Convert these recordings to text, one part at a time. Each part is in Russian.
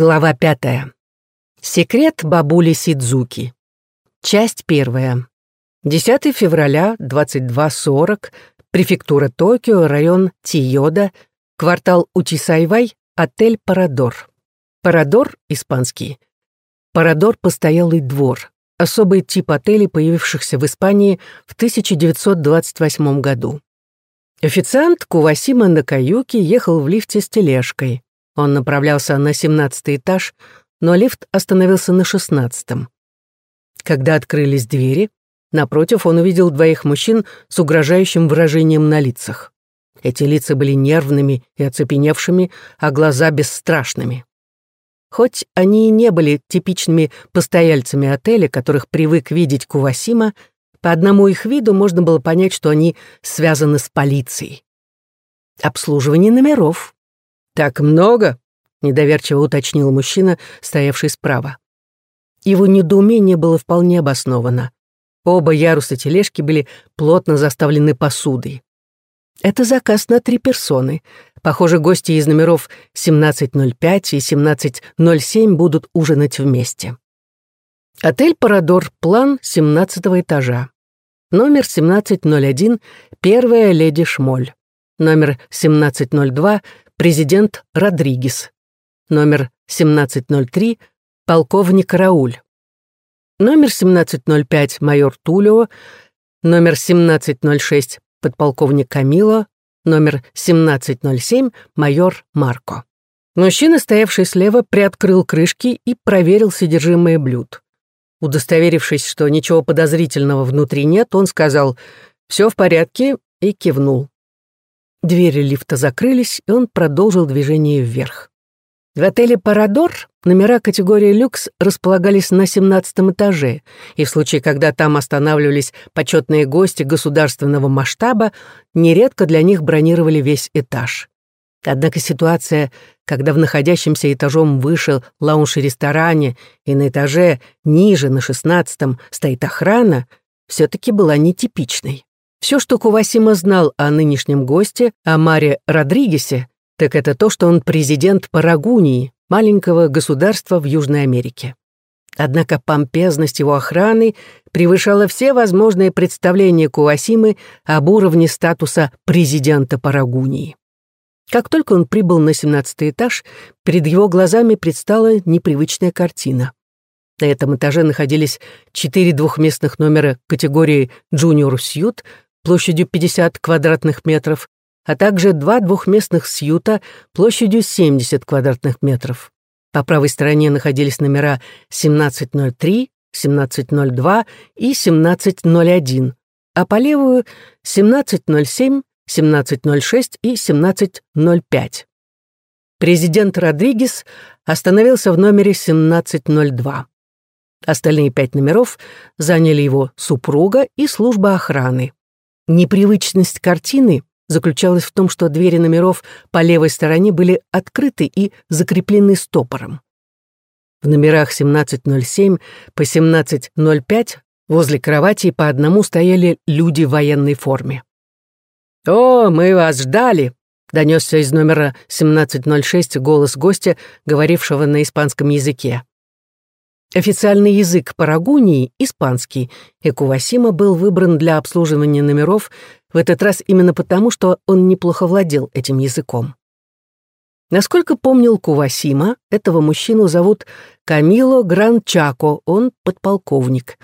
Глава пятая. Секрет бабули Сидзуки. Часть первая. 10 февраля, 22.40, префектура Токио, район Тиода, квартал Утисайвай, отель «Парадор». «Парадор» — испанский. «Парадор» — постоялый двор, особый тип отелей, появившихся в Испании в 1928 году. Официант Кувасима Накаюки ехал в лифте с тележкой. Он направлялся на семнадцатый этаж, но лифт остановился на шестнадцатом. Когда открылись двери, напротив он увидел двоих мужчин с угрожающим выражением на лицах. Эти лица были нервными и оцепеневшими, а глаза бесстрашными. Хоть они и не были типичными постояльцами отеля, которых привык видеть Кувасима, по одному их виду можно было понять, что они связаны с полицией. Обслуживание номеров. «Так много?» — недоверчиво уточнил мужчина, стоявший справа. Его недоумение было вполне обосновано. Оба яруса тележки были плотно заставлены посудой. Это заказ на три персоны. Похоже, гости из номеров 1705 и 1707 будут ужинать вместе. Отель «Парадор», план 17 этажа. Номер 1701, первая леди Шмоль. Номер 1702, президент Родригес. Номер 1703, полковник Рауль. Номер 1705, майор Тулио. Номер 1706, подполковник Камило. Номер 1707, майор Марко. Мужчина, стоявший слева, приоткрыл крышки и проверил содержимое блюд. Удостоверившись, что ничего подозрительного внутри нет, он сказал «все в порядке» и кивнул. Двери лифта закрылись, и он продолжил движение вверх. В отеле «Парадор» номера категории «Люкс» располагались на 17 этаже, и в случае, когда там останавливались почетные гости государственного масштаба, нередко для них бронировали весь этаж. Однако ситуация, когда в находящемся этажом выше лаунж-ресторане и на этаже ниже, на шестнадцатом, стоит охрана, все-таки была нетипичной. Все, что Кувасима знал о нынешнем госте, о Маре Родригесе, так это то, что он президент Парагунии, маленького государства в Южной Америке. Однако помпезность его охраны превышала все возможные представления Кувасимы об уровне статуса президента Парагунии. Как только он прибыл на семнадцатый этаж, перед его глазами предстала непривычная картина. На этом этаже находились четыре двухместных номера категории «Junior Сьют» площадью 50 квадратных метров, а также два двухместных сьюта площадью 70 квадратных метров. По правой стороне находились номера 1703, 1702 и 1701, а по левую — 1707, 1706 и 1705. Президент Родригес остановился в номере 1702. Остальные пять номеров заняли его супруга и служба охраны. Непривычность картины заключалась в том, что двери номеров по левой стороне были открыты и закреплены стопором. В номерах 1707 по 1705 возле кровати по одному стояли люди в военной форме. «О, мы вас ждали!» — донесся из номера 1706 голос гостя, говорившего на испанском языке. Официальный язык Парагунии — испанский, и Кувасима был выбран для обслуживания номеров в этот раз именно потому, что он неплохо владел этим языком. Насколько помнил Кувасима, этого мужчину зовут Камило Гранчако, он подполковник.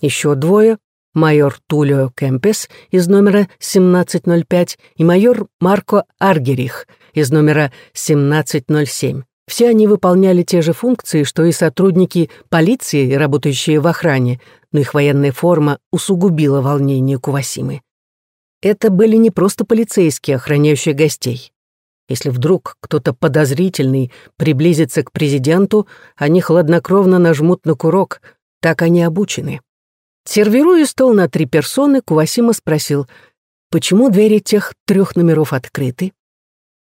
Еще двое майор Тулио Кемпес из номера 1705 и майор Марко Аргерих из номера 1707. Все они выполняли те же функции, что и сотрудники полиции, работающие в охране, но их военная форма усугубила волнение Кувасимы. Это были не просто полицейские, охраняющие гостей. Если вдруг кто-то подозрительный приблизится к президенту, они хладнокровно нажмут на курок, так они обучены. Сервируя стол на три персоны, Кувасима спросил, почему двери тех трех номеров открыты?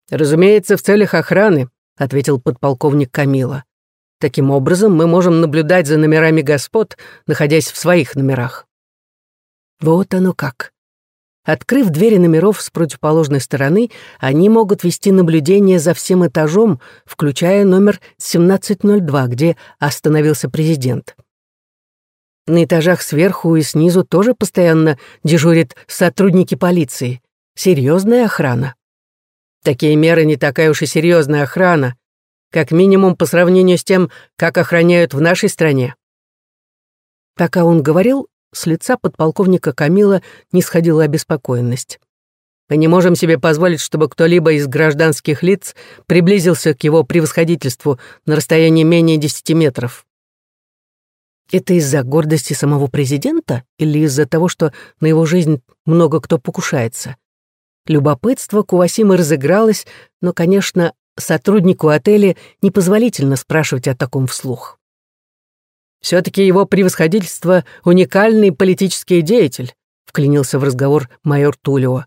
«Разумеется, в целях охраны», — ответил подполковник Камила. «Таким образом, мы можем наблюдать за номерами господ, находясь в своих номерах». Вот оно как. Открыв двери номеров с противоположной стороны, они могут вести наблюдение за всем этажом, включая номер 1702, где остановился президент. На этажах сверху и снизу тоже постоянно дежурят сотрудники полиции. Серьезная охрана. Такие меры не такая уж и серьезная охрана, как минимум по сравнению с тем, как охраняют в нашей стране. Пока он говорил, с лица подполковника Камила не сходила обеспокоенность. Мы не можем себе позволить, чтобы кто-либо из гражданских лиц приблизился к его превосходительству на расстоянии менее десяти метров. Это из-за гордости самого президента или из-за того, что на его жизнь много кто покушается? Любопытство Куасимы разыгралось, но, конечно, сотруднику отеля непозволительно спрашивать о таком вслух. «Все-таки его превосходительство — уникальный политический деятель», вклинился в разговор майор Тулио.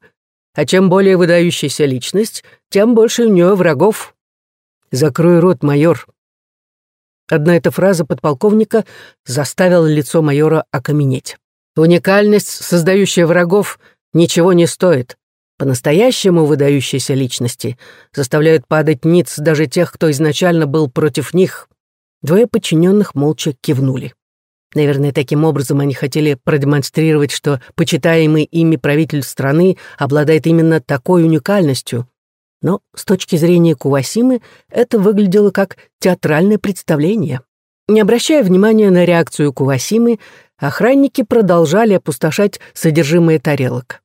«А чем более выдающаяся личность, тем больше у нее врагов». «Закрой рот, майор». Одна эта фраза подполковника заставила лицо майора окаменеть. «Уникальность, создающая врагов, ничего не стоит. По-настоящему выдающиеся личности заставляют падать ниц даже тех, кто изначально был против них. Двое подчиненных молча кивнули. Наверное, таким образом они хотели продемонстрировать, что почитаемый ими правитель страны обладает именно такой уникальностью. Но с точки зрения Кувасимы это выглядело как театральное представление. Не обращая внимания на реакцию Кувасимы, охранники продолжали опустошать содержимое тарелок.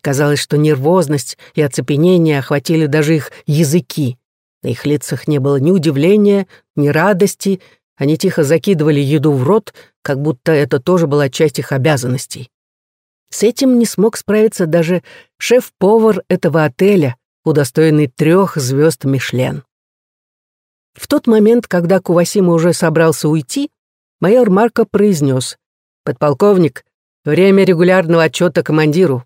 Казалось, что нервозность и оцепенение охватили даже их языки. На их лицах не было ни удивления, ни радости, они тихо закидывали еду в рот, как будто это тоже была часть их обязанностей. С этим не смог справиться даже шеф-повар этого отеля, удостоенный трех звезд Мишлен. В тот момент, когда Кувасима уже собрался уйти, майор Марко произнес «Подполковник, время регулярного отчета командиру».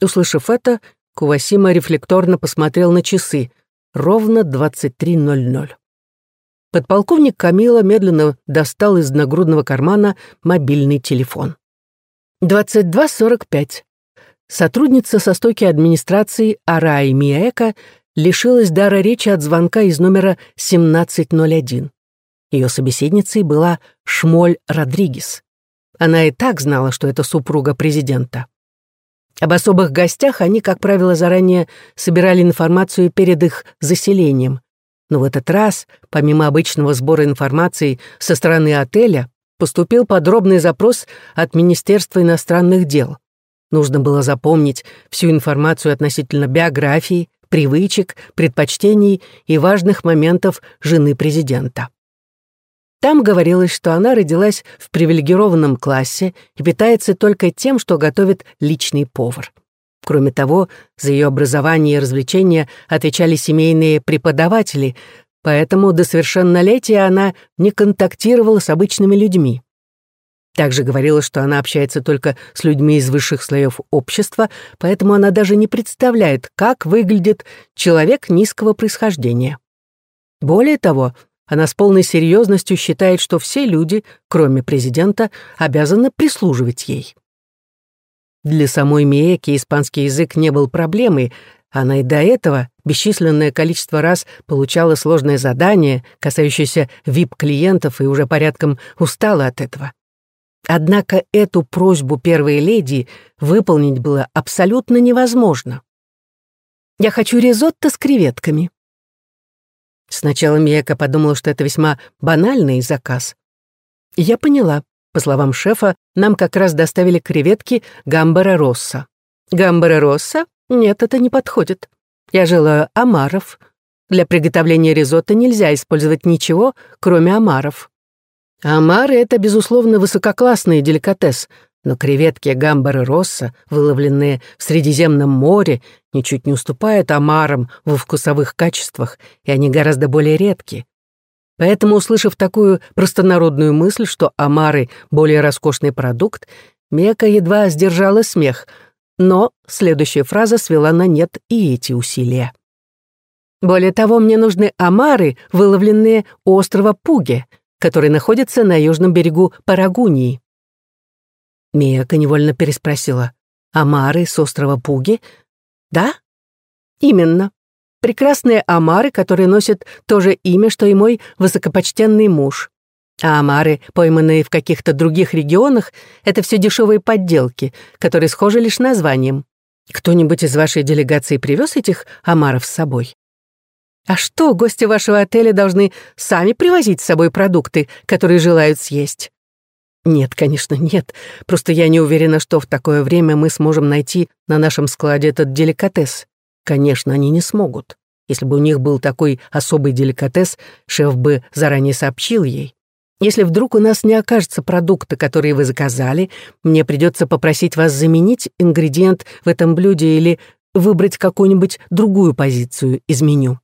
Услышав это, Кувасима рефлекторно посмотрел на часы ровно 23.00. Подполковник Камила медленно достал из нагрудного кармана мобильный телефон. 22.45. Сотрудница со стойки администрации Араи Миэка лишилась дара речи от звонка из номера 1701. Ее собеседницей была Шмоль Родригес. Она и так знала, что это супруга президента. Об особых гостях они, как правило, заранее собирали информацию перед их заселением. Но в этот раз, помимо обычного сбора информации со стороны отеля, поступил подробный запрос от Министерства иностранных дел. Нужно было запомнить всю информацию относительно биографии, привычек, предпочтений и важных моментов жены президента. Там говорилось, что она родилась в привилегированном классе и питается только тем, что готовит личный повар. Кроме того, за ее образование и развлечения отвечали семейные преподаватели, поэтому до совершеннолетия она не контактировала с обычными людьми. Также говорила, что она общается только с людьми из высших слоев общества, поэтому она даже не представляет, как выглядит человек низкого происхождения. Более того, она с полной серьезностью считает, что все люди, кроме президента, обязаны прислуживать ей. Для самой Миеки испанский язык не был проблемой, она и до этого бесчисленное количество раз получала сложное задание, касающееся вип-клиентов, и уже порядком устала от этого. Однако эту просьбу первой леди выполнить было абсолютно невозможно. «Я хочу ризотто с креветками», Сначала Мияка подумала, что это весьма банальный заказ. Я поняла. По словам шефа, нам как раз доставили креветки гамбара росса. Гамбара росса? Нет, это не подходит. Я желаю омаров. Для приготовления ризотто нельзя использовать ничего, кроме омаров. Омары — это, безусловно, высококлассный деликатес, но креветки гамбары росса, выловленные в Средиземном море, ничуть не уступают омарам во вкусовых качествах, и они гораздо более редки. Поэтому, услышав такую простонародную мысль, что омары — более роскошный продукт, Мека едва сдержала смех, но следующая фраза свела на нет и эти усилия. Более того, мне нужны омары, выловленные у острова Пуге, который находится на южном берегу Парагунии. Мияка невольно переспросила. Амары с острова Пуги. Да? Именно. Прекрасные омары, которые носят то же имя, что и мой высокопочтенный муж. А омары, пойманные в каких-то других регионах, это все дешевые подделки, которые схожи лишь названием. Кто-нибудь из вашей делегации привез этих омаров с собой? А что, гости вашего отеля должны сами привозить с собой продукты, которые желают съесть? Нет, конечно, нет. Просто я не уверена, что в такое время мы сможем найти на нашем складе этот деликатес. Конечно, они не смогут. Если бы у них был такой особый деликатес, шеф бы заранее сообщил ей. Если вдруг у нас не окажется продукта, который вы заказали, мне придется попросить вас заменить ингредиент в этом блюде или выбрать какую-нибудь другую позицию из меню.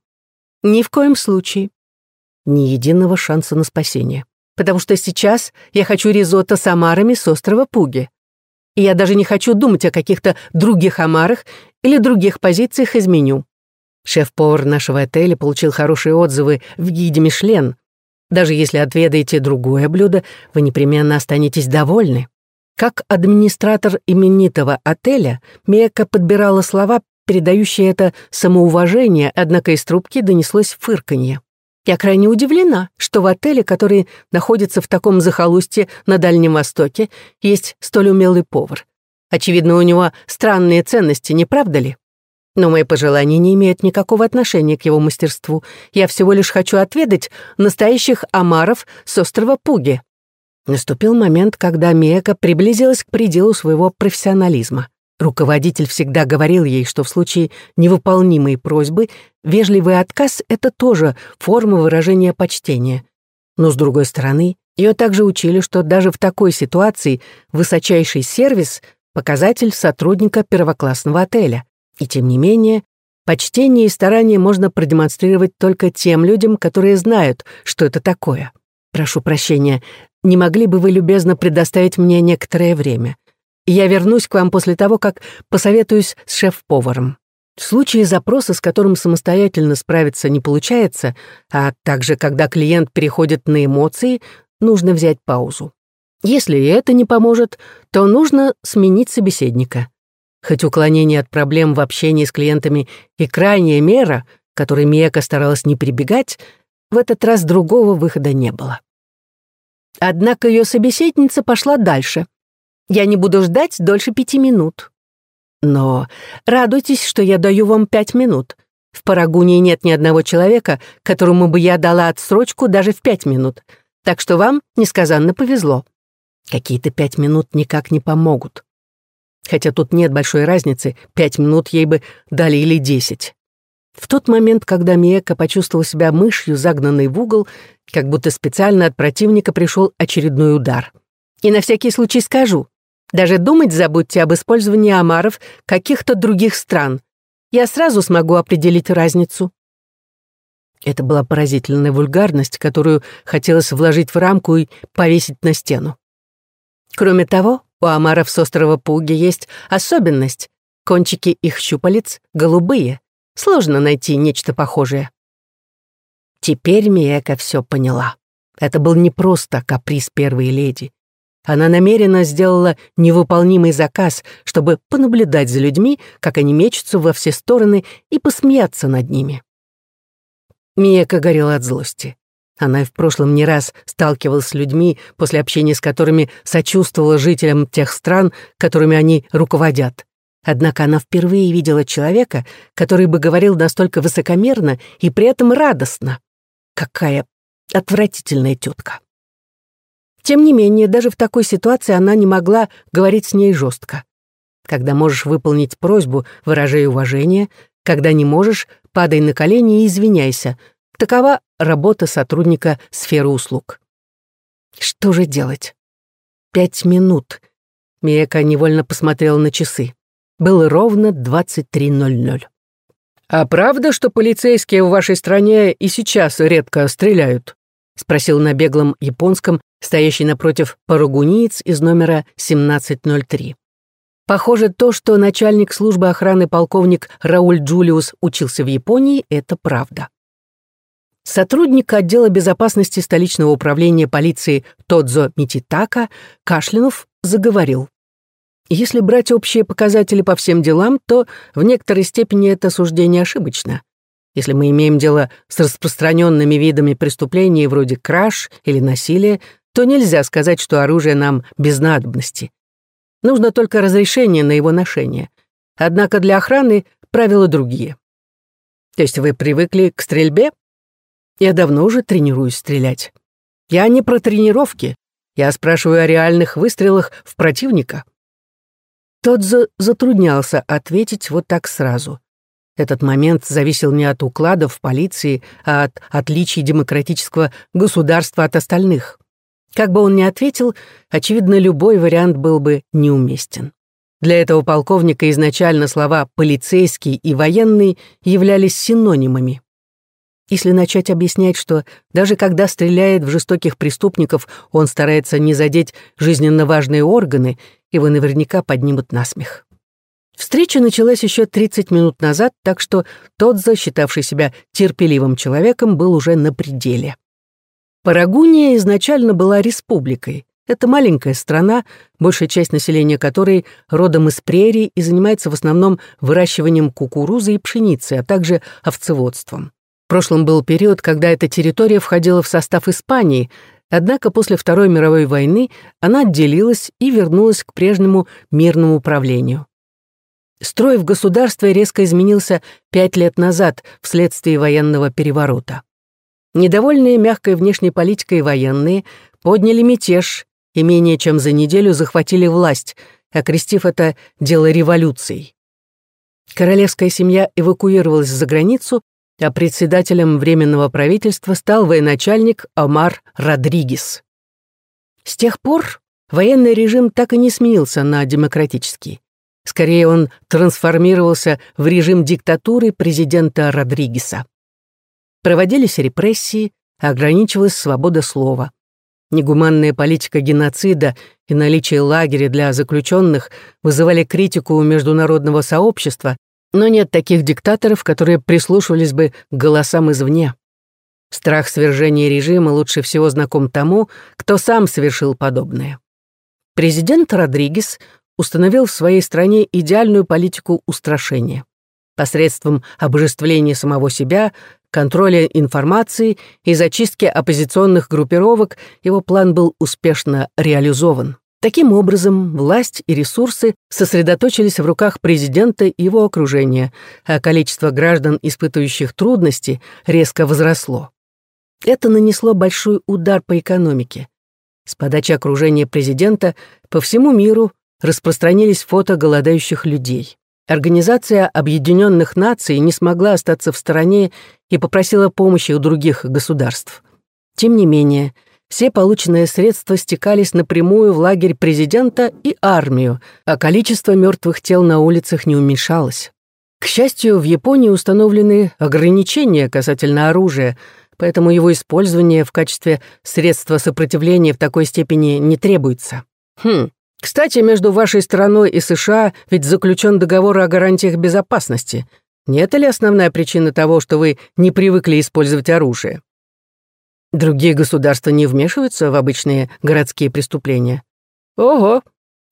Ни в коем случае. Ни единого шанса на спасение. Потому что сейчас я хочу ризотто с омарами с острова Пуги. И я даже не хочу думать о каких-то других омарах или других позициях из меню. Шеф-повар нашего отеля получил хорошие отзывы в гиде Мишлен. Даже если отведаете другое блюдо, вы непременно останетесь довольны. Как администратор именитого отеля, Мека подбирала слова, передающие это самоуважение, однако из трубки донеслось фырканье. Я крайне удивлена, что в отеле, который находится в таком захолустье на Дальнем Востоке, есть столь умелый повар. Очевидно, у него странные ценности, не правда ли? Но мои пожелания не имеют никакого отношения к его мастерству. Я всего лишь хочу отведать настоящих омаров с острова Пуги. Наступил момент, когда Мека приблизилась к пределу своего профессионализма. Руководитель всегда говорил ей, что в случае невыполнимой просьбы вежливый отказ — это тоже форма выражения почтения. Но, с другой стороны, ее также учили, что даже в такой ситуации высочайший сервис — показатель сотрудника первоклассного отеля. И тем не менее, почтение и старание можно продемонстрировать только тем людям, которые знают, что это такое. Прошу прощения, не могли бы вы любезно предоставить мне некоторое время? Я вернусь к вам после того, как посоветуюсь с шеф-поваром. В случае запроса, с которым самостоятельно справиться не получается, а также когда клиент переходит на эмоции, нужно взять паузу. Если и это не поможет, то нужно сменить собеседника. Хоть уклонение от проблем в общении с клиентами и крайняя мера, которой Миека старалась не прибегать, в этот раз другого выхода не было. Однако ее собеседница пошла дальше. Я не буду ждать дольше пяти минут. Но радуйтесь, что я даю вам пять минут. В Парагуне нет ни одного человека, которому бы я дала отсрочку даже в пять минут. Так что вам несказанно повезло. Какие-то пять минут никак не помогут. Хотя тут нет большой разницы, пять минут ей бы дали или десять. В тот момент, когда Миека почувствовала себя мышью, загнанной в угол, как будто специально от противника пришел очередной удар. И на всякий случай скажу, даже думать забудьте об использовании омаров каких-то других стран. Я сразу смогу определить разницу». Это была поразительная вульгарность, которую хотелось вложить в рамку и повесить на стену. Кроме того, у омаров с острова Пуги есть особенность. Кончики их щупалец голубые. Сложно найти нечто похожее. Теперь Миэка все поняла. Это был не просто каприз первой леди. Она намеренно сделала невыполнимый заказ, чтобы понаблюдать за людьми, как они мечутся во все стороны, и посмеяться над ними. Мияка горела от злости. Она и в прошлом не раз сталкивалась с людьми, после общения с которыми сочувствовала жителям тех стран, которыми они руководят. Однако она впервые видела человека, который бы говорил настолько высокомерно и при этом радостно. Какая отвратительная тетка. Тем не менее, даже в такой ситуации она не могла говорить с ней жестко. Когда можешь выполнить просьбу, выражай уважение, когда не можешь, падай на колени и извиняйся. Такова работа сотрудника сферы услуг. Что же делать? Пять минут. Мияка невольно посмотрела на часы. Было ровно 23.00. «А правда, что полицейские в вашей стране и сейчас редко стреляют?» — спросил на беглом японском стоящий напротив паругуниец из номера 1703. Похоже, то, что начальник службы охраны полковник Рауль Джулиус учился в Японии, это правда. Сотрудник отдела безопасности столичного управления полиции Тодзо Мититака, кашлянув, заговорил. Если брать общие показатели по всем делам, то в некоторой степени это суждение ошибочно. Если мы имеем дело с распространенными видами преступлений вроде краж или насилия, то нельзя сказать, что оружие нам без надобности. Нужно только разрешение на его ношение. Однако для охраны правила другие. То есть вы привыкли к стрельбе? Я давно уже тренируюсь стрелять. Я не про тренировки. Я спрашиваю о реальных выстрелах в противника. Тот за затруднялся ответить вот так сразу. Этот момент зависел не от укладов полиции, а от отличий демократического государства от остальных. Как бы он ни ответил, очевидно, любой вариант был бы неуместен. Для этого полковника изначально слова «полицейский» и «военный» являлись синонимами. Если начать объяснять, что даже когда стреляет в жестоких преступников, он старается не задеть жизненно важные органы, его наверняка поднимут насмех. Встреча началась еще 30 минут назад, так что тот, засчитавший себя терпеливым человеком, был уже на пределе. Парагуния изначально была республикой. Это маленькая страна, большая часть населения которой родом из прерий и занимается в основном выращиванием кукурузы и пшеницы, а также овцеводством. В прошлом был период, когда эта территория входила в состав Испании, однако после Второй мировой войны она отделилась и вернулась к прежнему мирному правлению. Строй в государстве резко изменился пять лет назад вследствие военного переворота. Недовольные мягкой внешней политикой военные подняли мятеж и менее чем за неделю захватили власть, окрестив это дело революцией. Королевская семья эвакуировалась за границу, а председателем Временного правительства стал военачальник Омар Родригес. С тех пор военный режим так и не сменился на демократический. Скорее, он трансформировался в режим диктатуры президента Родригеса. Проводились репрессии, ограничивалась свобода слова. Негуманная политика геноцида и наличие лагеря для заключенных вызывали критику у международного сообщества, но нет таких диктаторов, которые прислушивались бы к голосам извне. Страх свержения режима лучше всего знаком тому, кто сам совершил подобное. Президент Родригес установил в своей стране идеальную политику устрашения. Посредством обожествления самого себя, контроля информации и зачистки оппозиционных группировок его план был успешно реализован. Таким образом, власть и ресурсы сосредоточились в руках президента и его окружения, а количество граждан, испытывающих трудности, резко возросло. Это нанесло большой удар по экономике. С подачи окружения президента по всему миру распространились фото голодающих людей. Организация Объединенных Наций не смогла остаться в стороне и попросила помощи у других государств. Тем не менее, все полученные средства стекались напрямую в лагерь президента и армию, а количество мертвых тел на улицах не уменьшалось. К счастью, в Японии установлены ограничения касательно оружия, поэтому его использование в качестве средства сопротивления в такой степени не требуется. Хм, кстати, между вашей страной и США ведь заключен договор о гарантиях безопасности. Нет ли основная причина того, что вы не привыкли использовать оружие? Другие государства не вмешиваются в обычные городские преступления? Ого!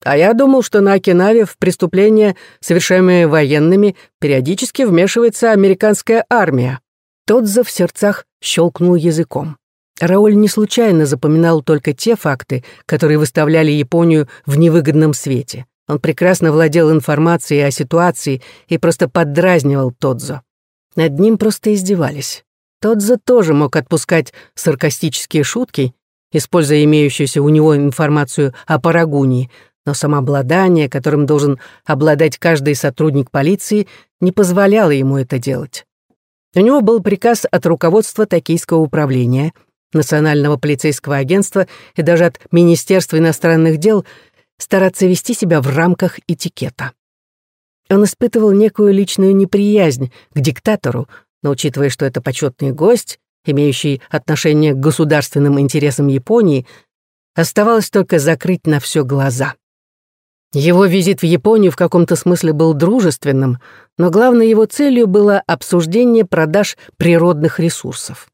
А я думал, что на Окинаве в преступления, совершаемые военными, периодически вмешивается американская армия. Тот за в сердцах щелкнул языком. Рауль не случайно запоминал только те факты, которые выставляли Японию в невыгодном свете. Он прекрасно владел информацией о ситуации и просто поддразнивал Тодзо. Над ним просто издевались. Тодзо тоже мог отпускать саркастические шутки, используя имеющуюся у него информацию о Парагунии, но самообладание, которым должен обладать каждый сотрудник полиции, не позволяло ему это делать. У него был приказ от руководства Токийского управления — Национального полицейского агентства и даже от Министерства иностранных дел стараться вести себя в рамках этикета. Он испытывал некую личную неприязнь к диктатору, но учитывая, что это почетный гость, имеющий отношение к государственным интересам Японии, оставалось только закрыть на все глаза. Его визит в Японию в каком-то смысле был дружественным, но главной его целью было обсуждение продаж природных ресурсов.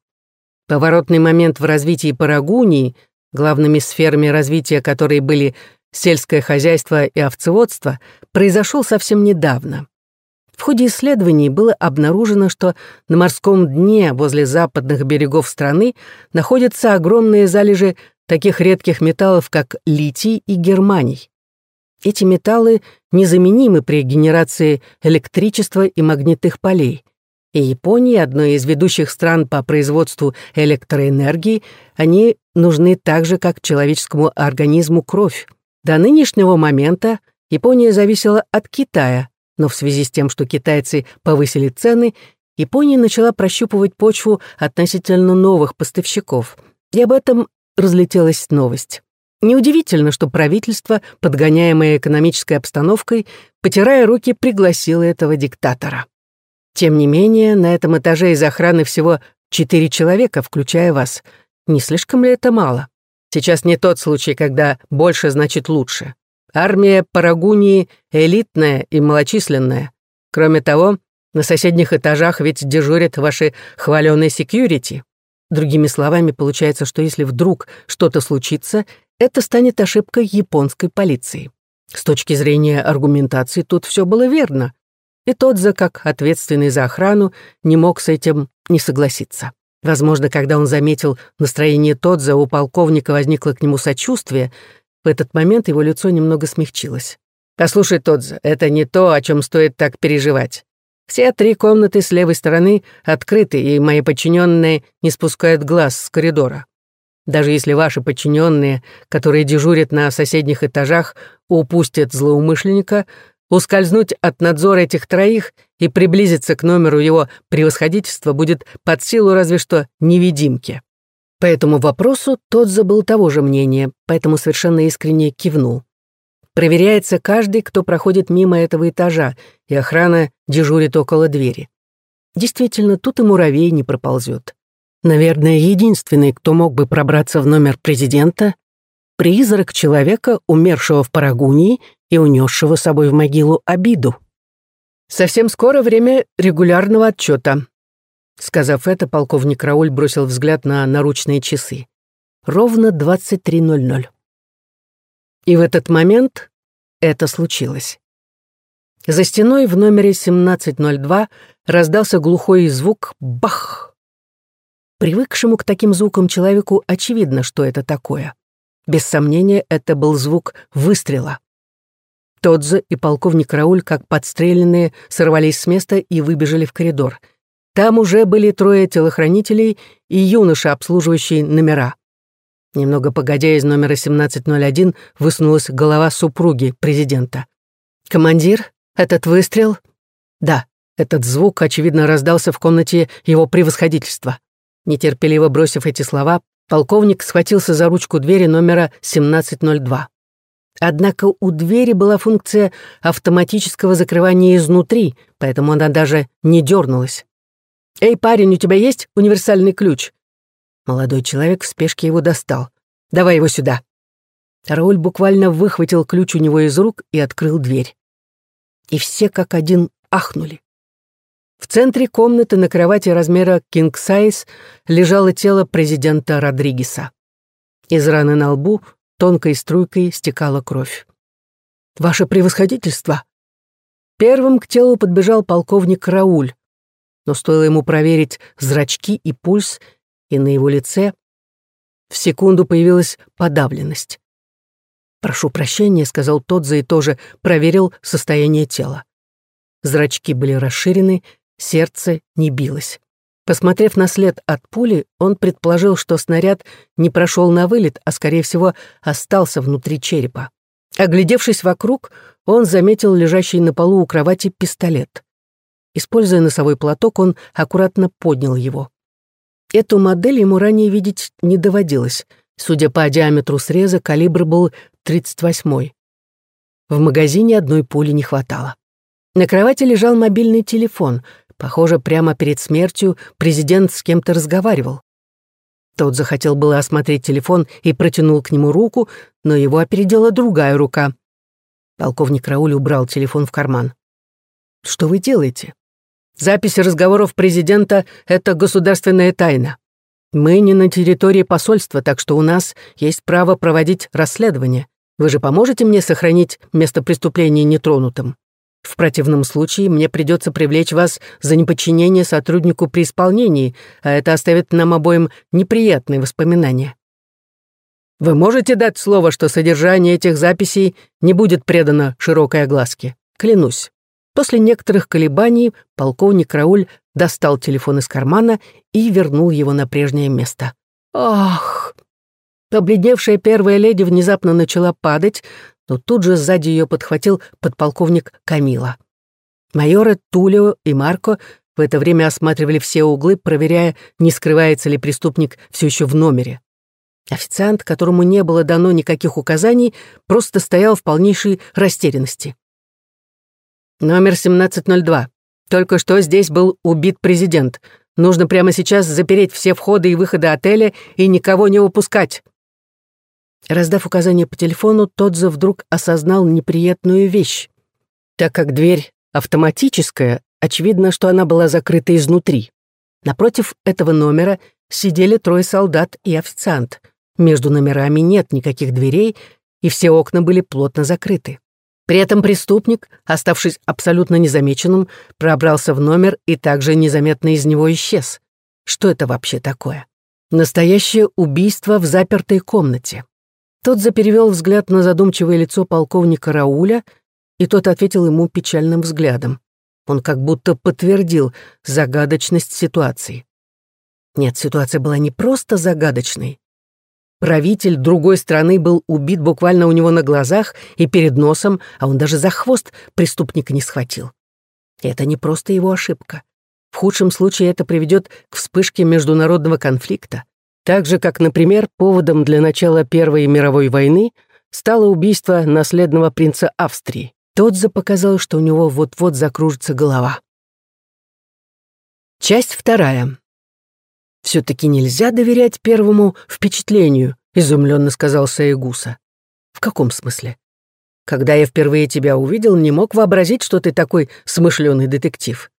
Поворотный момент в развитии Парагунии, главными сферами развития которой были сельское хозяйство и овцеводство произошел совсем недавно. В ходе исследований было обнаружено, что на морском дне возле западных берегов страны находятся огромные залежи таких редких металлов, как литий и германий. Эти металлы незаменимы при генерации электричества и магнитных полей. И Японии, одной из ведущих стран по производству электроэнергии, они нужны так же, как человеческому организму кровь. До нынешнего момента Япония зависела от Китая, но в связи с тем, что китайцы повысили цены, Япония начала прощупывать почву относительно новых поставщиков. И об этом разлетелась новость. Неудивительно, что правительство, подгоняемое экономической обстановкой, потирая руки, пригласило этого диктатора. Тем не менее, на этом этаже из охраны всего четыре человека, включая вас. Не слишком ли это мало? Сейчас не тот случай, когда больше значит лучше. Армия Парагунии элитная и малочисленная. Кроме того, на соседних этажах ведь дежурят ваши хваленые секьюрити. Другими словами, получается, что если вдруг что-то случится, это станет ошибкой японской полиции. С точки зрения аргументации тут все было верно. И тот за как ответственный за охрану, не мог с этим не согласиться. Возможно, когда он заметил настроение Тодза, у полковника возникло к нему сочувствие, в этот момент его лицо немного смягчилось. «Послушай, Тодза, это не то, о чем стоит так переживать. Все три комнаты с левой стороны открыты, и мои подчиненные не спускают глаз с коридора. Даже если ваши подчиненные, которые дежурят на соседних этажах, упустят злоумышленника, ускользнуть от надзора этих троих и приблизиться к номеру его превосходительства будет под силу разве что невидимки. По этому вопросу тот забыл того же мнения, поэтому совершенно искренне кивнул. Проверяется каждый, кто проходит мимо этого этажа, и охрана дежурит около двери. Действительно, тут и муравей не проползет. Наверное, единственный, кто мог бы пробраться в номер президента, призрак человека, умершего в Парагунии и унесшего с собой в могилу обиду. Совсем скоро время регулярного отчета. Сказав это, полковник Рауль бросил взгляд на наручные часы. Ровно 23.00. И в этот момент это случилось. За стеной в номере 1702 раздался глухой звук «бах». Привыкшему к таким звукам человеку очевидно, что это такое. Без сомнения, это был звук выстрела. Тодзе и полковник Рауль, как подстреленные, сорвались с места и выбежали в коридор. Там уже были трое телохранителей и юноша, обслуживающий номера. Немного погодя, из номера 1701 высунулась голова супруги президента. «Командир, этот выстрел?» «Да, этот звук, очевидно, раздался в комнате его превосходительства». Нетерпеливо бросив эти слова, полковник схватился за ручку двери номера 1702. Однако у двери была функция автоматического закрывания изнутри, поэтому она даже не дернулась. «Эй, парень, у тебя есть универсальный ключ?» Молодой человек в спешке его достал. «Давай его сюда». Рауль буквально выхватил ключ у него из рук и открыл дверь. И все как один ахнули. В центре комнаты на кровати размера king size лежало тело президента Родригеса. Из раны на лбу тонкой струйкой стекала кровь. «Ваше превосходительство!» Первым к телу подбежал полковник Рауль, но стоило ему проверить зрачки и пульс, и на его лице в секунду появилась подавленность. «Прошу прощения», — сказал тот за и тоже проверил состояние тела. Зрачки были расширены, сердце не билось. Посмотрев на след от пули, он предположил, что снаряд не прошел на вылет, а, скорее всего, остался внутри черепа. Оглядевшись вокруг, он заметил лежащий на полу у кровати пистолет. Используя носовой платок, он аккуратно поднял его. Эту модель ему ранее видеть не доводилось. Судя по диаметру среза, калибр был 38-й. В магазине одной пули не хватало. На кровати лежал мобильный телефон. Похоже, прямо перед смертью президент с кем-то разговаривал. Тот захотел было осмотреть телефон и протянул к нему руку, но его опередила другая рука. Полковник Рауль убрал телефон в карман. «Что вы делаете?» Записи разговоров президента — это государственная тайна. Мы не на территории посольства, так что у нас есть право проводить расследование. Вы же поможете мне сохранить место преступления нетронутым? В противном случае мне придется привлечь вас за неподчинение сотруднику при исполнении, а это оставит нам обоим неприятные воспоминания. Вы можете дать слово, что содержание этих записей не будет предано широкой огласке? Клянусь. После некоторых колебаний полковник Рауль достал телефон из кармана и вернул его на прежнее место. Ах! Побледневшая первая леди внезапно начала падать, но тут же сзади ее подхватил подполковник Камила. Майоры Тулио и Марко в это время осматривали все углы, проверяя, не скрывается ли преступник все еще в номере. Официант, которому не было дано никаких указаний, просто стоял в полнейшей растерянности. «Номер 1702. Только что здесь был убит президент. Нужно прямо сейчас запереть все входы и выходы отеля и никого не выпускать». Раздав указание по телефону, Тодзе вдруг осознал неприятную вещь. Так как дверь автоматическая, очевидно, что она была закрыта изнутри. Напротив этого номера сидели трое солдат и официант. Между номерами нет никаких дверей, и все окна были плотно закрыты. При этом преступник, оставшись абсолютно незамеченным, пробрался в номер и также незаметно из него исчез. Что это вообще такое? Настоящее убийство в запертой комнате. Тот заперевел взгляд на задумчивое лицо полковника Рауля, и тот ответил ему печальным взглядом. Он как будто подтвердил загадочность ситуации. Нет, ситуация была не просто загадочной. Правитель другой страны был убит буквально у него на глазах и перед носом, а он даже за хвост преступника не схватил. И это не просто его ошибка. В худшем случае это приведет к вспышке международного конфликта. Так же, как, например, поводом для начала Первой мировой войны стало убийство наследного принца Австрии. Тот запоказал, что у него вот-вот закружится голова. Часть вторая. «Все-таки нельзя доверять первому впечатлению», — изумленно сказал Саегуса. «В каком смысле? Когда я впервые тебя увидел, не мог вообразить, что ты такой смышленый детектив.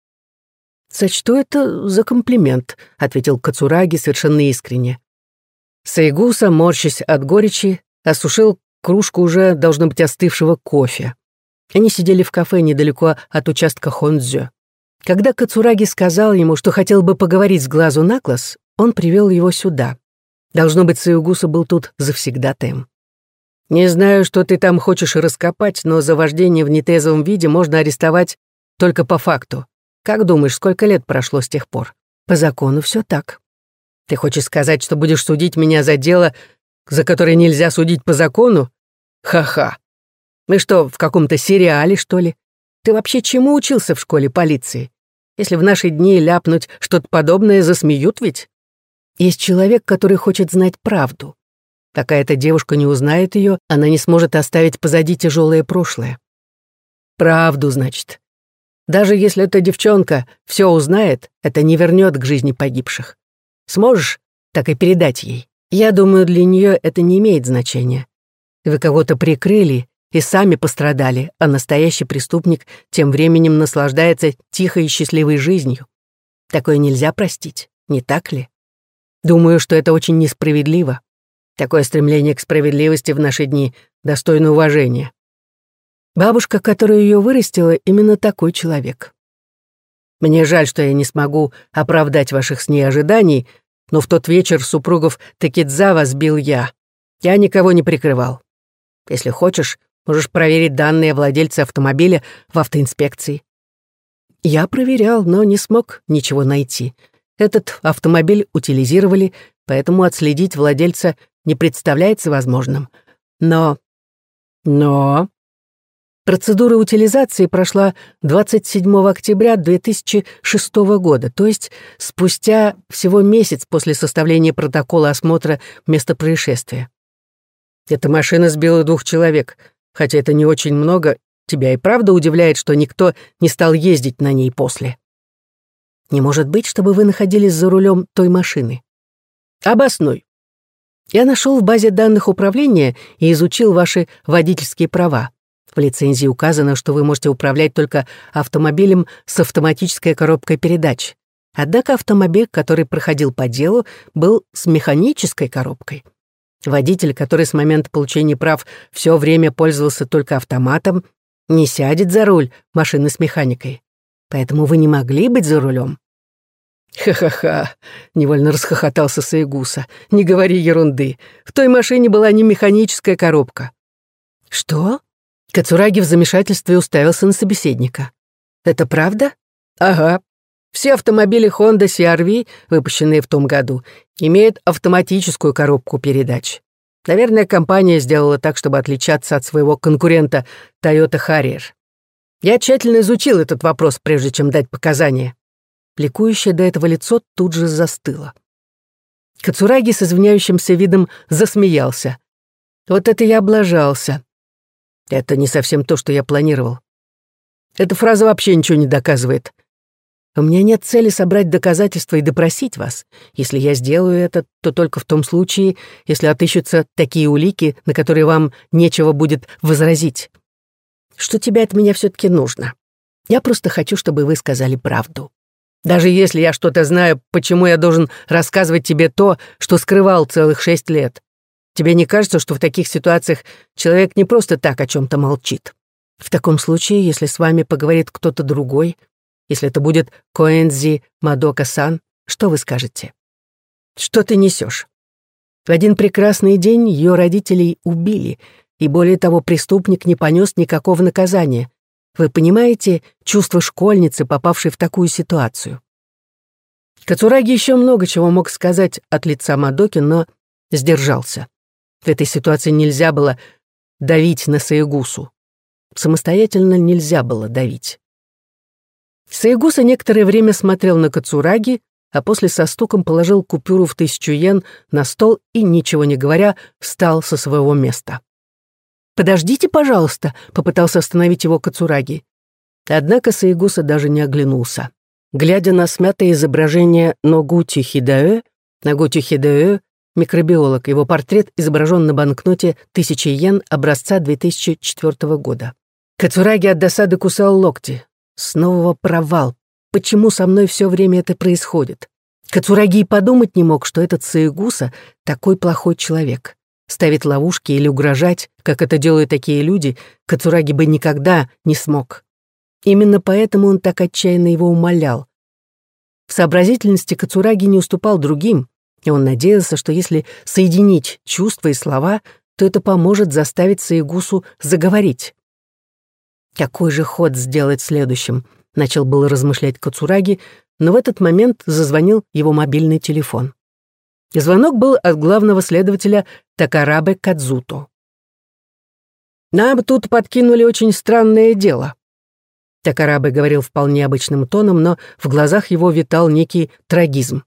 «Сочту это за комплимент», — ответил Кацураги совершенно искренне. Сайгуса, морщась от горечи, осушил кружку уже, должно быть, остывшего кофе. Они сидели в кафе недалеко от участка Хонзё. Когда Кацураги сказал ему, что хотел бы поговорить с глазу на глаз, он привел его сюда. Должно быть, Саюгуса был тут завсегдатаем. «Не знаю, что ты там хочешь раскопать, но за вождение в нетезовом виде можно арестовать только по факту. Как думаешь, сколько лет прошло с тех пор? По закону все так. Ты хочешь сказать, что будешь судить меня за дело, за которое нельзя судить по закону? Ха-ха. Мы что, в каком-то сериале, что ли? Ты вообще чему учился в школе полиции? Если в наши дни ляпнуть что-то подобное, засмеют ведь? Есть человек, который хочет знать правду. Пока эта девушка не узнает ее, она не сможет оставить позади тяжелое прошлое. Правду, значит. Даже если эта девчонка все узнает, это не вернет к жизни погибших. Сможешь так и передать ей? Я думаю, для нее это не имеет значения. Вы кого-то прикрыли и сами пострадали, а настоящий преступник тем временем наслаждается тихой и счастливой жизнью. Такое нельзя простить, не так ли? Думаю, что это очень несправедливо. Такое стремление к справедливости в наши дни достойно уважения. Бабушка, которая ее вырастила, именно такой человек. Мне жаль, что я не смогу оправдать ваших с ней ожиданий, но в тот вечер супругов Такидзава сбил я. Я никого не прикрывал. Если хочешь, можешь проверить данные владельца автомобиля в автоинспекции. Я проверял, но не смог ничего найти. Этот автомобиль утилизировали, поэтому отследить владельца не представляется возможным. Но... Но... Процедура утилизации прошла 27 октября 2006 года, то есть спустя всего месяц после составления протокола осмотра места происшествия. Эта машина сбила двух человек, хотя это не очень много. Тебя и правда удивляет, что никто не стал ездить на ней после. Не может быть, чтобы вы находились за рулем той машины. Обоснуй. Я нашел в базе данных управления и изучил ваши водительские права. В лицензии указано, что вы можете управлять только автомобилем с автоматической коробкой передач. Однако автомобиль, который проходил по делу, был с механической коробкой. Водитель, который с момента получения прав все время пользовался только автоматом, не сядет за руль машины с механикой. Поэтому вы не могли быть за рулем. «Ха-ха-ха!» — невольно расхохотался Саегуса. «Не говори ерунды. В той машине была не механическая коробка». «Что?» Кацураги в замешательстве уставился на собеседника. «Это правда?» «Ага. Все автомобили Honda CR-V, выпущенные в том году, имеют автоматическую коробку передач. Наверное, компания сделала так, чтобы отличаться от своего конкурента Toyota Harrier. Я тщательно изучил этот вопрос, прежде чем дать показания. Ликующее до этого лицо тут же застыло. Кацураги с извиняющимся видом засмеялся. Вот это я облажался. Это не совсем то, что я планировал. Эта фраза вообще ничего не доказывает. У меня нет цели собрать доказательства и допросить вас. Если я сделаю это, то только в том случае, если отыщутся такие улики, на которые вам нечего будет возразить. Что тебе от меня все таки нужно? Я просто хочу, чтобы вы сказали правду. Даже если я что-то знаю, почему я должен рассказывать тебе то, что скрывал целых шесть лет? Тебе не кажется, что в таких ситуациях человек не просто так о чем то молчит? В таком случае, если с вами поговорит кто-то другой, если это будет Коэнзи Мадока-сан, что вы скажете? Что ты несешь? В один прекрасный день ее родителей убили, и более того, преступник не понес никакого наказания. Вы понимаете чувство школьницы, попавшей в такую ситуацию? Кацураги еще много чего мог сказать от лица Мадоки, но сдержался. В этой ситуации нельзя было давить на Саегусу. Самостоятельно нельзя было давить. Саигуса некоторое время смотрел на Кацураги, а после со стуком положил купюру в тысячу йен на стол и, ничего не говоря, встал со своего места. «Подождите, пожалуйста», — попытался остановить его Кацураги. Однако Саигуса даже не оглянулся. Глядя на смятое изображение Ногути Хидаэ, Ногути Хидаэ — микробиолог, его портрет изображен на банкноте 1000 йен образца 2004 года. Кацураги от досады кусал локти. Снова провал. Почему со мной все время это происходит? Кацураги и подумать не мог, что этот Саигуса такой плохой человек. Ставить ловушки или угрожать, как это делают такие люди, Кацураги бы никогда не смог. Именно поэтому он так отчаянно его умолял. В сообразительности Кацураги не уступал другим, и он надеялся, что если соединить чувства и слова, то это поможет заставить Саигусу заговорить. Какой же ход сделать следующим? Начал было размышлять Кацураги, но в этот момент зазвонил его мобильный телефон. Звонок был от главного следователя Такарабе Кадзуто. «Нам тут подкинули очень странное дело». Такарабе говорил вполне обычным тоном, но в глазах его витал некий трагизм.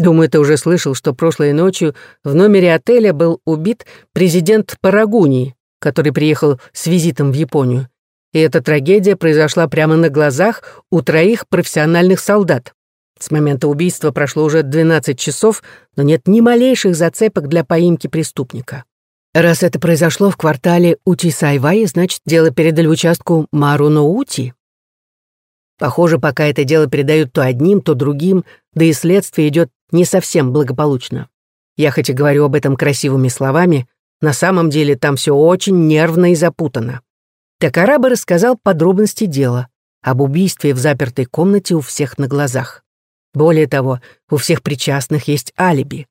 «Думаю, ты уже слышал, что прошлой ночью в номере отеля был убит президент Парагунии, который приехал с визитом в Японию. И эта трагедия произошла прямо на глазах у троих профессиональных солдат. С момента убийства прошло уже 12 часов, но нет ни малейших зацепок для поимки преступника. Раз это произошло в квартале Ути-Сайвай, значит, дело передали участку Маруно-Ути. Похоже, пока это дело передают то одним, то другим, да и следствие идет не совсем благополучно. Я хоть и говорю об этом красивыми словами, на самом деле там все очень нервно и запутано. Такараба рассказал подробности дела об убийстве в запертой комнате у всех на глазах. Более того, у всех причастных есть алиби.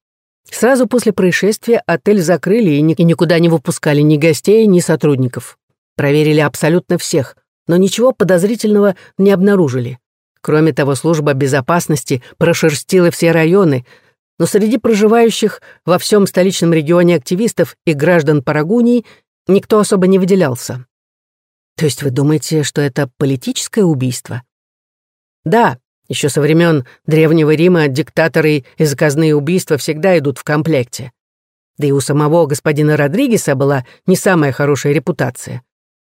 Сразу после происшествия отель закрыли и никуда не выпускали ни гостей, ни сотрудников. Проверили абсолютно всех, но ничего подозрительного не обнаружили. Кроме того, служба безопасности прошерстила все районы, но среди проживающих во всем столичном регионе активистов и граждан Парагунии никто особо не выделялся. То есть вы думаете, что это политическое убийство? Да, еще со времен Древнего Рима диктаторы и заказные убийства всегда идут в комплекте. Да и у самого господина Родригеса была не самая хорошая репутация.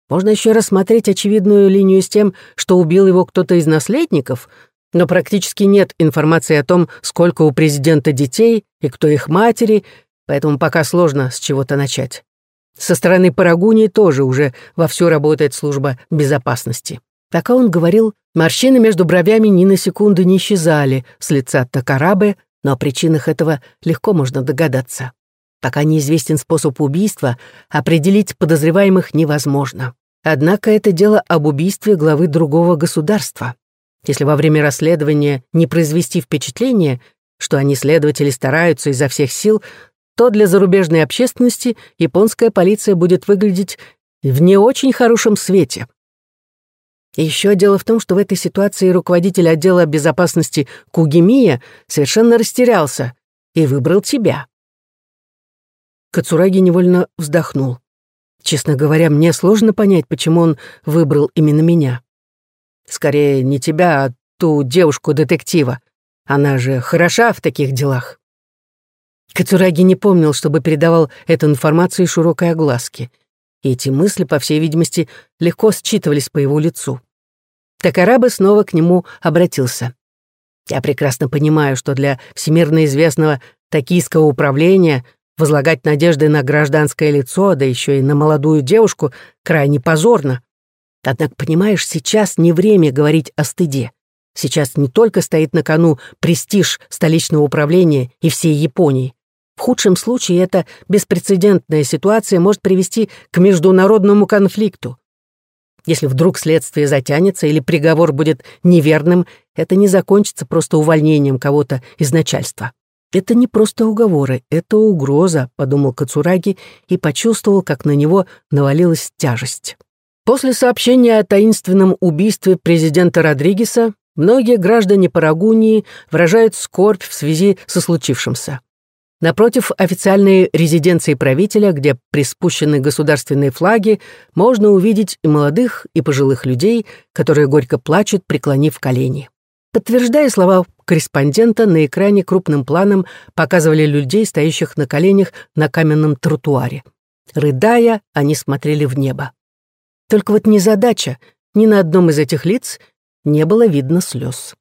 Можно еще рассмотреть очевидную линию с тем, что убил его кто-то из наследников, но практически нет информации о том, сколько у президента детей и кто их матери, поэтому пока сложно с чего-то начать. Со стороны Парагунии тоже уже вовсю работает служба безопасности. Пока он говорил, морщины между бровями ни на секунду не исчезали с лица Такарабы, но о причинах этого легко можно догадаться. Пока неизвестен способ убийства, определить подозреваемых невозможно. Однако это дело об убийстве главы другого государства. Если во время расследования не произвести впечатление, что они, следователи, стараются изо всех сил, то для зарубежной общественности японская полиция будет выглядеть в не очень хорошем свете. Еще дело в том, что в этой ситуации руководитель отдела безопасности Кугимия совершенно растерялся и выбрал тебя. Кацураги невольно вздохнул. Честно говоря, мне сложно понять, почему он выбрал именно меня. Скорее, не тебя, а ту девушку-детектива. Она же хороша в таких делах. Кацураги не помнил, чтобы передавал эту информацию широкой огласке. И эти мысли, по всей видимости, легко считывались по его лицу. Такарабы снова к нему обратился. «Я прекрасно понимаю, что для всемирно известного токийского управления возлагать надежды на гражданское лицо, да еще и на молодую девушку, крайне позорно. Однако, понимаешь, сейчас не время говорить о стыде. Сейчас не только стоит на кону престиж столичного управления и всей Японии. В худшем случае эта беспрецедентная ситуация может привести к международному конфликту. Если вдруг следствие затянется или приговор будет неверным, это не закончится просто увольнением кого-то из начальства. Это не просто уговоры, это угроза, подумал Кацураги и почувствовал, как на него навалилась тяжесть. После сообщения о таинственном убийстве президента Родригеса многие граждане Парагунии выражают скорбь в связи со случившимся. Напротив официальной резиденции правителя, где приспущены государственные флаги, можно увидеть и молодых, и пожилых людей, которые горько плачут, преклонив колени. Подтверждая слова корреспондента, на экране крупным планом показывали людей, стоящих на коленях на каменном тротуаре. Рыдая, они смотрели в небо. Только вот незадача, ни на одном из этих лиц не было видно слез.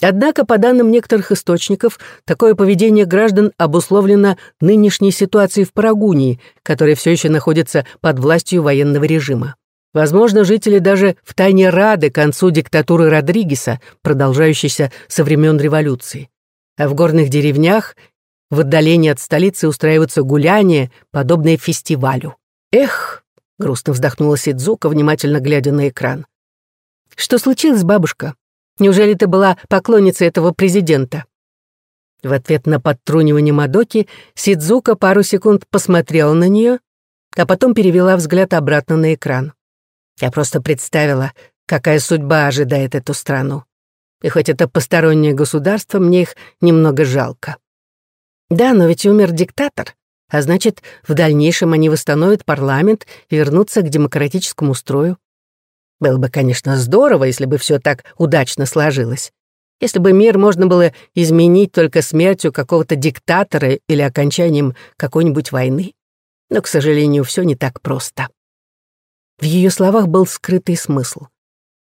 Однако, по данным некоторых источников, такое поведение граждан обусловлено нынешней ситуацией в Парагунии, которая все еще находится под властью военного режима. Возможно, жители даже втайне рады концу диктатуры Родригеса, продолжающейся со времен революции. А в горных деревнях в отдалении от столицы устраиваются гуляния, подобные фестивалю. Эх, грустно вздохнула Сидзука, внимательно глядя на экран. «Что случилось, бабушка? Неужели ты была поклонницей этого президента?» В ответ на подтрунивание Мадоки Сидзука пару секунд посмотрела на нее, а потом перевела взгляд обратно на экран. Я просто представила, какая судьба ожидает эту страну. И хоть это постороннее государство, мне их немного жалко. Да, но ведь умер диктатор а значит, в дальнейшем они восстановят парламент и вернутся к демократическому строю. Было бы, конечно, здорово, если бы все так удачно сложилось. Если бы мир можно было изменить только смертью какого-то диктатора или окончанием какой-нибудь войны. Но, к сожалению, все не так просто. В ее словах был скрытый смысл.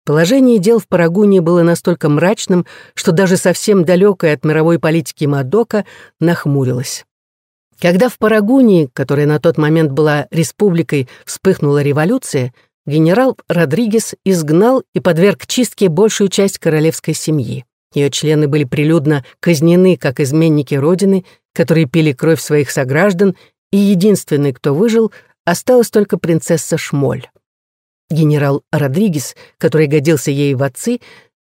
Положение дел в Парагуне было настолько мрачным, что даже совсем далекая от мировой политики Мадока нахмурилась. Когда в Парагунии, которая на тот момент была республикой, вспыхнула революция, генерал Родригес изгнал и подверг чистке большую часть королевской семьи. Ее члены были прилюдно казнены как изменники Родины, которые пили кровь своих сограждан, и единственный, кто выжил, осталась только принцесса Шмоль. Генерал Родригес, который годился ей в отцы,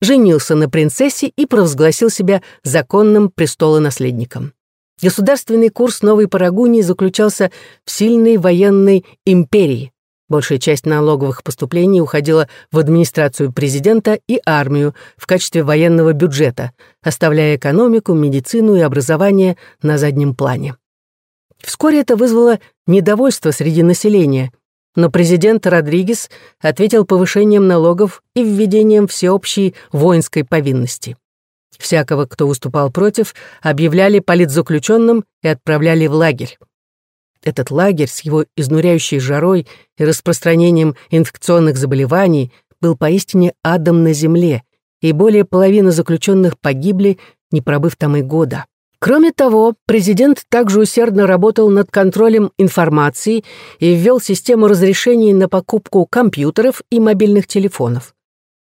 женился на принцессе и провозгласил себя законным престолонаследником. Государственный курс Новой Парагунии заключался в сильной военной империи. Большая часть налоговых поступлений уходила в администрацию президента и армию в качестве военного бюджета, оставляя экономику, медицину и образование на заднем плане. Вскоре это вызвало недовольство среди населения, но президент Родригес ответил повышением налогов и введением всеобщей воинской повинности. Всякого, кто выступал против, объявляли политзаключенным и отправляли в лагерь. Этот лагерь с его изнуряющей жарой и распространением инфекционных заболеваний был поистине адом на земле, и более половины заключенных погибли, не пробыв там и года. Кроме того, президент также усердно работал над контролем информации и ввел систему разрешений на покупку компьютеров и мобильных телефонов.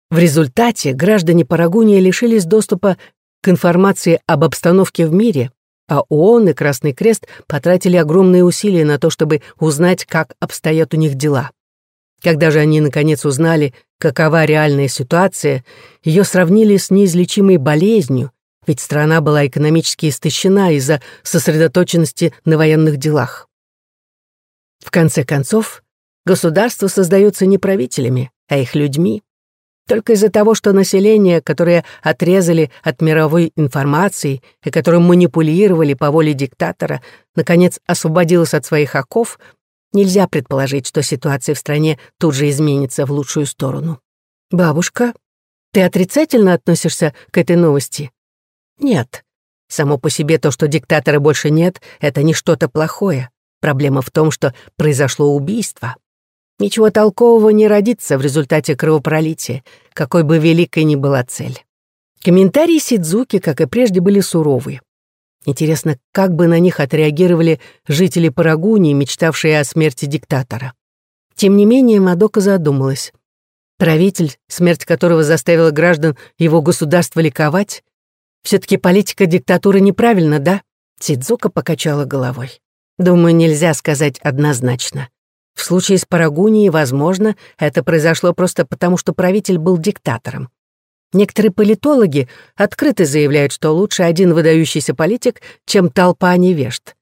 В результате граждане Парагуния лишились доступа к информации об обстановке в мире, а ООН и Красный Крест потратили огромные усилия на то, чтобы узнать, как обстоят у них дела. Когда же они наконец узнали, какова реальная ситуация, ее сравнили с неизлечимой болезнью, ведь страна была экономически истощена из-за сосредоточенности на военных делах. В конце концов, государство создается не правителями, а их людьми. Только из-за того, что население, которое отрезали от мировой информации и которым манипулировали по воле диктатора, наконец освободилось от своих оков, нельзя предположить, что ситуация в стране тут же изменится в лучшую сторону. «Бабушка, ты отрицательно относишься к этой новости?» «Нет. Само по себе то, что диктатора больше нет, это не что-то плохое. Проблема в том, что произошло убийство. Ничего толкового не родится в результате кровопролития, какой бы великой ни была цель. Комментарии Сидзуки, как и прежде, были суровые. Интересно, как бы на них отреагировали жители Парагунии, мечтавшие о смерти диктатора. Тем не менее, Мадока задумалась. Правитель, смерть которого заставила граждан его государства ликовать, все таки политика диктатуры неправильна, да? Сидзука покачала головой. Думаю, нельзя сказать однозначно. В случае с Парагунией, возможно, это произошло просто потому, что правитель был диктатором. Некоторые политологи открыто заявляют, что лучше один выдающийся политик, чем толпа невежд.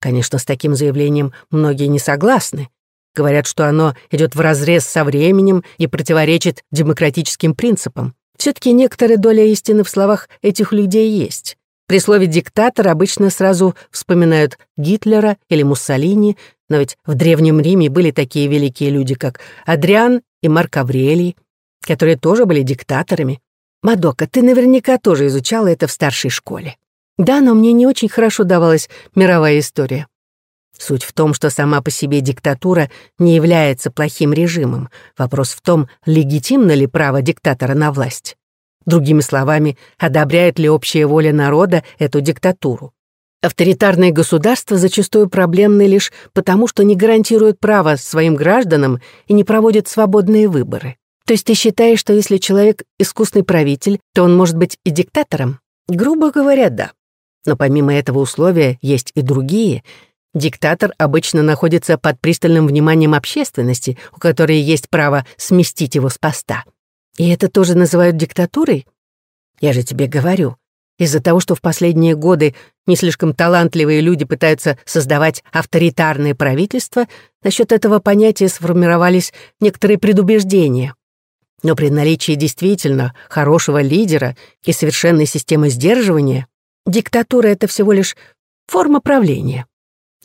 Конечно, с таким заявлением многие не согласны. Говорят, что оно идет вразрез со временем и противоречит демократическим принципам. Все таки некоторая доля истины в словах этих людей есть. При слове «диктатор» обычно сразу вспоминают Гитлера или Муссолини, но ведь в Древнем Риме были такие великие люди, как Адриан и Марк Аврелий, которые тоже были диктаторами. Мадока, ты наверняка тоже изучала это в старшей школе. Да, но мне не очень хорошо давалась мировая история. Суть в том, что сама по себе диктатура не является плохим режимом. Вопрос в том, легитимно ли право диктатора на власть. Другими словами, одобряет ли общая воля народа эту диктатуру. Авторитарные государства зачастую проблемны лишь потому, что не гарантируют право своим гражданам и не проводят свободные выборы. То есть ты считаешь, что если человек искусный правитель, то он может быть и диктатором? Грубо говоря, да. Но помимо этого условия есть и другие. Диктатор обычно находится под пристальным вниманием общественности, у которой есть право сместить его с поста. И это тоже называют диктатурой? Я же тебе говорю, из-за того, что в последние годы не слишком талантливые люди пытаются создавать авторитарные правительства, насчет этого понятия сформировались некоторые предубеждения. Но при наличии действительно хорошего лидера и совершенной системы сдерживания, диктатура — это всего лишь форма правления.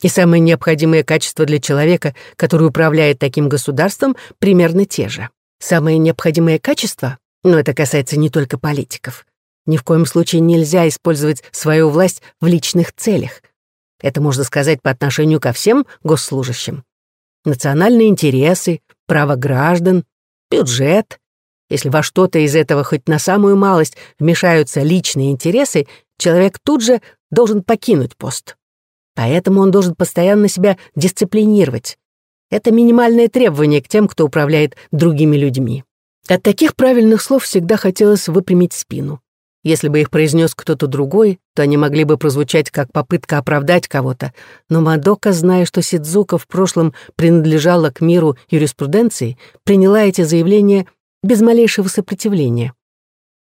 И самые необходимые качества для человека, который управляет таким государством, примерно те же. Самые необходимые качества, но это касается не только политиков — ни в коем случае нельзя использовать свою власть в личных целях. Это можно сказать по отношению ко всем госслужащим. Национальные интересы, право граждан, бюджет. Если во что-то из этого хоть на самую малость вмешаются личные интересы, человек тут же должен покинуть пост. Поэтому он должен постоянно себя дисциплинировать. Это минимальное требование к тем, кто управляет другими людьми. От таких правильных слов всегда хотелось выпрямить спину. Если бы их произнес кто-то другой, то они могли бы прозвучать как попытка оправдать кого-то, но Мадока, зная, что Сидзука в прошлом принадлежала к миру юриспруденции, приняла эти заявления без малейшего сопротивления.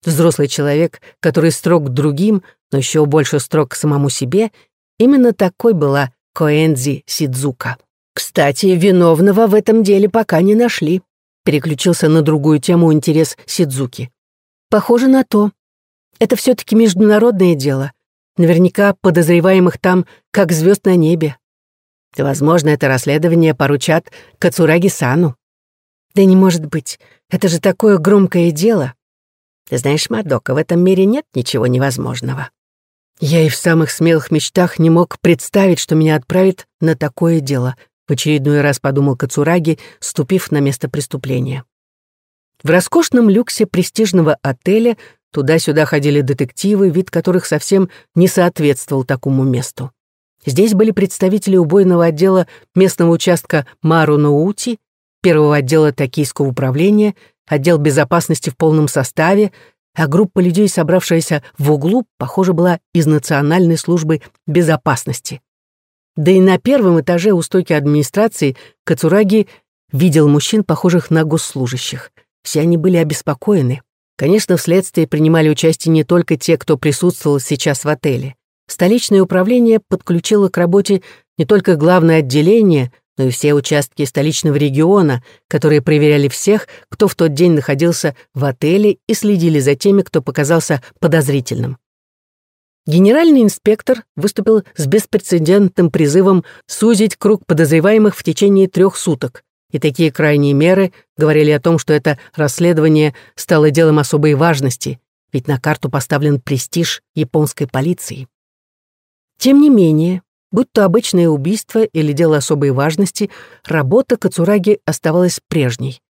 Взрослый человек, который строг другим, но еще больше строг к самому себе, именно такой была Коэнзи Сидзука. Кстати, виновного в этом деле пока не нашли. Переключился на другую тему интерес Сидзуки. Похоже на то. Это все-таки международное дело. Наверняка подозреваемых там, как звезд на небе. Возможно, это расследование поручат Кацураги-сану. Да не может быть. Это же такое громкое дело. Ты знаешь, Мадока, в этом мире нет ничего невозможного. Я и в самых смелых мечтах не мог представить, что меня отправят на такое дело, в очередной раз подумал Кацураги, ступив на место преступления. В роскошном люксе престижного отеля Туда-сюда ходили детективы, вид которых совсем не соответствовал такому месту. Здесь были представители убойного отдела местного участка Мару-Наути, первого отдела токийского управления, отдел безопасности в полном составе, а группа людей, собравшаяся в углу, похоже, была из Национальной службы безопасности. Да и на первом этаже у стойки администрации Кацураги видел мужчин, похожих на госслужащих. Все они были обеспокоены. Конечно, в следствии принимали участие не только те, кто присутствовал сейчас в отеле. Столичное управление подключило к работе не только главное отделение, но и все участки столичного региона, которые проверяли всех, кто в тот день находился в отеле и следили за теми, кто показался подозрительным. Генеральный инспектор выступил с беспрецедентным призывом сузить круг подозреваемых в течение трех суток, и такие крайние меры говорили о том, что это расследование стало делом особой важности, ведь на карту поставлен престиж японской полиции. Тем не менее, будь то обычное убийство или дело особой важности, работа Кацураги оставалась прежней.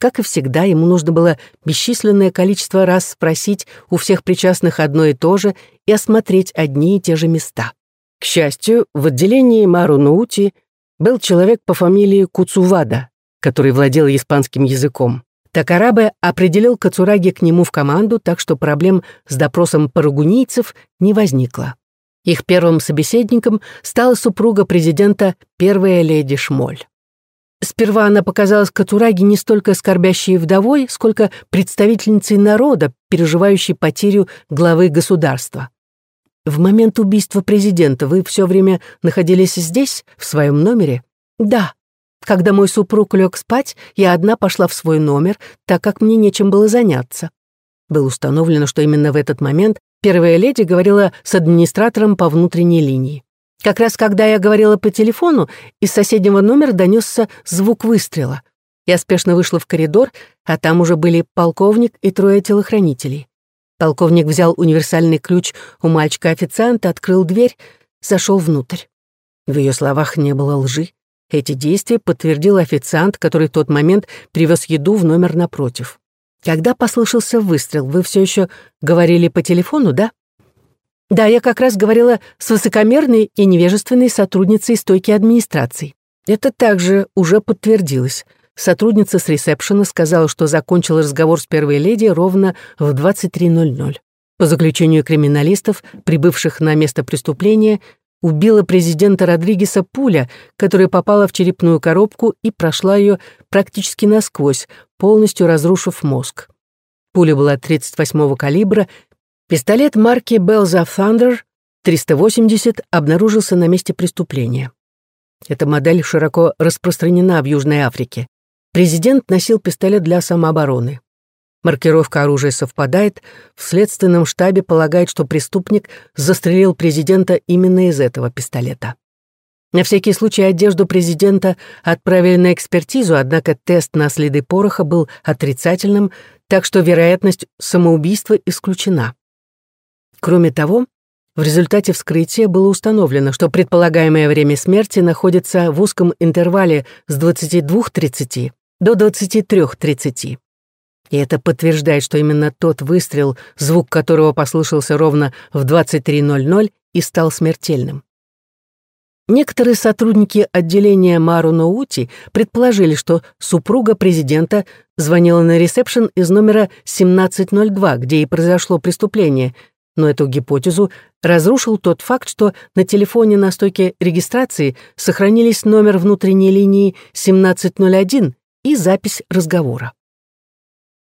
Как и всегда, ему нужно было бесчисленное количество раз спросить у всех причастных одно и то же и осмотреть одни и те же места. К счастью, в отделении Марунути был человек по фамилии Куцувада, который владел испанским языком. Такарабе определил Кацураги к нему в команду, так что проблем с допросом парагунийцев не возникло. Их первым собеседником стала супруга президента, первая леди Шмоль. Сперва она показалась Кацураги не столько скорбящей вдовой, сколько представительницей народа, переживающей потерю главы государства. В момент убийства президента вы все время находились здесь, в своем номере? Да. Когда мой супруг лег спать, я одна пошла в свой номер, так как мне нечем было заняться. Было установлено, что именно в этот момент первая леди говорила с администратором по внутренней линии. Как раз когда я говорила по телефону, из соседнего номера донесся звук выстрела. Я спешно вышла в коридор, а там уже были полковник и трое телохранителей. Полковник взял универсальный ключ у мальчика-официанта, открыл дверь, зашел внутрь. В ее словах не было лжи. Эти действия подтвердил официант, который в тот момент привез еду в номер напротив. Когда послышался выстрел, вы все еще говорили по телефону, да? Да, я как раз говорила с высокомерной и невежественной сотрудницей стойки администрации. Это также уже подтвердилось. Сотрудница с ресепшена сказала, что закончила разговор с первой леди ровно в 23.00. По заключению криминалистов, прибывших на место преступления, убила президента Родригеса пуля, которая попала в черепную коробку и прошла ее практически насквозь, полностью разрушив мозг. Пуля была 38-го калибра, пистолет марки Belza Thunder 380 обнаружился на месте преступления. Эта модель широко распространена в Южной Африке. Президент носил пистолет для самообороны. Маркировка оружия совпадает, в следственном штабе полагают, что преступник застрелил президента именно из этого пистолета. На всякий случай одежду президента отправили на экспертизу, однако тест на следы пороха был отрицательным, так что вероятность самоубийства исключена. Кроме того, в результате вскрытия было установлено, что предполагаемое время смерти находится в узком интервале с 22.30 до 23.30. И это подтверждает, что именно тот выстрел, звук которого послышался ровно в 23.00 и стал смертельным. Некоторые сотрудники отделения Мару Ноути предположили, что супруга президента звонила на ресепшн из номера 1702, где и произошло преступление, но эту гипотезу разрушил тот факт, что на телефоне на стойке регистрации сохранились номер внутренней линии 1701 и запись разговора.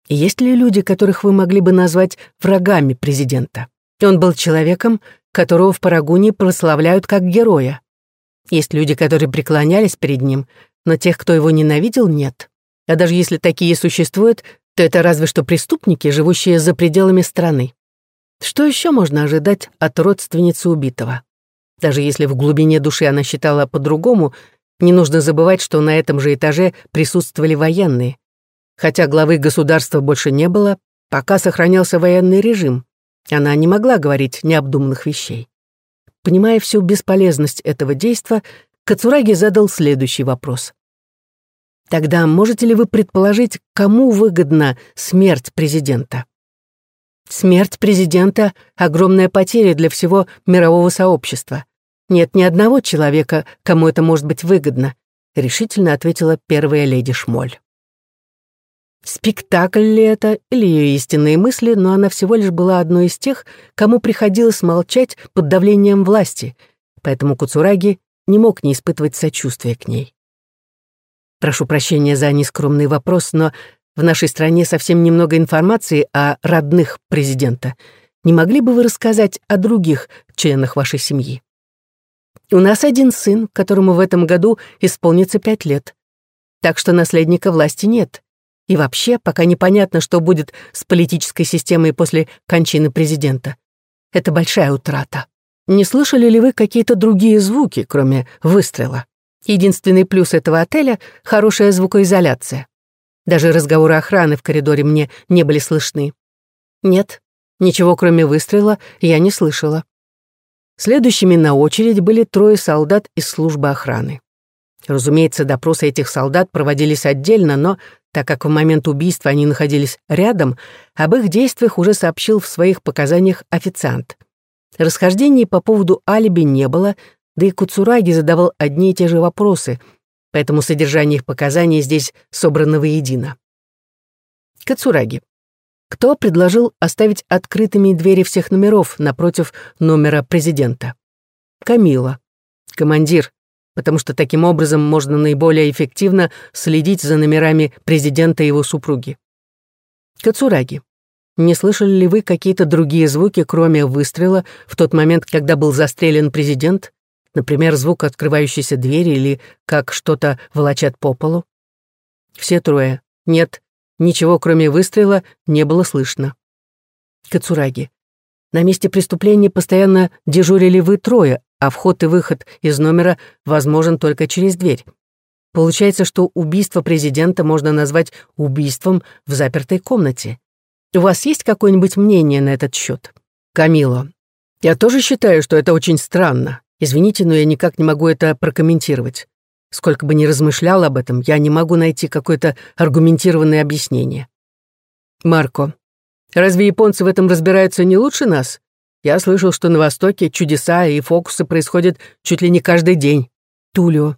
Есть ли люди, которых вы могли бы назвать врагами президента? Он был человеком, которого в Парагуне прославляют как героя. Есть люди, которые преклонялись перед ним, но тех, кто его ненавидел, нет. А даже если такие существуют, то это разве что преступники, живущие за пределами страны. Что еще можно ожидать от родственницы убитого? Даже если в глубине души она считала по-другому, не нужно забывать, что на этом же этаже присутствовали военные. Хотя главы государства больше не было, пока сохранялся военный режим. Она не могла говорить необдуманных вещей. Понимая всю бесполезность этого действа, Кацураги задал следующий вопрос. Тогда можете ли вы предположить, кому выгодна смерть президента? Смерть президента — огромная потеря для всего мирового сообщества. Нет ни одного человека, кому это может быть выгодно, решительно ответила первая леди Шмоль. Спектакль ли это или ее истинные мысли, но она всего лишь была одной из тех, кому приходилось молчать под давлением власти, поэтому Куцураги не мог не испытывать сочувствия к ней. Прошу прощения за нескромный вопрос, но в нашей стране совсем немного информации о родных президента. Не могли бы вы рассказать о других членах вашей семьи? У нас один сын, которому в этом году исполнится пять лет. Так что наследника власти нет. И вообще, пока непонятно, что будет с политической системой после кончины президента. Это большая утрата. Не слышали ли вы какие-то другие звуки, кроме выстрела? Единственный плюс этого отеля — хорошая звукоизоляция. Даже разговоры охраны в коридоре мне не были слышны. Нет, ничего кроме выстрела я не слышала. Следующими на очередь были трое солдат из службы охраны. Разумеется, допросы этих солдат проводились отдельно, но так как в момент убийства они находились рядом, об их действиях уже сообщил в своих показаниях официант. Расхождений по поводу алиби не было, да и Куцураги задавал одни и те же вопросы, поэтому содержание их показаний здесь собрано воедино. Кацураги. Кто предложил оставить открытыми двери всех номеров напротив номера президента? Камила. Командир, потому что таким образом можно наиболее эффективно следить за номерами президента и его супруги. Кацураги. Не слышали ли вы какие-то другие звуки, кроме выстрела, в тот момент, когда был застрелен президент? Например, звук открывающейся двери или как что-то волочат по полу? Все трое. Нет, ничего, кроме выстрела, не было слышно. Кацураги. На месте преступления постоянно дежурили вы трое, а вход и выход из номера возможен только через дверь. Получается, что убийство президента можно назвать убийством в запертой комнате. У вас есть какое-нибудь мнение на этот счет? Камило. Я тоже считаю, что это очень странно. Извините, но я никак не могу это прокомментировать. Сколько бы ни размышлял об этом, я не могу найти какое-то аргументированное объяснение. Марко. Разве японцы в этом разбираются не лучше нас? Я слышал, что на Востоке чудеса и фокусы происходят чуть ли не каждый день. Тулио.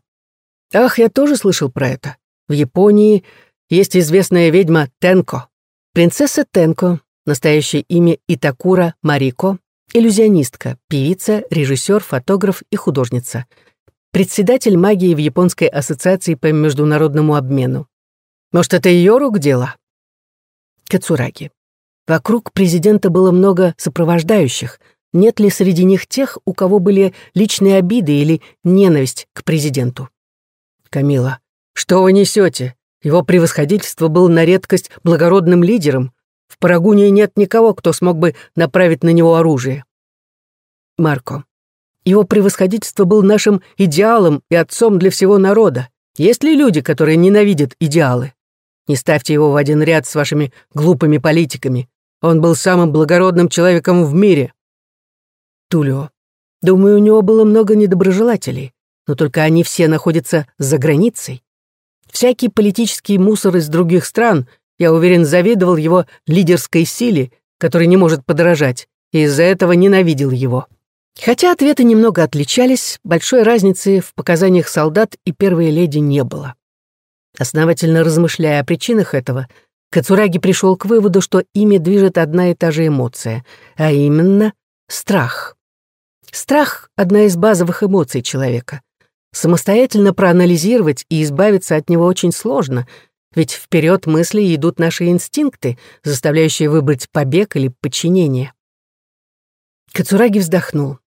Ах, я тоже слышал про это. В Японии есть известная ведьма Тенко. Принцесса Тенко, настоящее имя Итакура Марико, иллюзионистка, певица, режиссер, фотограф и художница. Председатель магии в Японской ассоциации по международному обмену. Может, это ее рук дело? Кацураги. Вокруг президента было много сопровождающих. Нет ли среди них тех, у кого были личные обиды или ненависть к президенту? Камила. Что вы несете? Его превосходительство был на редкость благородным лидером. В Парагунии нет никого, кто смог бы направить на него оружие. Марко. Его превосходительство был нашим идеалом и отцом для всего народа. Есть ли люди, которые ненавидят идеалы? Не ставьте его в один ряд с вашими глупыми политиками. Он был самым благородным человеком в мире. Тулио. Думаю, у него было много недоброжелателей, но только они все находятся за границей. Всякий политический мусор из других стран, я уверен, завидовал его лидерской силе, которой не может подражать, и из-за этого ненавидел его. Хотя ответы немного отличались, большой разницы в показаниях солдат и первой леди не было. Основательно размышляя о причинах этого, Кацураги пришел к выводу, что ими движет одна и та же эмоция, а именно страх. Страх — одна из базовых эмоций человека. Самостоятельно проанализировать и избавиться от него очень сложно, ведь вперед мысли идут наши инстинкты, заставляющие выбрать побег или подчинение. Кацураги вздохнул.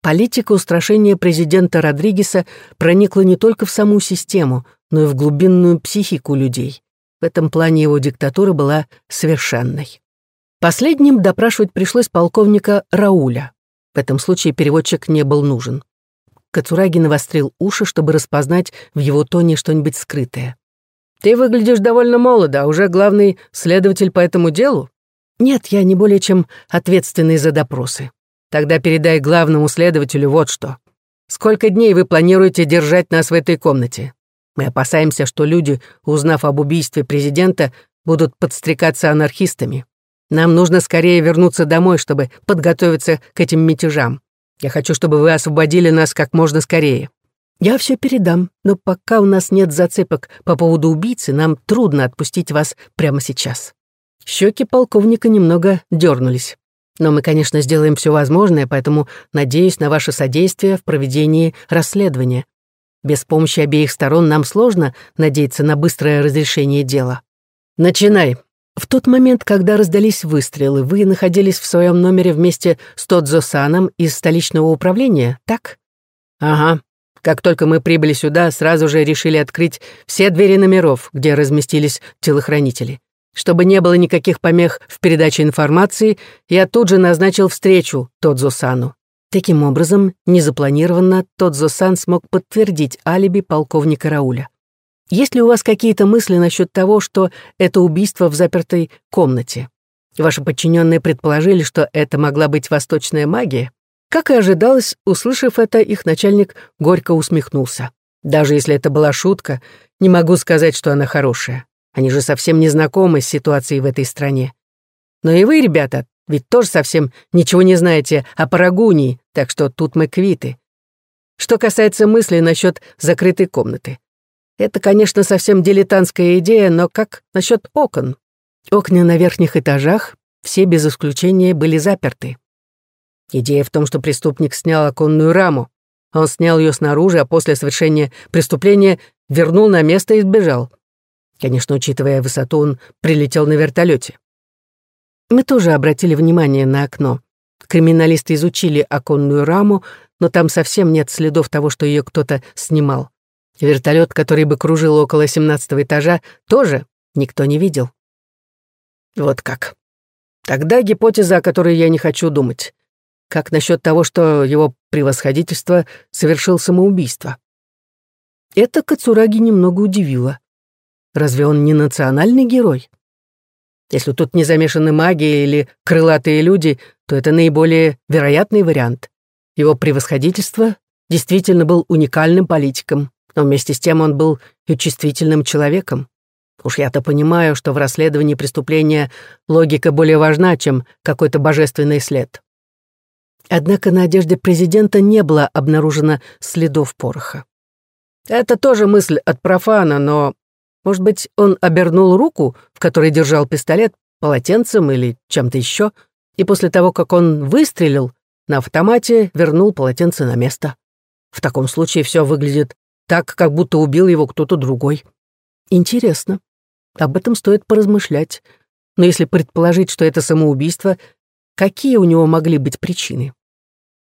Политика устрашения президента Родригеса проникла не только в саму систему, но и в глубинную психику людей. В этом плане его диктатура была совершенной. Последним допрашивать пришлось полковника Рауля. В этом случае переводчик не был нужен. Кацураги навострил уши, чтобы распознать в его тоне что-нибудь скрытое. «Ты выглядишь довольно молодо, а уже главный следователь по этому делу?» «Нет, я не более чем ответственный за допросы. Тогда передай главному следователю вот что. Сколько дней вы планируете держать нас в этой комнате? Мы опасаемся, что люди, узнав об убийстве президента, будут подстрекаться анархистами. Нам нужно скорее вернуться домой, чтобы подготовиться к этим мятежам. Я хочу, чтобы вы освободили нас как можно скорее. Я все передам, но пока у нас нет зацепок по поводу убийцы, нам трудно отпустить вас прямо сейчас. Щеки полковника немного дернулись. Но мы, конечно, сделаем все возможное, поэтому надеюсь на ваше содействие в проведении расследования. Без помощи обеих сторон нам сложно надеяться на быстрое разрешение дела. Начинай. В тот момент, когда раздались выстрелы, вы находились в своем номере вместе с Тодзо-саном из столичного управления, так? Ага. Как только мы прибыли сюда, сразу же решили открыть все двери номеров, где разместились телохранители. Чтобы не было никаких помех в передаче информации, я тут же назначил встречу Тодзо-сану. Таким образом, незапланированно Тодзо-сан смог подтвердить алиби полковника Рауля. Есть ли у вас какие-то мысли насчет того, что это убийство в запертой комнате? Ваши подчиненные предположили, что это могла быть восточная магия? Как и ожидалось, услышав это, их начальник горько усмехнулся. Даже если это была шутка, не могу сказать, что она хорошая. Они же совсем не знакомы с ситуацией в этой стране. Но и вы, ребята, ведь тоже совсем ничего не знаете о Парагунии, так что тут мы квиты. Что касается мысли насчет закрытой комнаты. Это, конечно, совсем дилетантская идея, но как насчет окон? Окна на верхних этажах все без исключения были заперты. Идея в том, что преступник снял оконную раму. Он снял ее снаружи, а после совершения преступления вернул на место и сбежал. Конечно, учитывая высоту, он прилетел на вертолете. Мы тоже обратили внимание на окно. Криминалисты изучили оконную раму, но там совсем нет следов того, что ее кто-то снимал. Вертолет, который бы кружил около 17 этажа, тоже никто не видел. Вот как. Тогда гипотеза, о которой я не хочу думать. Как насчет того, что его превосходительство совершил самоубийство? Это Кацураги немного удивило. Разве он не национальный герой? Если тут не замешаны магия или крылатые люди, то это наиболее вероятный вариант. Его превосходительство действительно был уникальным политиком, но вместе с тем он был и чувствительным человеком. Уж я-то понимаю, что в расследовании преступления логика более важна, чем какой-то божественный след. Однако на одежде президента не было обнаружено следов пороха. Это тоже мысль от профана, но может быть, он обернул руку, в которой держал пистолет, полотенцем или чем-то еще, и после того, как он выстрелил, на автомате вернул полотенце на место. В таком случае все выглядит так, как будто убил его кто-то другой. Интересно. Об этом стоит поразмышлять. Но если предположить, что это самоубийство, какие у него могли быть причины?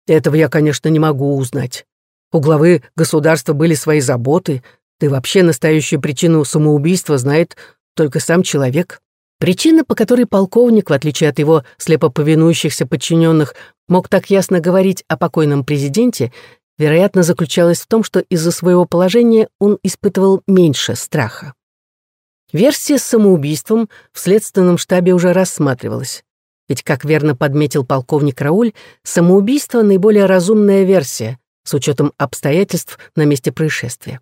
Этого я, конечно, не могу узнать. У главы государства были свои заботы, да и вообще настоящую причину самоубийства знает только сам человек. Причина, по которой полковник, в отличие от его слепоповинующихся подчиненных, мог так ясно говорить о покойном президенте, вероятно, заключалась в том, что из-за своего положения он испытывал меньше страха. Версия с самоубийством в следственном штабе уже рассматривалась. Ведь, как верно подметил полковник Рауль, самоубийство — наиболее разумная версия, с учетом обстоятельств на месте происшествия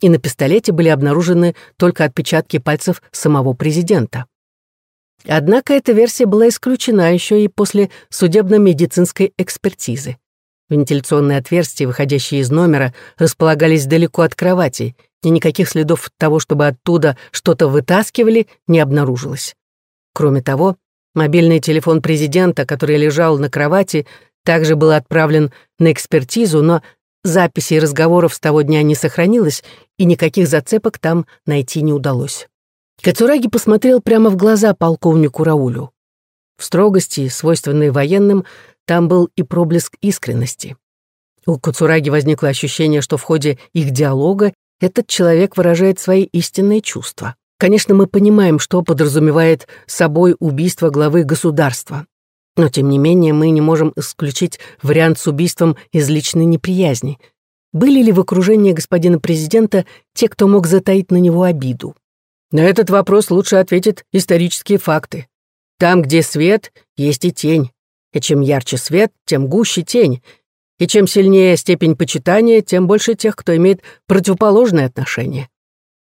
и на пистолете были обнаружены только отпечатки пальцев самого президента. Однако эта версия была исключена еще и после судебно-медицинской экспертизы. Вентиляционные отверстия, выходящие из номера, располагались далеко от кровати, и никаких следов того, чтобы оттуда что-то вытаскивали, не обнаружилось. Кроме того, мобильный телефон президента, который лежал на кровати, также был отправлен на экспертизу, но Записей разговоров с того дня не сохранилось, и никаких зацепок там найти не удалось. Кацураги посмотрел прямо в глаза полковнику Раулю. В строгости, свойственной военным, там был и проблеск искренности. У Кацураги возникло ощущение, что в ходе их диалога этот человек выражает свои истинные чувства. Конечно, мы понимаем, что подразумевает собой убийство главы государства. Но, тем не менее, мы не можем исключить вариант с убийством из личной неприязни. Были ли в окружении господина президента те, кто мог затаить на него обиду? На этот вопрос лучше ответят исторические факты. Там, где свет, есть и тень. И чем ярче свет, тем гуще тень. И чем сильнее степень почитания, тем больше тех, кто имеет противоположное отношение.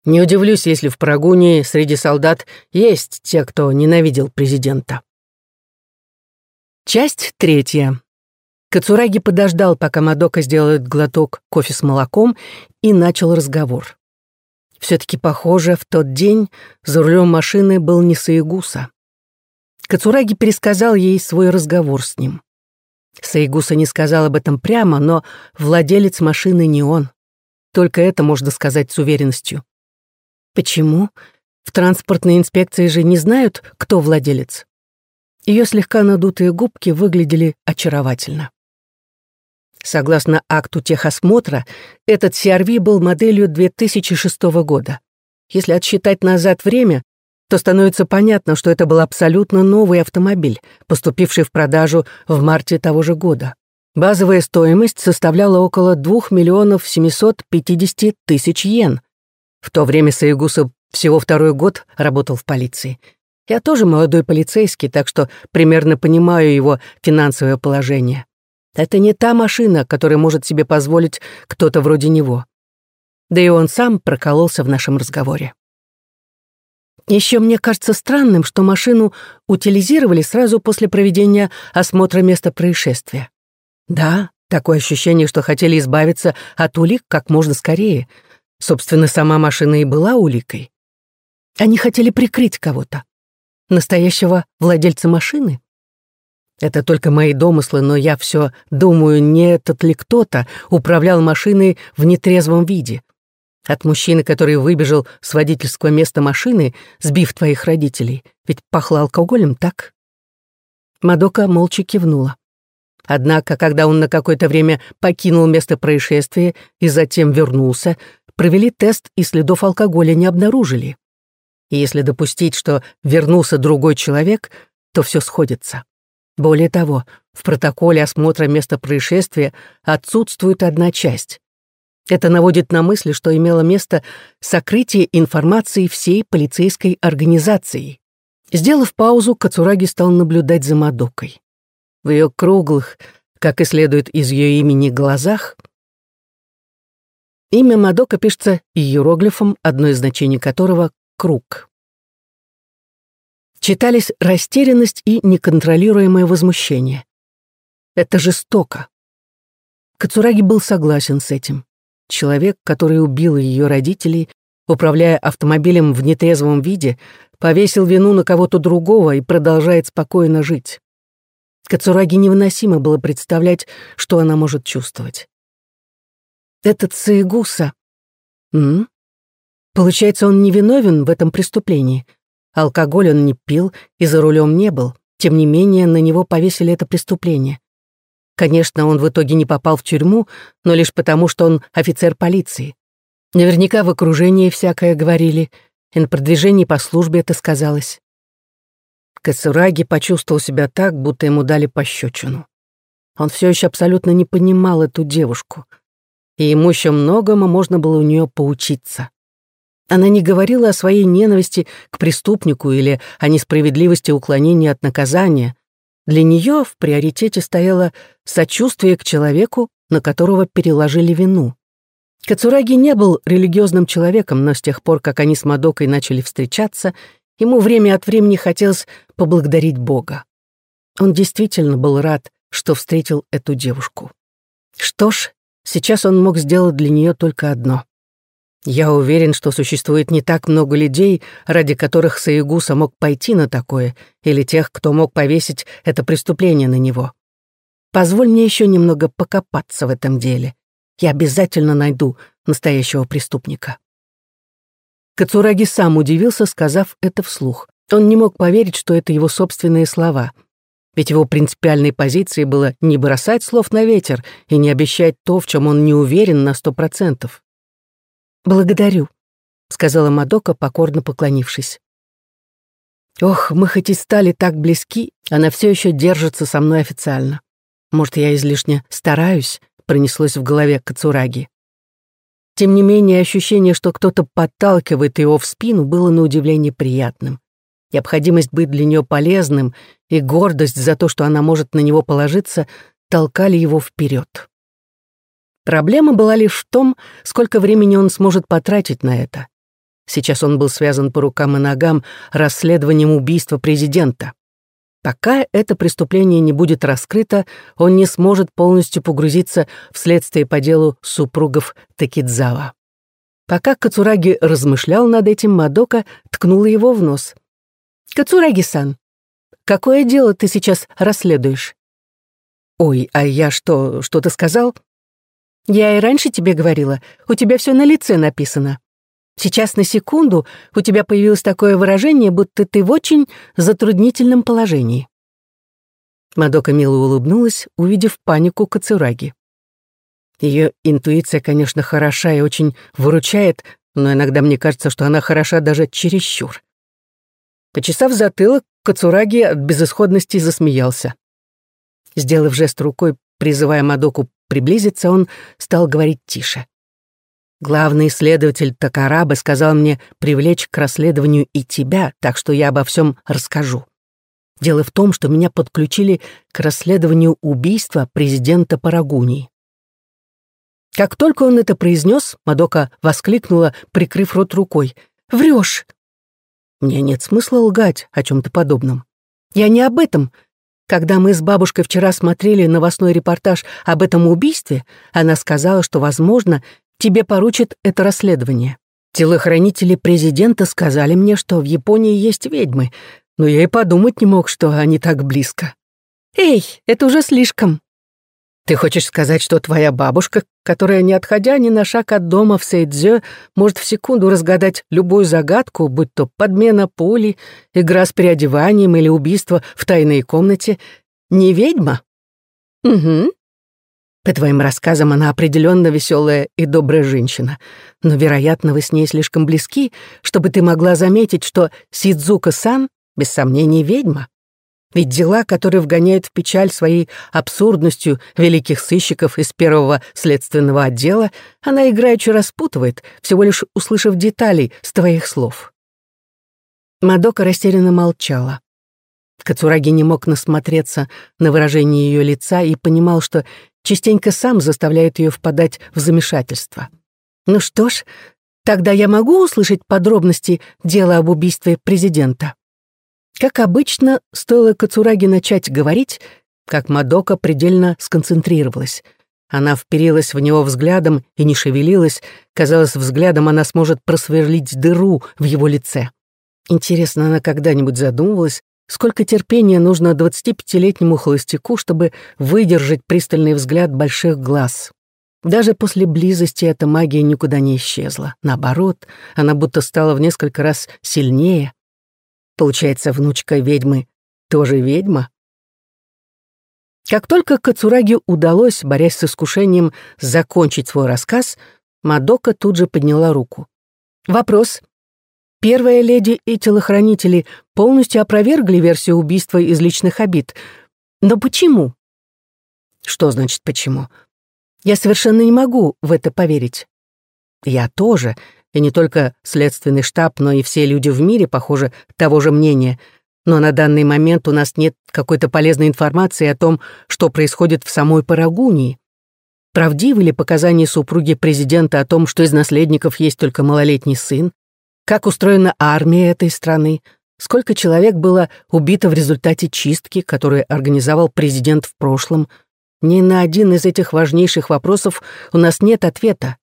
Не удивлюсь, если в Парагунии среди солдат есть те, кто ненавидел президента. Часть третья. Кацураги подождал, пока Мадока сделает глоток кофе с молоком, и начал разговор. Все-таки, похоже, в тот день за рулем машины был не Саигуса. Кацураги пересказал ей свой разговор с ним. Саигуса не сказал об этом прямо, но владелец машины не он. Только это можно сказать с уверенностью. Почему? В транспортной инспекции же не знают, кто владелец. Ее слегка надутые губки выглядели очаровательно. Согласно акту техосмотра, этот CRV был моделью 2006 года. Если отсчитать назад время, то становится понятно, что это был абсолютно новый автомобиль, поступивший в продажу в марте того же года. Базовая стоимость составляла около 2 миллионов 750 тысяч йен. В то время Саигуса всего второй год работал в полиции. Я тоже молодой полицейский, так что примерно понимаю его финансовое положение. Это не та машина, которую может себе позволить кто-то вроде него. Да и он сам прокололся в нашем разговоре. Еще мне кажется странным, что машину утилизировали сразу после проведения осмотра места происшествия. Да, такое ощущение, что хотели избавиться от улик как можно скорее. Собственно, сама машина и была уликой. Они хотели прикрыть кого-то. Настоящего владельца машины? Это только мои домыслы, но я все думаю, не этот ли кто-то управлял машиной в нетрезвом виде. От мужчины, который выбежал с водительского места машины, сбив твоих родителей. Ведь пахло алкоголем, так? Мадока молча кивнула. Однако, когда он на какое-то время покинул место происшествия и затем вернулся, провели тест и следов алкоголя не обнаружили. И если допустить, что вернулся другой человек, то все сходится. Более того, в протоколе осмотра места происшествия отсутствует одна часть. Это наводит на мысль, что имело место сокрытие информации всей полицейской организации. Сделав паузу, Кацураги стал наблюдать за Мадокой. В ее круглых, как и следует из ее имени, глазах Имя Мадока пишется иероглифом, одно из значений которого — круг. Читались растерянность и неконтролируемое возмущение. Это жестоко. Кацураги был согласен с этим. Человек, который убил ее родителей, управляя автомобилем в нетрезвом виде, повесил вину на кого-то другого и продолжает спокойно жить. Кацураги невыносимо было представлять, что она может чувствовать. Этот Саигуса... М? Получается, он невиновен в этом преступлении. Алкоголь он не пил и за рулем не был. Тем не менее, на него повесили это преступление. Конечно, он в итоге не попал в тюрьму, но лишь потому, что он офицер полиции. Наверняка в окружении всякое говорили, и на продвижении по службе это сказалось. Кацураги почувствовал себя так, будто ему дали пощечину. Он все еще абсолютно не понимал эту девушку, и ему еще многому можно было у нее поучиться. Она не говорила о своей ненависти к преступнику или о несправедливости уклонения от наказания, для нее в приоритете стояло сочувствие к человеку, на которого переложили вину. Кацураги не был религиозным человеком, но с тех пор, как они с Мадокой начали встречаться, ему время от времени хотелось поблагодарить Бога. Он действительно был рад, что встретил эту девушку. Что ж, сейчас он мог сделать для нее только одно. Я уверен, что существует не так много людей, ради которых Саигуса мог пойти на такое, или тех, кто мог повесить это преступление на него. Позволь мне еще немного покопаться в этом деле. Я обязательно найду настоящего преступника. Кацураги сам удивился, сказав это вслух. Он не мог поверить, что это его собственные слова. Ведь его принципиальной позицией было не бросать слов на ветер и не обещать то, в чем он не уверен на сто процентов. «Благодарю», — сказала Мадока, покорно поклонившись. «Ох, мы хоть и стали так близки, она все еще держится со мной официально. Может, я излишне стараюсь?» — пронеслось в голове Кацураги. Тем не менее, ощущение, что кто-то подталкивает его в спину, было на удивление приятным. Необходимость быть для нее полезным и гордость за то, что она может на него положиться, толкали его вперед. Проблема была лишь в том, сколько времени он сможет потратить на это. Сейчас он был связан по рукам и ногам расследованием убийства президента. Пока это преступление не будет раскрыто, он не сможет полностью погрузиться в следствие по делу супругов Такидзава. Пока Кацураги размышлял над этим, Мадока ткнула его в нос. «Кацураги-сан, какое дело ты сейчас расследуешь?» «Ой, а я что, что-то сказал?» «Я и раньше тебе говорила, у тебя все на лице написано. Сейчас на секунду у тебя появилось такое выражение, будто ты в очень затруднительном положении». Мадока мило улыбнулась, увидев панику Кацураги. Ее интуиция, конечно, хороша и очень выручает, но иногда мне кажется, что она хороша даже чересчур. Почесав затылок, Кацураги от безысходности засмеялся. Сделав жест рукой, призывая Мадоку приблизиться, он стал говорить тише. Главный следователь Такараба сказал мне привлечь к расследованию и тебя, так что я обо всем расскажу. Дело в том, что меня подключили к расследованию убийства президента Парагунии. Как только он это произнес, Мадока воскликнула, прикрыв рот рукой. «Врешь!» «Мне нет смысла лгать о чем-то подобном. Я не об этом. Когда мы с бабушкой вчера смотрели новостной репортаж об этом убийстве, она сказала, что, возможно, тебе поручат это расследование. Телохранители президента сказали мне, что в Японии есть ведьмы, но я и подумать не мог, что они так близко. Эй, это уже слишком. Ты хочешь сказать, что твоя бабушка, которая, не отходя ни на шаг от дома в Сейдзё, может в секунду разгадать любую загадку, будь то подмена пули, игра с переодеванием или убийство в тайной комнате, не ведьма? Угу. По твоим рассказам, она определенно веселая и добрая женщина. Но, вероятно, вы с ней слишком близки, чтобы ты могла заметить, что Сидзука-сан, без сомнений, ведьма. Ведь дела, которые вгоняют в печаль своей абсурдностью великих сыщиков из первого следственного отдела, она играючи распутывает, всего лишь услышав детали с твоих слов. Мадока растерянно молчала. Кацураги не мог насмотреться на выражение ее лица и понимал, что частенько сам заставляет ее впадать в замешательство. «Ну что ж, тогда я могу услышать подробности дела об убийстве президента?» Как обычно, стоило Кацураги начать говорить, как Мадока предельно сконцентрировалась. Она вперилась в него взглядом и не шевелилась. Казалось, взглядом она сможет просверлить дыру в его лице. Интересно, она когда-нибудь задумывалась, Сколько терпения нужно 25-летнему холостяку, чтобы выдержать пристальный взгляд больших глаз. Даже после близости эта магия никуда не исчезла. Наоборот, она будто стала в несколько раз сильнее. Получается, внучка ведьмы тоже ведьма? Как только Кацураги удалось, борясь с искушением, закончить свой рассказ, Мадока тут же подняла руку. «Вопрос. Первая леди и телохранители полностью опровергли версию убийства из личных обид. Но почему? Что значит «почему»? Я совершенно не могу в это поверить. Я тоже, и не только следственный штаб, но и все люди в мире, похоже, того же мнения. Но на данный момент у нас нет какой-то полезной информации о том, что происходит в самой Парагунии. Правдивы ли показания супруги президента о том, что из наследников есть только малолетний сын? как устроена армия этой страны, сколько человек было убито в результате чистки, которую организовал президент в прошлом. Ни на один из этих важнейших вопросов у нас нет ответа.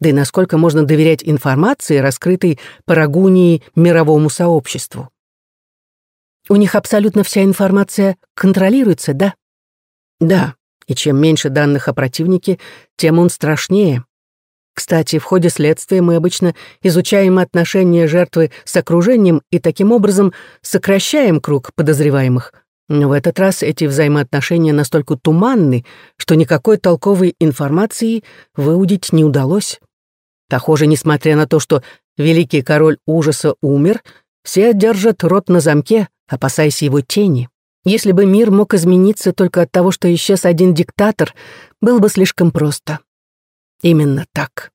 Да и насколько можно доверять информации, раскрытой Парагунии мировому сообществу. У них абсолютно вся информация контролируется, да? Да, и чем меньше данных о противнике, тем он страшнее. Кстати, в ходе следствия мы обычно изучаем отношения жертвы с окружением и таким образом сокращаем круг подозреваемых. Но в этот раз эти взаимоотношения настолько туманны, что никакой толковой информации выудить не удалось. Похоже, несмотря на то, что великий король ужаса умер, все держат рот на замке, опасаясь его тени. Если бы мир мог измениться только от того, что исчез один диктатор, было бы слишком просто. Именно так.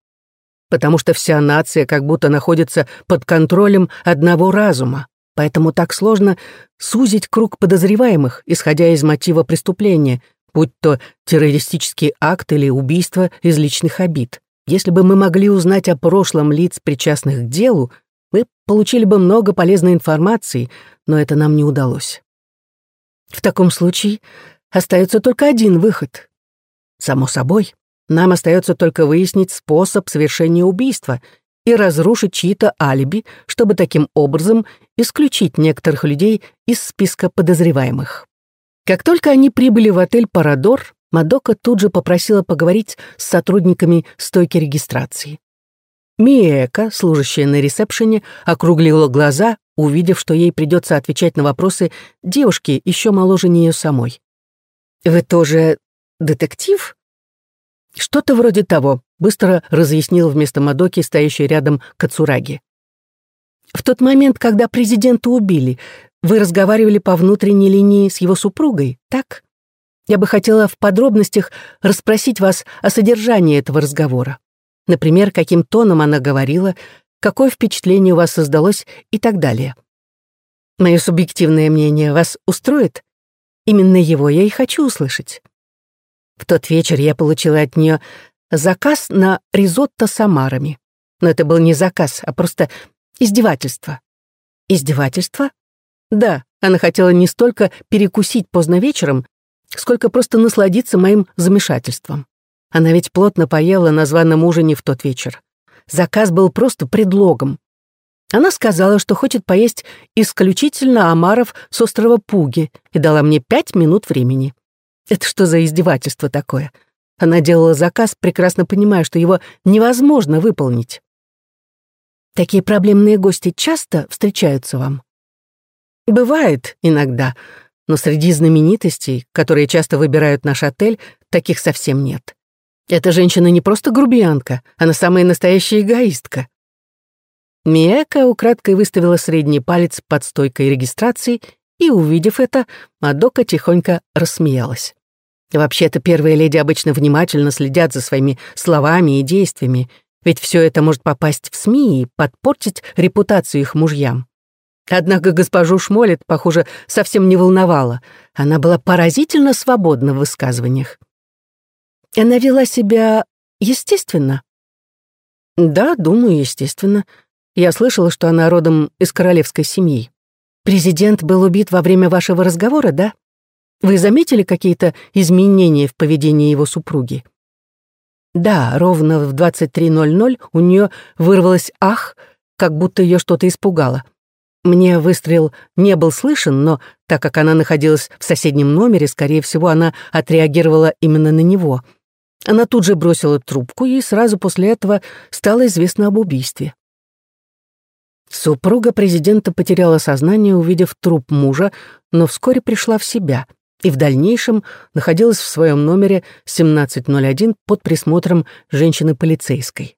Потому что вся нация как будто находится под контролем одного разума. Поэтому так сложно сузить круг подозреваемых, исходя из мотива преступления, будь то террористический акт или убийство из личных обид. Если бы мы могли узнать о прошлом лиц, причастных к делу, мы получили бы много полезной информации, но это нам не удалось. В таком случае остается только один выход. Само собой, нам остается только выяснить способ совершения убийства и разрушить чьи-то алиби, чтобы таким образом исключить некоторых людей из списка подозреваемых. Как только они прибыли в отель «Парадор», Мадока тут же попросила поговорить с сотрудниками стойки регистрации. Миэка, служащая на ресепшене, округлила глаза, увидев, что ей придется отвечать на вопросы девушки, еще моложе нее самой. «Вы тоже детектив?» «Что-то вроде того», — быстро разъяснил вместо Мадоки, стоящий рядом Кацураги. «В тот момент, когда президента убили, вы разговаривали по внутренней линии с его супругой, так? Я бы хотела в подробностях расспросить вас о содержании этого разговора. Например, каким тоном она говорила, какое впечатление у вас создалось и так далее. Мое субъективное мнение вас устроит? Именно его я и хочу услышать. В тот вечер я получила от нее заказ на ризотто с омарами. Но это был не заказ, а просто издевательство. Издевательство? Да, она хотела не столько перекусить поздно вечером, сколько просто насладиться моим замешательством. Она ведь плотно поела на званом ужине в тот вечер. Заказ был просто предлогом. Она сказала, что хочет поесть исключительно омаров с острова Пуги и дала мне пять минут времени. Это что за издевательство такое? Она делала заказ, прекрасно понимая, что его невозможно выполнить. Такие проблемные гости часто встречаются вам? Бывает иногда, но среди знаменитостей, которые часто выбирают наш отель, таких совсем нет. Эта женщина не просто грубиянка, она самая настоящая эгоистка. Миэка украдкой выставила средний палец под стойкой регистрации, и, увидев это, Мадока тихонько рассмеялась. Вообще-то первые леди обычно внимательно следят за своими словами и действиями, ведь все это может попасть в СМИ и подпортить репутацию их мужьям. Однако госпожу Шмолет, похоже, совсем не волновало. Она была поразительно свободна в высказываниях. Она вела себя естественно? Да, думаю, естественно. Я слышала, что она родом из королевской семьи. Президент был убит во время вашего разговора, да? Вы заметили какие-то изменения в поведении его супруги? Да, ровно в 23.00 у нее вырвалось «ах», как будто ее что-то испугало. Мне выстрел не был слышен, но так как она находилась в соседнем номере, скорее всего, она отреагировала именно на него — она тут же бросила трубку, и сразу после этого стало известно об убийстве. Супруга президента потеряла сознание, увидев труп мужа, но вскоре пришла в себя и в дальнейшем находилась в своем номере 1701 под присмотром женщины-полицейской.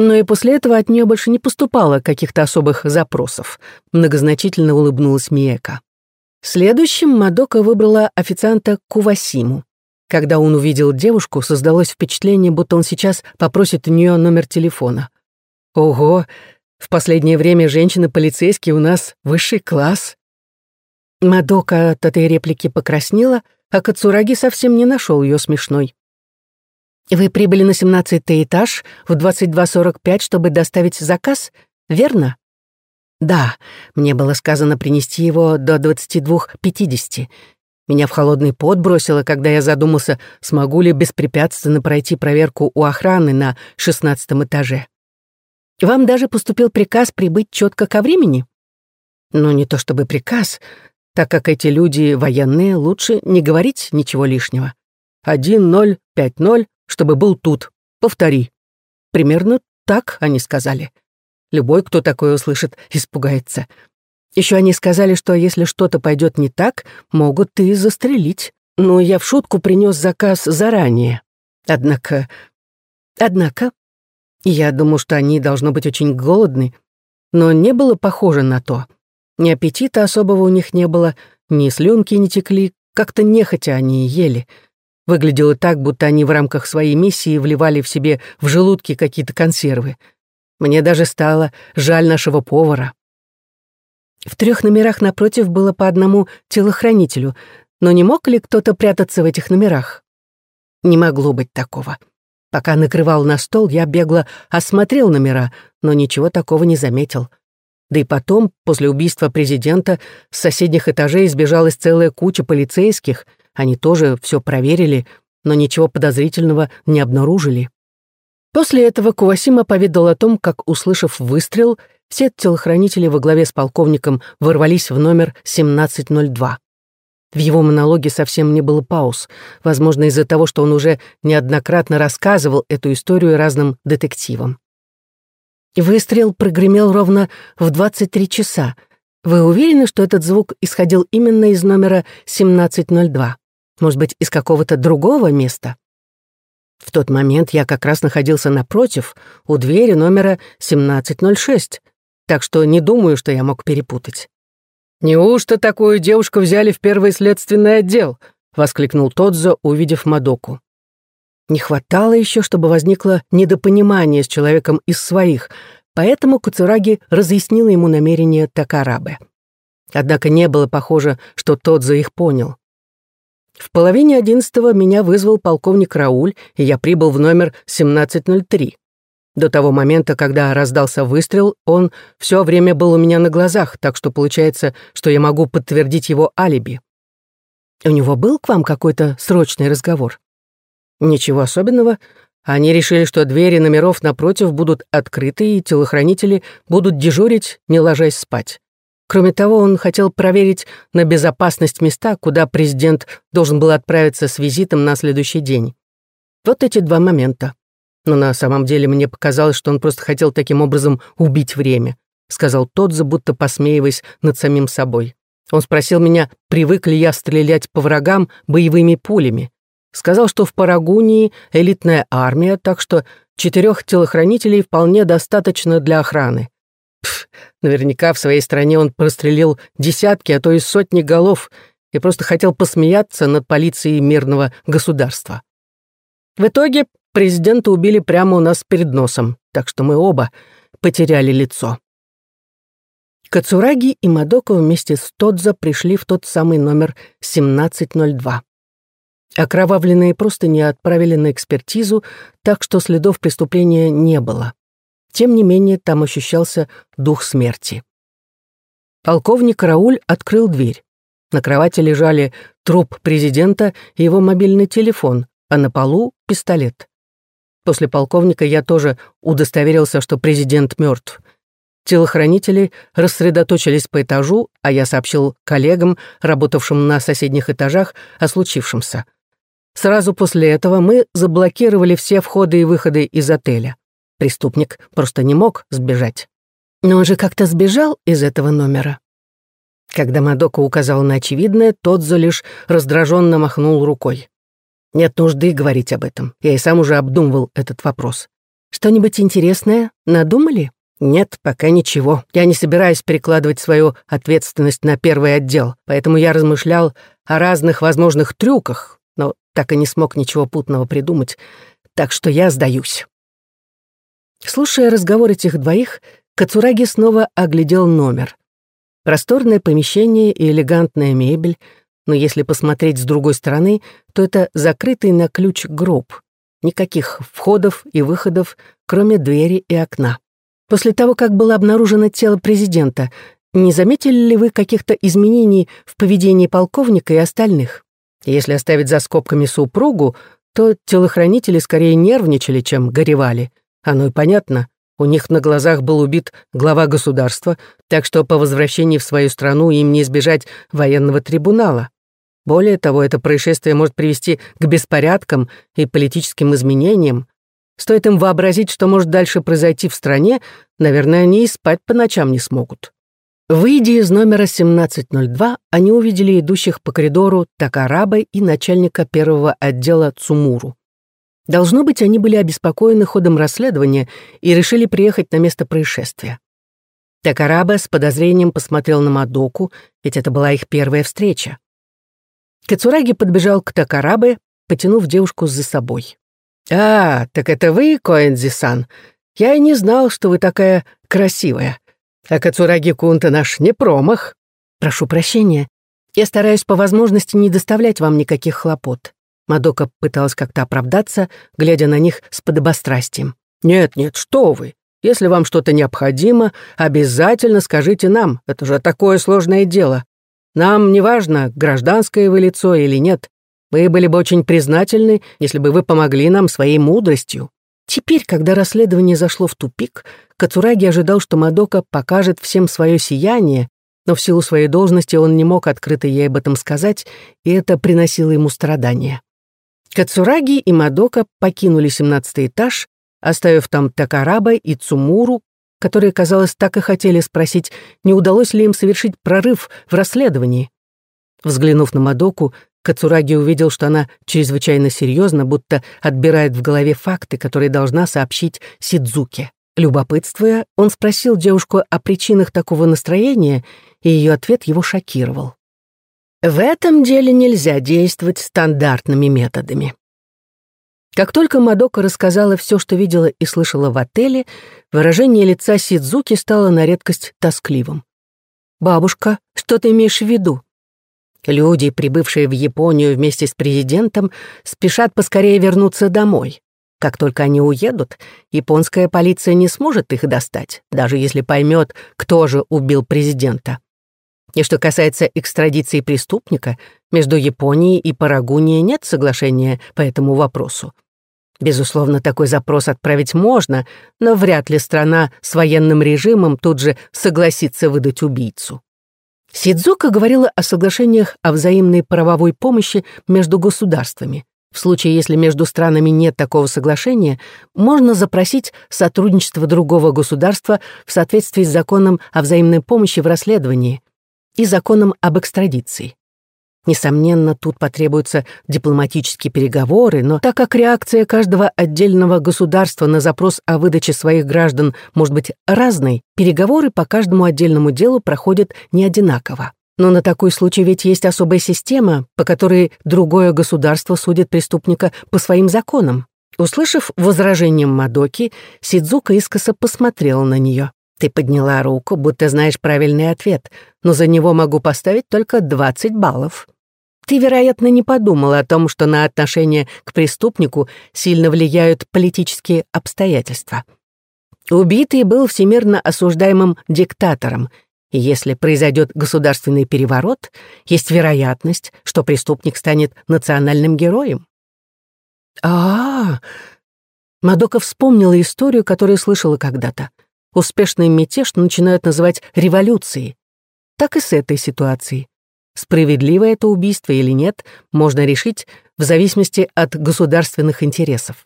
Но и после этого от нее больше не поступало каких-то особых запросов. Многозначительно улыбнулась Миека. Следующим Мадока выбрала официанта Кувасиму. Когда он увидел девушку, создалось впечатление, будто он сейчас попросит у нее номер телефона. Ого, в последнее время женщины-полицейские у нас высший класс. Мадока от этой реплики покраснела, а Кацураги совсем не нашел ее смешной. «Вы прибыли на семнадцатый этаж в 22.45, чтобы доставить заказ, верно?» «Да, мне было сказано принести его до 22.50. Меня в холодный пот бросило, когда я задумался, смогу ли беспрепятственно пройти проверку у охраны на шестнадцатом этаже. Вам даже поступил приказ прибыть четко ко времени? Ну, не то чтобы приказ, так как эти люди военные, лучше не говорить ничего лишнего. Один ноль пять ноль, чтобы был тут. Повтори. Примерно так они сказали. Любой, кто такое услышит, испугается. Еще они сказали, что если что-то пойдет не так, могут и застрелить. Но я в шутку принес заказ заранее. Однако... Однако... Я думал, что они должны быть очень голодны, но не было похоже на то. Ни аппетита особого у них не было, ни слюнки не текли, как-то нехотя они ели. Выглядело так, будто они в рамках своей миссии вливали в себе в желудки какие-то консервы. Мне даже стало жаль нашего повара. В трех номерах напротив было по одному телохранителю, но не мог ли кто-то прятаться в этих номерах? Не могло быть такого. Пока накрывал на стол, я бегло осмотрел номера, но ничего такого не заметил. Да и потом, после убийства президента, с соседних этажей сбежалась целая куча полицейских. Они тоже все проверили, но ничего подозрительного не обнаружили. После этого Кувасима поведал о том, как, услышав выстрел, все телохранители во главе с полковником ворвались в номер 1702. В его монологе совсем не было пауз, возможно, из-за того, что он уже неоднократно рассказывал эту историю разным детективам. Выстрел прогремел ровно в 23 часа. Вы уверены, что этот звук исходил именно из номера 1702? Может быть, из какого-то другого места? В тот момент я как раз находился напротив, у двери номера 1706, так что не думаю, что я мог перепутать. «Неужто такую девушку взяли в первый следственный отдел?» — воскликнул Тодзо, увидев Мадоку. Не хватало еще, чтобы возникло недопонимание с человеком из своих, поэтому Куцураги разъяснил ему намерение Такарабе. Однако не было похоже, что Тодзо их понял. В половине одиннадцатого меня вызвал полковник Рауль, и я прибыл в номер 1703. До того момента, когда раздался выстрел, он все время был у меня на глазах, так что получается, что я могу подтвердить его алиби. У него был к вам какой-то срочный разговор? Ничего особенного. Они решили, что двери номеров напротив будут открыты, и телохранители будут дежурить, не ложась спать. Кроме того, он хотел проверить на безопасность места, куда президент должен был отправиться с визитом на следующий день. Вот эти два момента. Но на самом деле мне показалось, что он просто хотел таким образом убить время, сказал тот, будто посмеиваясь над самим собой. Он спросил меня, привык ли я стрелять по врагам боевыми пулями. Сказал, что в Парагунии элитная армия, так что четырех телохранителей вполне достаточно для охраны. Пф, наверняка в своей стране он прострелил десятки, а то и сотни голов и просто хотел посмеяться над полицией мирного государства. В итоге президента убили прямо у нас перед носом, так что мы оба потеряли лицо. Кацураги и Мадоко вместе с Тодзо пришли в тот самый номер 1702. Окровавленные не отправили на экспертизу, так что следов преступления не было. Тем не менее, там ощущался дух смерти. Полковник Рауль открыл дверь. На кровати лежали труп президента и его мобильный телефон, а на полу — пистолет. После полковника я тоже удостоверился, что президент мертв. Телохранители рассредоточились по этажу, а я сообщил коллегам, работавшим на соседних этажах, о случившемся — Сразу после этого мы заблокировали все входы и выходы из отеля. Преступник просто не мог сбежать. Но он же как-то сбежал из этого номера. Когда Мадока указал на очевидное, Тодзо лишь раздраженно махнул рукой. Нет нужды говорить об этом. Я и сам уже обдумывал этот вопрос. Что-нибудь интересное надумали? Нет, пока ничего. Я не собираюсь перекладывать свою ответственность на первый отдел, поэтому я размышлял о разных возможных трюках, но так и не смог ничего путного придумать, так что я сдаюсь. Слушая разговор этих двоих, Кацураги снова оглядел номер. Просторное помещение и элегантная мебель, но если посмотреть с другой стороны, то это закрытый на ключ гроб. Никаких входов и выходов, кроме двери и окна. После того, как было обнаружено тело президента, не заметили ли вы каких-то изменений в поведении полковника и остальных? Если оставить за скобками супругу, то телохранители скорее нервничали, чем горевали. Оно и понятно. У них на глазах был убит глава государства, так что по возвращении в свою страну им не избежать военного трибунала. Более того, это происшествие может привести к беспорядкам и политическим изменениям. Стоит им вообразить, что может дальше произойти в стране, наверное, они и спать по ночам не смогут. Выйдя из номера 1702, они увидели идущих по коридору Такараба и начальника первого отдела Цумуру. Должно быть, они были обеспокоены ходом расследования и решили приехать на место происшествия. Такараба с подозрением посмотрел на Мадоку, ведь это была их первая встреча. Кацураги подбежал к Такарабе, потянув девушку за собой. «А, так это вы, Коэнзи-сан? Я и не знал, что вы такая красивая. А Кацураги Кунта наш не промах. Прошу прощения. Я стараюсь по возможности не доставлять вам никаких хлопот. Мадока пыталась как-то оправдаться, глядя на них с подобострастием. «Нет, нет, что вы! Если вам что-то необходимо, обязательно скажите нам. Это же такое сложное дело. Нам не важно, гражданское вы лицо или нет. Мы были бы очень признательны, если бы вы помогли нам своей мудростью». Теперь, когда расследование зашло в тупик, Кацураги ожидал, что Мадока покажет всем свое сияние, но в силу своей должности он не мог открыто ей об этом сказать, и это приносило ему страдания. Кацураги и Мадока покинули семнадцатый этаж, оставив там Такараба и Цумуру, которые, казалось, так и хотели спросить, не удалось ли им совершить прорыв в расследовании. Взглянув на Мадоку, Кацураги увидел, что она чрезвычайно серьезно, будто отбирает в голове факты, которые должна сообщить Сидзуке. Любопытствуя, он спросил девушку о причинах такого настроения, и ее ответ его шокировал. «В этом деле нельзя действовать стандартными методами». Как только Мадока рассказала все, что видела и слышала в отеле, выражение лица Сидзуки стало на редкость тоскливым. «Бабушка, что ты имеешь в виду?» Люди, прибывшие в Японию вместе с президентом, спешат поскорее вернуться домой. Как только они уедут, японская полиция не сможет их достать, даже если поймет, кто же убил президента. И что касается экстрадиции преступника, между Японией и Парагунией нет соглашения по этому вопросу. Безусловно, такой запрос отправить можно, но вряд ли страна с военным режимом тут же согласится выдать убийцу. Сидзука говорила о соглашениях о взаимной правовой помощи между государствами. В случае, если между странами нет такого соглашения, можно запросить сотрудничество другого государства в соответствии с законом о взаимной помощи в расследовании и законом об экстрадиции. Несомненно, тут потребуются дипломатические переговоры, но так как реакция каждого отдельного государства на запрос о выдаче своих граждан может быть разной, переговоры по каждому отдельному делу проходят не одинаково. Но на такой случай ведь есть особая система, по которой другое государство судит преступника по своим законам. Услышав возражение Мадоки, Сидзука искоса посмотрела на нее. «Ты подняла руку, будто знаешь правильный ответ, но за него могу поставить только 20 баллов. Ты, вероятно, не подумала о том, что на отношение к преступнику сильно влияют политические обстоятельства. Убитый был всемирно осуждаемым диктатором, и если произойдет государственный переворот, есть вероятность, что преступник станет национальным героем. А, -а, -а Мадока вспомнила историю, которую слышала когда-то. Успешный мятеж начинают называть революцией. Так и с этой ситуацией. Справедливо это убийство или нет, можно решить в зависимости от государственных интересов.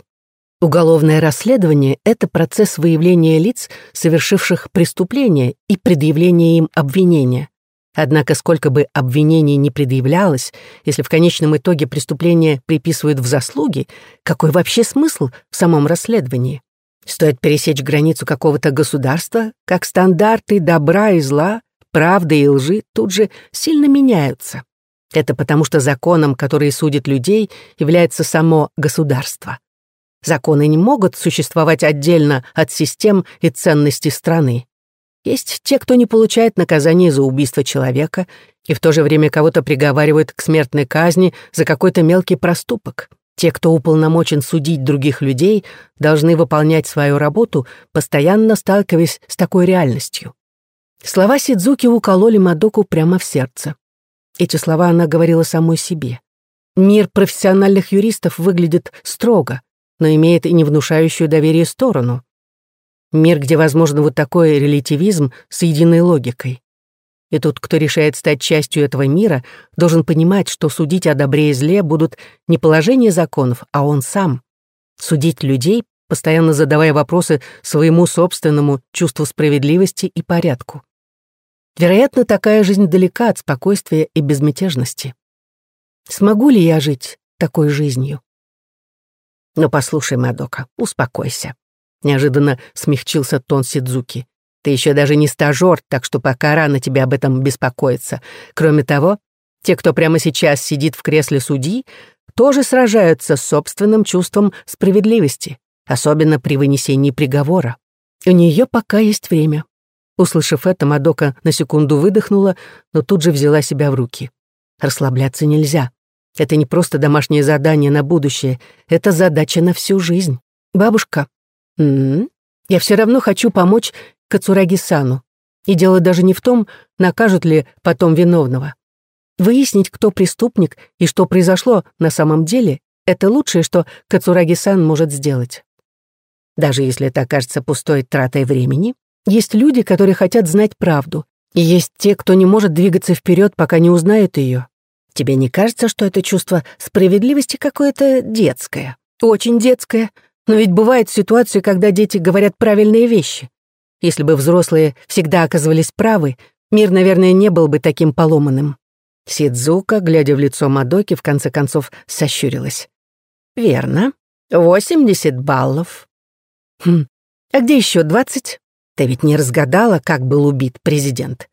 Уголовное расследование — это процесс выявления лиц, совершивших преступление, и предъявления им обвинения. Однако сколько бы обвинений не предъявлялось, если в конечном итоге преступление приписывают в заслуги, какой вообще смысл в самом расследовании? Стоит пересечь границу какого-то государства, как стандарты добра и зла, правды и лжи тут же сильно меняются. Это потому что законом, который судит людей, является само государство. Законы не могут существовать отдельно от систем и ценностей страны. Есть те, кто не получает наказание за убийство человека и в то же время кого-то приговаривают к смертной казни за какой-то мелкий проступок. Те, кто уполномочен судить других людей, должны выполнять свою работу, постоянно сталкиваясь с такой реальностью. Слова Сидзуки укололи Мадоку прямо в сердце. Эти слова она говорила самой себе. Мир профессиональных юристов выглядит строго, но имеет и не внушающую доверие сторону. Мир, где возможен вот такой релятивизм с единой логикой. И тот, кто решает стать частью этого мира, должен понимать, что судить о добре и зле будут не положение законов, а он сам. Судить людей, постоянно задавая вопросы своему собственному чувству справедливости и порядку. Вероятно, такая жизнь далека от спокойствия и безмятежности. Смогу ли я жить такой жизнью? Но послушай, Мадока, успокойся. Неожиданно смягчился тон Сидзуки. Ты еще даже не стажер, так что пока рано тебе об этом беспокоиться. Кроме того, те, кто прямо сейчас сидит в кресле судьи, тоже сражаются с собственным чувством справедливости, особенно при вынесении приговора. У нее пока есть время. Услышав это, Мадока на секунду выдохнула, но тут же взяла себя в руки. Расслабляться нельзя. Это не просто домашнее задание на будущее, это задача на всю жизнь. Бабушка. М -м -м. Я все равно хочу помочь Кацураги-сану. И дело даже не в том, накажут ли потом виновного. Выяснить, кто преступник и что произошло на самом деле, это лучшее, что Кацураги-сан может сделать. Даже если это окажется пустой тратой времени, есть люди, которые хотят знать правду, и есть те, кто не может двигаться вперед, пока не узнает ее. Тебе не кажется, что это чувство справедливости какое-то детское? Очень детское. Но ведь бывают ситуации, когда дети говорят правильные вещи. Если бы взрослые всегда оказывались правы, мир, наверное, не был бы таким поломанным. Сидзука, глядя в лицо Мадоки, в конце концов сощурилась. «Верно. Восемьдесят баллов». «Хм, а где еще двадцать? Ты ведь не разгадала, как был убит президент?»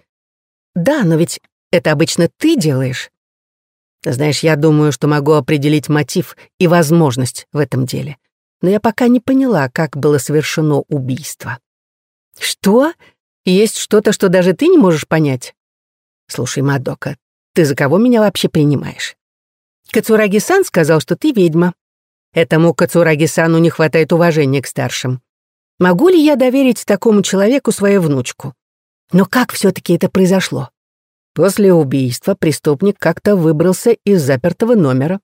«Да, но ведь это обычно ты делаешь». «Знаешь, я думаю, что могу определить мотив и возможность в этом деле. Но я пока не поняла, как было совершено убийство». «Что? Есть что-то, что даже ты не можешь понять?» «Слушай, Мадока, ты за кого меня вообще принимаешь?» «Кацураги-сан сказал, что ты ведьма. Этому Кацураги-сану не хватает уважения к старшим. Могу ли я доверить такому человеку свою внучку? Но как все таки это произошло? После убийства преступник как-то выбрался из запертого номера.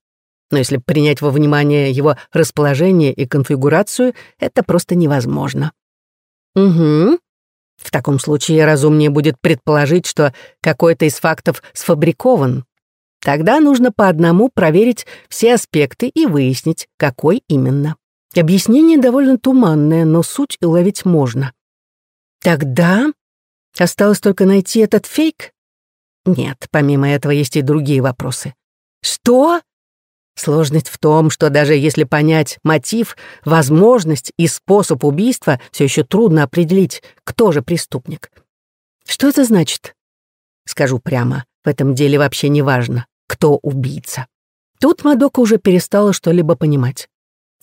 Но если принять во внимание его расположение и конфигурацию, это просто невозможно. Угу. В таком случае разумнее будет предположить, что какой-то из фактов сфабрикован. Тогда нужно по одному проверить все аспекты и выяснить, какой именно. Объяснение довольно туманное, но суть уловить можно. Тогда осталось только найти этот фейк? Нет, помимо этого есть и другие вопросы. Что? Сложность в том, что даже если понять мотив, возможность и способ убийства, все еще трудно определить, кто же преступник. Что это значит? Скажу прямо, в этом деле вообще не важно, кто убийца. Тут Мадока уже перестала что-либо понимать.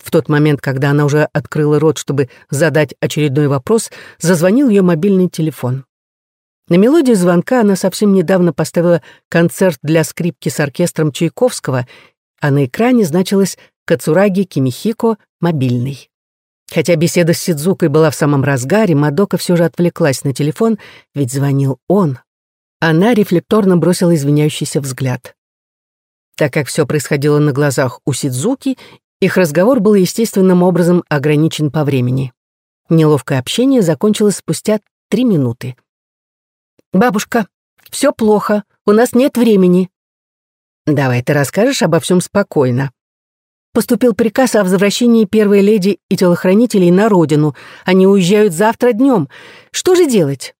В тот момент, когда она уже открыла рот, чтобы задать очередной вопрос, зазвонил ее мобильный телефон. На мелодию звонка она совсем недавно поставила концерт для скрипки с оркестром Чайковского а на экране значилось «Кацураги Кимихико мобильный». Хотя беседа с Сидзукой была в самом разгаре, Мадока все же отвлеклась на телефон, ведь звонил он. Она рефлекторно бросила извиняющийся взгляд. Так как все происходило на глазах у Сидзуки, их разговор был естественным образом ограничен по времени. Неловкое общение закончилось спустя три минуты. «Бабушка, все плохо, у нас нет времени», Давай ты расскажешь обо всем спокойно. Поступил приказ о возвращении первой леди и телохранителей на родину. Они уезжают завтра днем. Что же делать?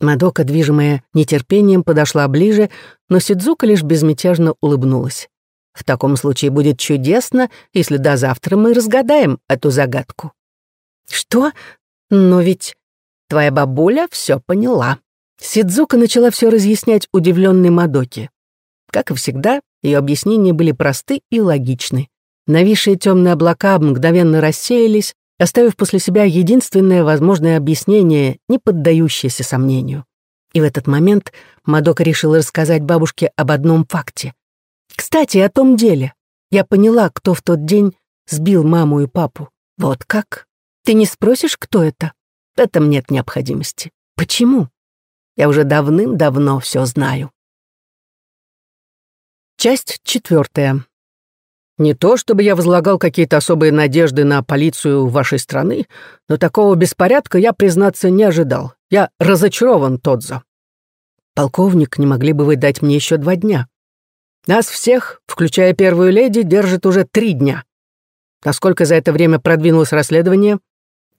Мадока, движимая нетерпением, подошла ближе, но Сидзука лишь безмятежно улыбнулась. В таком случае будет чудесно, если до завтра мы разгадаем эту загадку. Что? Но ведь твоя бабуля все поняла. Сидзука начала все разъяснять удивленной Мадоке. Как и всегда, ее объяснения были просты и логичны. Нависшие темные облака мгновенно рассеялись, оставив после себя единственное возможное объяснение, не поддающееся сомнению. И в этот момент Мадока решила рассказать бабушке об одном факте. «Кстати, о том деле. Я поняла, кто в тот день сбил маму и папу. Вот как? Ты не спросишь, кто это? В этом нет необходимости. Почему? Я уже давным-давно все знаю». Часть четвертая. Не то чтобы я возлагал какие-то особые надежды на полицию вашей страны, но такого беспорядка я, признаться, не ожидал. Я разочарован, Тодзо. Полковник, не могли бы вы дать мне еще два дня? Нас всех, включая первую леди, держит уже три дня. Насколько за это время продвинулось расследование?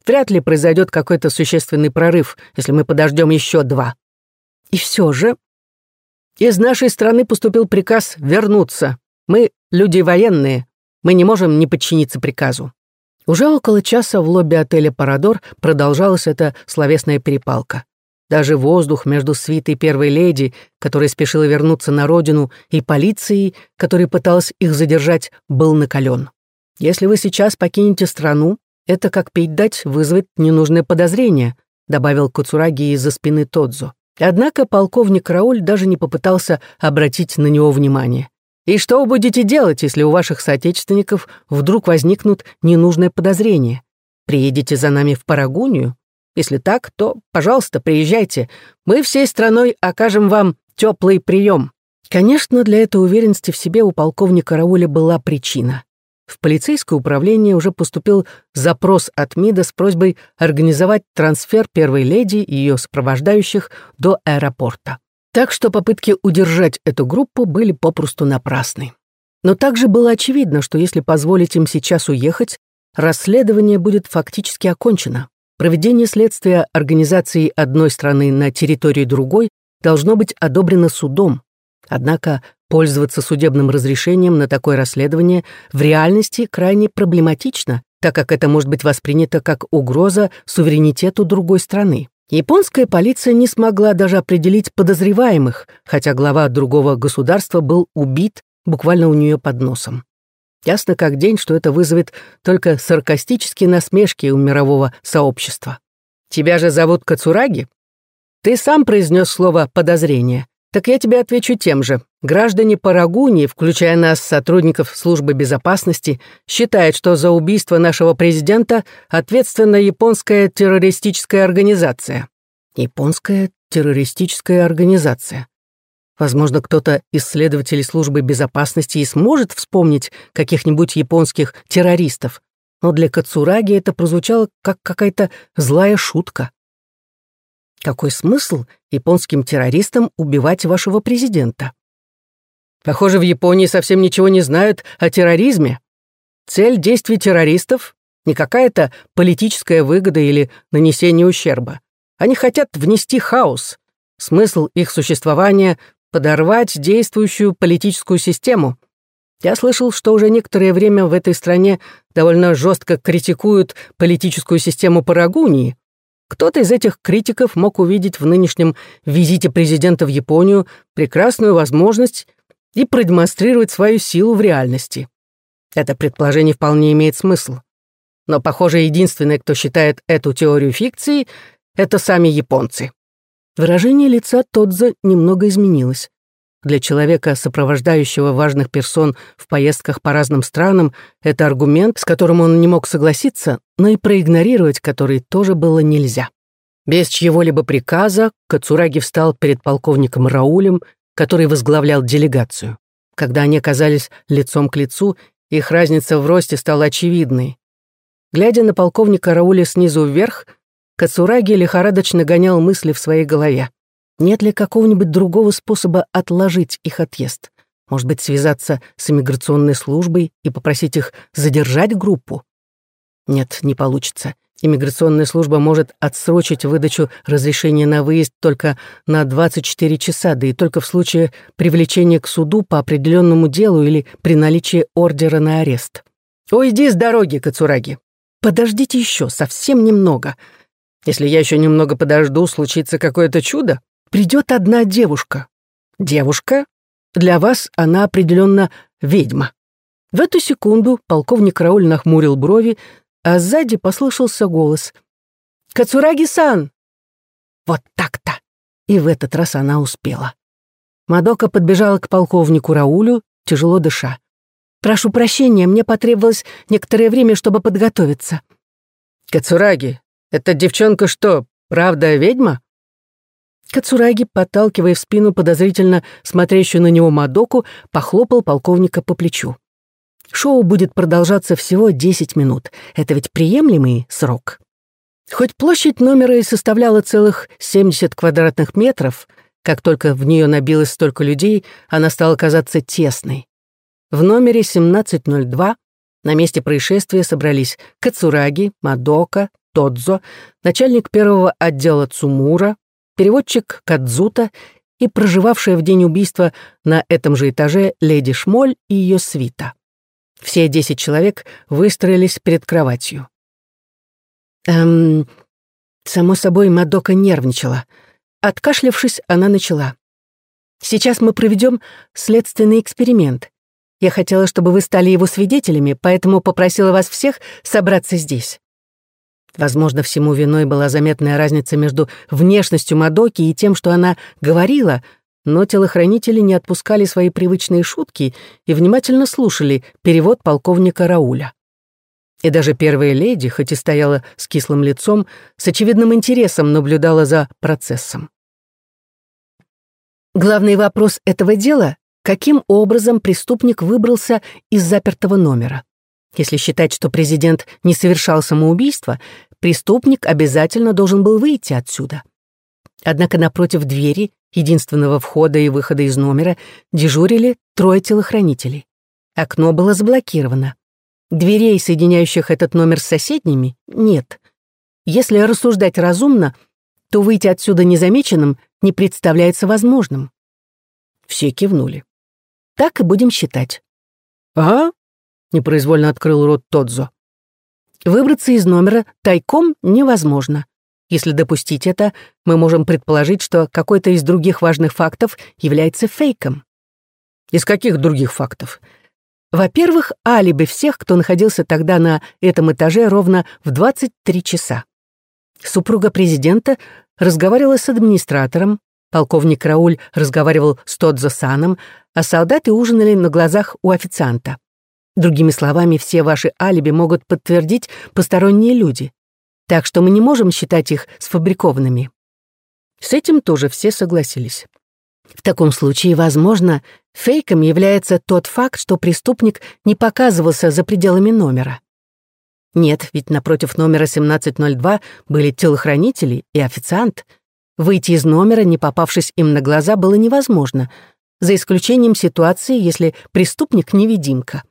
Вряд ли произойдет какой-то существенный прорыв, если мы подождем еще два. И все же из нашей страны поступил приказ вернуться. Мы люди военные, мы не можем не подчиниться приказу. Уже около часа в лобби отеля «Парадор» продолжалась эта словесная перепалка. Даже воздух между свитой первой леди, которая спешила вернуться на родину, и полицией, которая пыталась их задержать, был накален. Если вы сейчас покинете страну, это, как пить дать, вызовет ненужное подозрение, добавил Куцураги из-за спины Тодзо. Однако полковник Рауль даже не попытался обратить на него внимание. «И что вы будете делать, если у ваших соотечественников вдруг возникнут ненужные подозрения? Приедете за нами в Парагунию? Если так, то, пожалуйста, приезжайте. Мы всей страной окажем вам теплый прием». Конечно, для этой уверенности в себе у полковника Рауля была причина. В полицейское управление уже поступил запрос от МИДа с просьбой организовать трансфер первой леди и ее сопровождающих до аэропорта. Так что попытки удержать эту группу были попросту напрасны. Но также было очевидно, что если позволить им сейчас уехать, расследование будет фактически окончено. Проведение следствия организации одной страны на территории другой должно быть одобрено судом. Однако пользоваться судебным разрешением на такое расследование в реальности крайне проблематично, так как это может быть воспринято как угроза суверенитету другой страны. Японская полиция не смогла даже определить подозреваемых, хотя глава другого государства был убит буквально у нее под носом. Ясно как день, что это вызовет только саркастические насмешки у мирового сообщества. «Тебя же зовут Кацураги?» «Ты сам произнес слово «подозрение». Так я тебе отвечу тем же. Граждане Парагунии, включая нас, сотрудников службы безопасности, считают, что за убийство нашего президента ответственна японская террористическая организация. Японская террористическая организация. Возможно, кто-то из следователей службы безопасности и сможет вспомнить каких-нибудь японских террористов, но для Кацураги это прозвучало как какая-то злая шутка. Какой смысл японским террористам убивать вашего президента? Похоже, в Японии совсем ничего не знают о терроризме. Цель действий террористов — не какая-то политическая выгода или нанесение ущерба. Они хотят внести хаос. Смысл их существования подорвать действующую политическую систему. Я слышал, что уже некоторое время в этой стране довольно жестко критикуют политическую систему Парагунии. Кто-то из этих критиков мог увидеть в нынешнем визите президента в Японию прекрасную возможность и продемонстрировать свою силу в реальности. Это предположение вполне имеет смысл. Но, похоже, единственное, кто считает эту теорию фикцией, это сами японцы. Выражение лица Тодза немного изменилось. Для человека, сопровождающего важных персон в поездках по разным странам, это аргумент, с которым он не мог согласиться, но и проигнорировать который тоже было нельзя. Без чьего-либо приказа Кацураги встал перед полковником Раулем, который возглавлял делегацию. Когда они оказались лицом к лицу, их разница в росте стала очевидной. Глядя на полковника Рауля снизу вверх, Кацураги лихорадочно гонял мысли в своей голове. Нет ли какого-нибудь другого способа отложить их отъезд? Может быть, связаться с иммиграционной службой и попросить их задержать группу? Нет, не получится. Иммиграционная служба может отсрочить выдачу разрешения на выезд только на 24 часа, да и только в случае привлечения к суду по определенному делу или при наличии ордера на арест. «Уйди с дороги, Кацураги!» «Подождите еще, совсем немного. Если я еще немного подожду, случится какое-то чудо. Придет одна девушка. Девушка? Для вас она определенно ведьма. В эту секунду полковник Рауль нахмурил брови, а сзади послышался голос. «Кацураги-сан!» Вот так-то. И в этот раз она успела. Мадока подбежала к полковнику Раулю, тяжело дыша. «Прошу прощения, мне потребовалось некоторое время, чтобы подготовиться». «Кацураги, эта девчонка что, правда ведьма?» Кацураги, подталкивая в спину подозрительно смотрящую на него Мадоку, похлопал полковника по плечу. «Шоу будет продолжаться всего 10 минут. Это ведь приемлемый срок». Хоть площадь номера и составляла целых 70 квадратных метров, как только в нее набилось столько людей, она стала казаться тесной. В номере 1702 на месте происшествия собрались Кацураги, Мадока, Тодзо, начальник первого отдела Цумура, переводчик Кадзута и проживавшая в день убийства на этом же этаже леди Шмоль и ее свита. Все десять человек выстроились перед кроватью. Эм, само собой, Мадока нервничала. Откашлявшись, она начала. «Сейчас мы проведем следственный эксперимент. Я хотела, чтобы вы стали его свидетелями, поэтому попросила вас всех собраться здесь. Возможно, всему виной была заметная разница между внешностью Мадоки и тем, что она говорила, но телохранители не отпускали свои привычные шутки и внимательно слушали перевод полковника Рауля. И даже первая леди, хоть и стояла с кислым лицом, с очевидным интересом наблюдала за процессом. Главный вопрос этого дела — каким образом преступник выбрался из запертого номера? Если считать, что президент не совершал самоубийство, преступник обязательно должен был выйти отсюда. Однако напротив двери, единственного входа и выхода из номера, дежурили трое телохранителей. Окно было заблокировано. Дверей, соединяющих этот номер с соседними, нет. Если рассуждать разумно, то выйти отсюда незамеченным не представляется возможным. Все кивнули. Так и будем считать. «А?» — непроизвольно открыл рот Тодзо. Выбраться из номера тайком невозможно. Если допустить это, мы можем предположить, что какой-то из других важных фактов является фейком. Из каких других фактов? Во-первых, алиби всех, кто находился тогда на этом этаже ровно в 23 часа. Супруга президента разговаривала с администратором, полковник Рауль разговаривал с Тодзо Саном, а солдаты ужинали на глазах у официанта. Другими словами, все ваши алиби могут подтвердить посторонние люди. Так что мы не можем считать их сфабрикованными. С этим тоже все согласились. В таком случае, возможно, фейком является тот факт, что преступник не показывался за пределами номера. Нет, ведь напротив номера 1702 были телохранители и официант. Выйти из номера, не попавшись им на глаза, было невозможно, за исключением ситуации, если преступник — невидимка.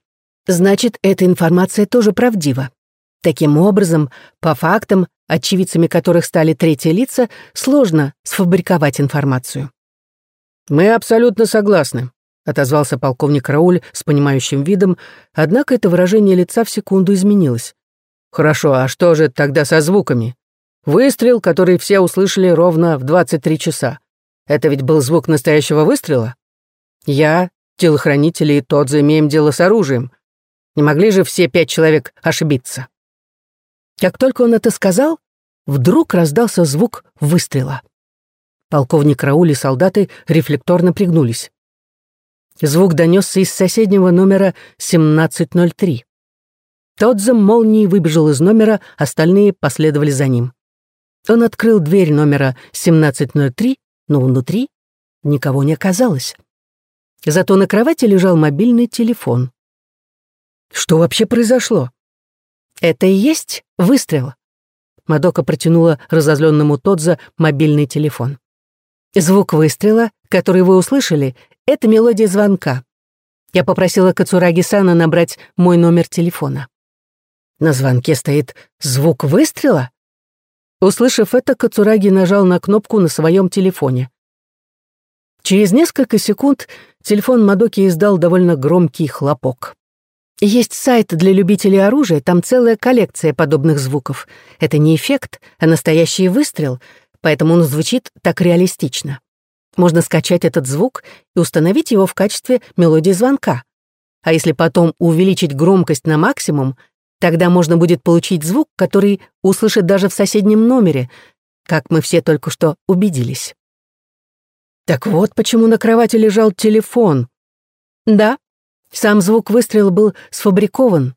Значит, эта информация тоже правдива. Таким образом, по фактам, очевидцами которых стали третьи лица, сложно сфабриковать информацию. «Мы абсолютно согласны», — отозвался полковник Рауль с понимающим видом, однако это выражение лица в секунду изменилось. «Хорошо, а что же тогда со звуками? Выстрел, который все услышали ровно в 23 часа. Это ведь был звук настоящего выстрела? Я, телохранители и тот имеем дело с оружием. Не могли же все пять человек ошибиться?» Как только он это сказал, вдруг раздался звук выстрела. Полковник Рауль и солдаты рефлекторно пригнулись. Звук донесся из соседнего номера 1703. Тот за молнией выбежал из номера, остальные последовали за ним. Он открыл дверь номера 1703, но внутри никого не оказалось. Зато на кровати лежал мобильный телефон. Что вообще произошло? Это и есть выстрел. Мадока протянула разозленному Тодза мобильный телефон. Звук выстрела, который вы услышали, это мелодия звонка. Я попросила Кацураги-сана набрать мой номер телефона. На звонке стоит звук выстрела? Услышав это, Кацураги нажал на кнопку на своем телефоне. Через несколько секунд телефон Мадоки издал довольно громкий хлопок. Есть сайт для любителей оружия, там целая коллекция подобных звуков. Это не эффект, а настоящий выстрел, поэтому он звучит так реалистично. Можно скачать этот звук и установить его в качестве мелодии звонка. А если потом увеличить громкость на максимум, тогда можно будет получить звук, который услышит даже в соседнем номере, как мы все только что убедились. Так вот почему на кровати лежал телефон. Да, сам звук выстрела был сфабрикован,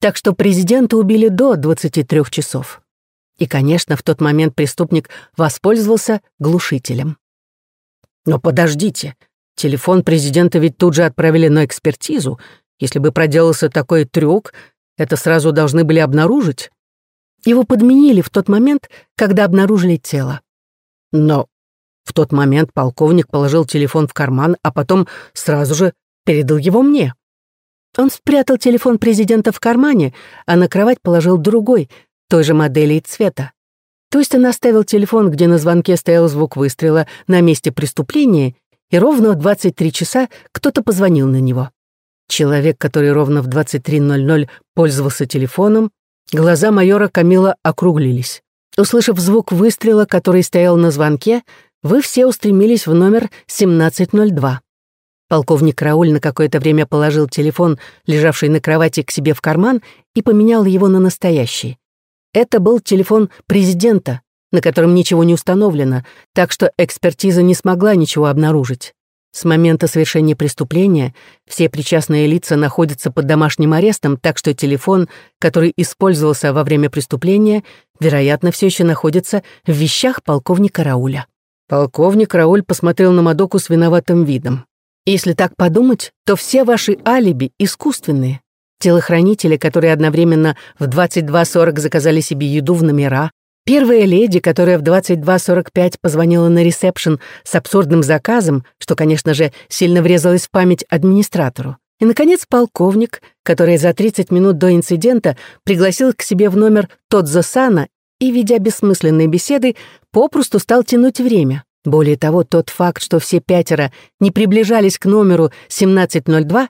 так что президента убили до 23 часов. И, конечно, в тот момент преступник воспользовался глушителем. Но подождите, телефон президента ведь тут же отправили на экспертизу. Если бы проделался такой трюк, это сразу должны были обнаружить. Его подменили в тот момент, когда обнаружили тело. Но в тот момент полковник положил телефон в карман, а потом сразу же передал его мне. Он спрятал телефон президента в кармане, а на кровать положил другой, той же модели и цвета. То есть он оставил телефон, где на звонке стоял звук выстрела, на месте преступления, и ровно в 23 часа кто-то позвонил на него. Человек, который ровно в 23.00 пользовался телефоном, глаза майора Камила округлились. Услышав звук выстрела, который стоял на звонке, вы все устремились в номер 1702. Полковник Рауль на какое-то время положил телефон, лежавший на кровати, к себе в карман и поменял его на настоящий. Это был телефон президента, на котором ничего не установлено, так что экспертиза не смогла ничего обнаружить. С момента совершения преступления все причастные лица находятся под домашним арестом, так что телефон, который использовался во время преступления, вероятно, все еще находится в вещах полковника Рауля. Полковник Рауль посмотрел на Мадоку с виноватым видом. Если так подумать, то все ваши алиби искусственные. Телохранители, которые одновременно в 22.40 заказали себе еду в номера, Первая леди, которая в 22.45 позвонила на ресепшн с абсурдным заказом, что, конечно же, сильно врезалось в память администратору. И, наконец, полковник, который за 30 минут до инцидента пригласил к себе в номер Тодзо Сана и, ведя бессмысленные беседы, попросту стал тянуть время. Более того, тот факт, что все пятеро не приближались к номеру 1702,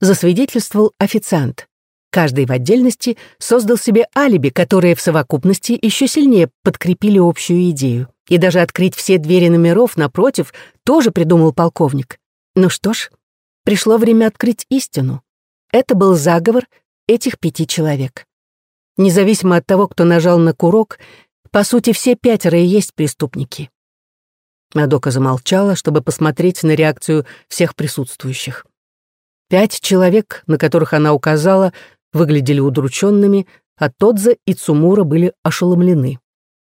засвидетельствовал официант. Каждый в отдельности создал себе алиби, которые в совокупности еще сильнее подкрепили общую идею. И даже открыть все двери номеров напротив тоже придумал полковник. Ну что ж, пришло время открыть истину. Это был заговор этих пяти человек. Независимо от того, кто нажал на курок, по сути, все пятеро и есть преступники. Мадока замолчала, чтобы посмотреть на реакцию всех присутствующих. Пять человек, на которых она указала, выглядели удрученными, а Тодзе и Цумура были ошеломлены.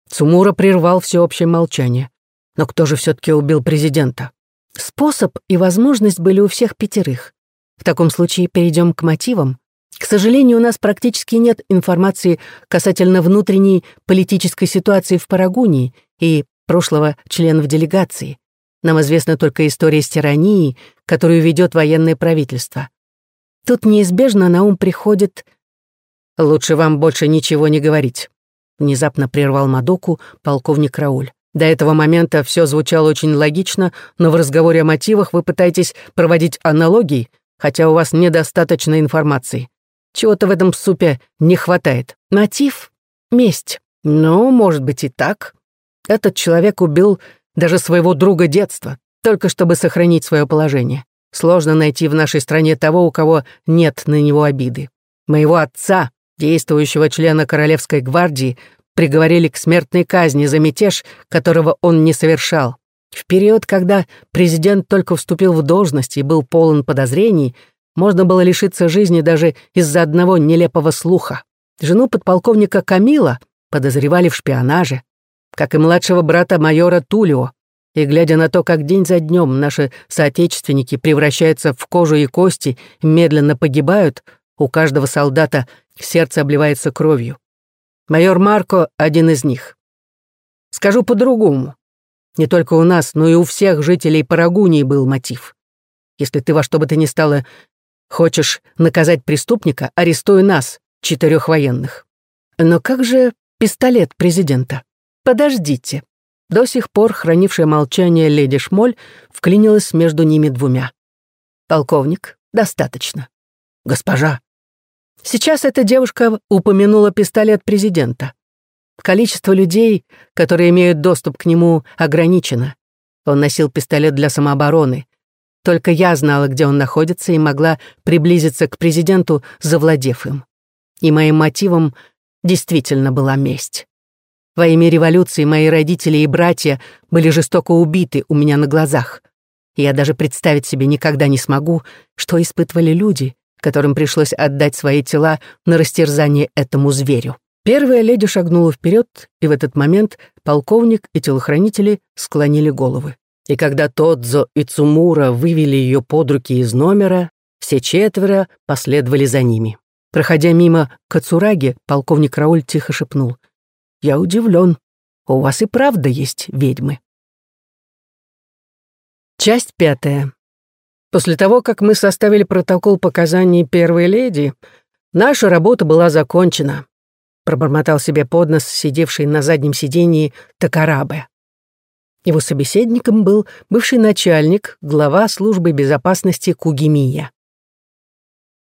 Цумура прервал всеобщее молчание. Но кто же все-таки убил президента? Способ и возможность были у всех пятерых. В таком случае перейдем к мотивам. К сожалению, у нас практически нет информации касательно внутренней политической ситуации в Парагунии и прошлого членов делегации. Нам известна только история с тиранией, которую ведет военное правительство. Тут неизбежно на ум приходит «Лучше вам больше ничего не говорить», — внезапно прервал Мадоку полковник Рауль. До этого момента все звучало очень логично, но в разговоре о мотивах вы пытаетесь проводить аналогии, хотя у вас недостаточно информации. Чего-то в этом супе не хватает. Мотив — месть. Ну, может быть и так. Этот человек убил даже своего друга детства, только чтобы сохранить свое положение. Сложно найти в нашей стране того, у кого нет на него обиды. Моего отца, действующего члена Королевской гвардии, приговорили к смертной казни за мятеж, которого он не совершал. В период, когда президент только вступил в должность и был полон подозрений, можно было лишиться жизни даже из-за одного нелепого слуха. Жену подполковника Камила подозревали в шпионаже, как и младшего брата майора Тулио. И глядя на то, как день за днем наши соотечественники превращаются в кожу и кости, медленно погибают, у каждого солдата сердце обливается кровью. Майор Марко — один из них. Скажу по-другому. Не только у нас, но и у всех жителей Парагунии был мотив. Если ты во что бы то ни стало хочешь наказать преступника, арестуй нас, четырех военных. Но как же пистолет президента? Подождите. До сих пор хранившая молчание леди Шмоль вклинилась между ними двумя. «Полковник, достаточно». «Госпожа». Сейчас эта девушка упомянула пистолет президента. Количество людей, которые имеют доступ к нему, ограничено. Он носил пистолет для самообороны. Только я знала, где он находится, и могла приблизиться к президенту, завладев им. И моим мотивом действительно была месть. Во имя революции мои родители и братья были жестоко убиты у меня на глазах. я даже представить себе никогда не смогу, что испытывали люди, которым пришлось отдать свои тела на растерзание этому зверю. Первая леди шагнула вперед, и в этот момент полковник и телохранители склонили головы. И когда Тодзо и Цумура вывели ее под руки из номера, все четверо последовали за ними. Проходя мимо Кацураги, полковник Рауль тихо шепнул — я удивлен. У вас и правда есть ведьмы. Часть пятая. После того, как мы составили протокол показаний первой леди, наша работа была закончена, пробормотал себе под нос сидевший на заднем сидении Такарабе. Его собеседником был бывший начальник, глава службы безопасности Кугимия.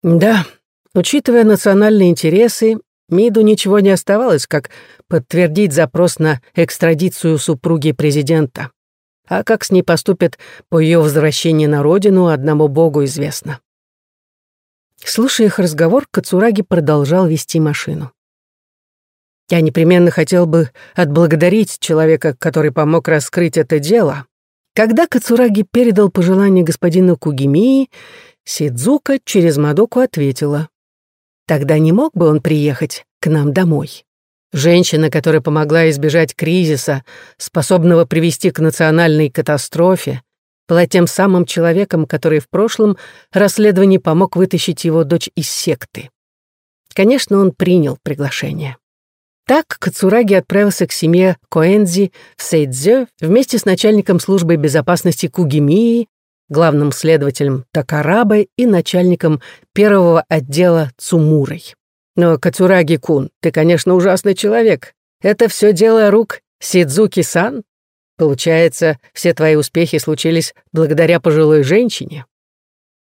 Да, учитывая национальные интересы, МИДу ничего не оставалось, как подтвердить запрос на экстрадицию супруги президента. А как с ней поступят по ее возвращении на родину, одному богу известно. Слушая их разговор, Кацураги продолжал вести машину. «Я непременно хотел бы отблагодарить человека, который помог раскрыть это дело. Когда Кацураги передал пожелание господину Кугимии, Сидзука через Мадоку ответила. «Тогда не мог бы он приехать к нам домой?» Женщина, которая помогла избежать кризиса, способного привести к национальной катастрофе, была тем самым человеком, который в прошлом расследовании помог вытащить его дочь из секты. Конечно, он принял приглашение. Так Кацураги отправился к семье Коэнзи в Сейдзё вместе с начальником службы безопасности Кугимии, главным следователем Такарабе и начальником первого отдела Цумурой. Но, Кацураги-кун, ты, конечно, ужасный человек. Это все дело рук Сидзуки-сан. Получается, все твои успехи случились благодаря пожилой женщине.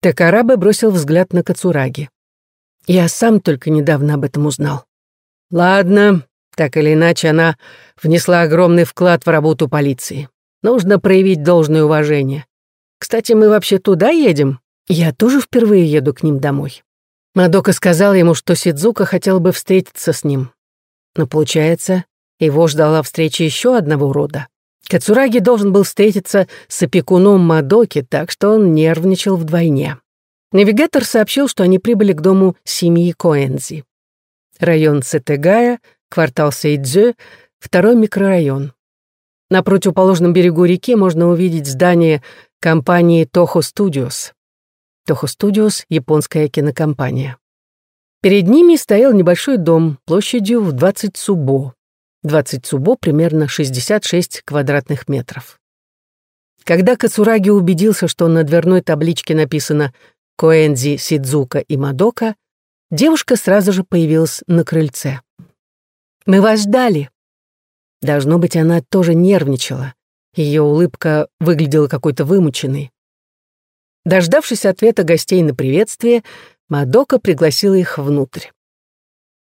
Такарабе бросил взгляд на Кацураги. Я сам только недавно об этом узнал. Ладно, так или иначе, она внесла огромный вклад в работу полиции. Нужно проявить должное уважение. Кстати, мы вообще туда едем? Я тоже впервые еду к ним домой. Мадока сказал ему, что Сидзука хотел бы встретиться с ним. Но получается, его ждала встреча еще одного рода. Кацураги должен был встретиться с опекуном Мадоки, так что он нервничал вдвойне. Навигатор сообщил, что они прибыли к дому семьи Коэнзи. Район Сетегая, квартал Сейдзё, второй микрорайон. На противоположном берегу реки можно увидеть здание компании Toho Studios. Toho Studios — японская кинокомпания. Перед ними стоял небольшой дом площадью в 20 субо. 20 субо примерно 66 квадратных метров. Когда Кацураги убедился, что на дверной табличке написано «Коэнзи, Сидзука и Мадока», девушка сразу же появилась на крыльце. «Мы вас ждали». Должно быть, она тоже нервничала. Ее улыбка выглядела какой-то вымученной. Дождавшись ответа гостей на приветствие, Мадока пригласила их внутрь.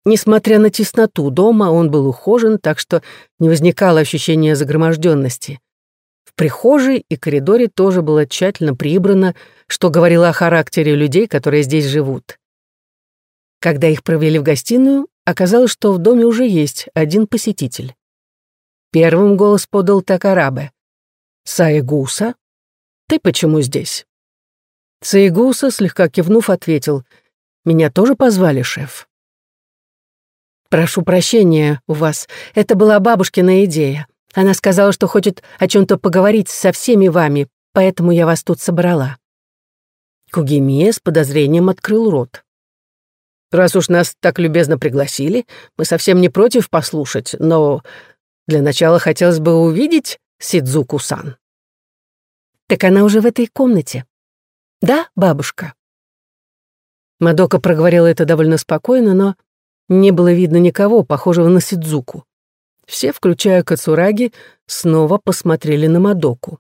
Несмотря на тесноту дома, он был ухожен, так что не возникало ощущения загроможденности. В прихожей и коридоре тоже было тщательно прибрано, что говорило о характере людей, которые здесь живут. Когда их провели в гостиную, оказалось, что в доме уже есть один посетитель. Первым голос подал Такарабе. «Саегуса? Ты почему здесь?» Цейгуса, слегка кивнув, ответил, «Меня тоже позвали, шеф?» «Прошу прощения у вас. Это была бабушкина идея. Она сказала, что хочет о чем то поговорить со всеми вами, поэтому я вас тут собрала». Кугимия с подозрением открыл рот. «Раз уж нас так любезно пригласили, мы совсем не против послушать, но для начала хотелось бы увидеть Сидзуку-сан». «Так она уже в этой комнате», «Да, бабушка?» Мадока проговорила это довольно спокойно, но не было видно никого, похожего на Сидзуку. Все, включая Кацураги, снова посмотрели на Мадоку.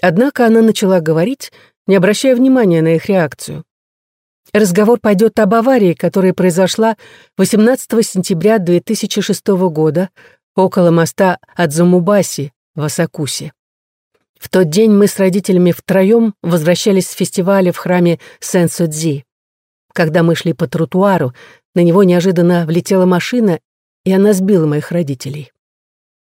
Однако она начала говорить, не обращая внимания на их реакцию. Разговор пойдет об аварии, которая произошла 18 сентября 2006 года около моста Адзумубаси в Асакусе. В тот день мы с родителями втроем возвращались с фестиваля в храме Сен-Судзи. Когда мы шли по тротуару, на него неожиданно влетела машина, и она сбила моих родителей.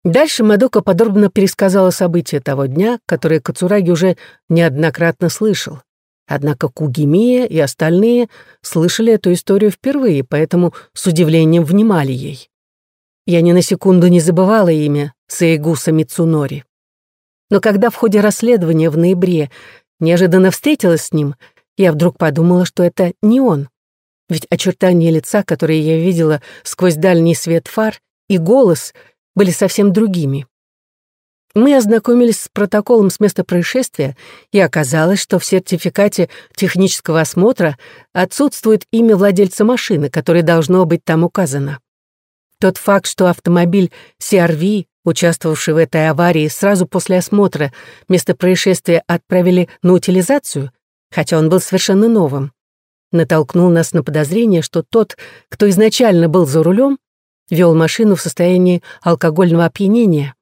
Дальше Мадока подробно пересказала события того дня, которые Кацураги уже неоднократно слышал. Однако Кугимия и остальные слышали эту историю впервые, поэтому с удивлением внимали ей. Я ни на секунду не забывала имя Саегуса Мицунори. Но когда в ходе расследования в ноябре неожиданно встретилась с ним, я вдруг подумала, что это не он. Ведь очертания лица, которые я видела сквозь дальний свет фар, и голос были совсем другими. Мы ознакомились с протоколом с места происшествия, и оказалось, что в сертификате технического осмотра отсутствует имя владельца машины, которое должно быть там указано. Тот факт, что автомобиль CRV участвовавший в этой аварии, сразу после осмотра место происшествия отправили на утилизацию, хотя он был совершенно новым. Натолкнул нас на подозрение, что тот, кто изначально был за рулем, вел машину в состоянии алкогольного опьянения,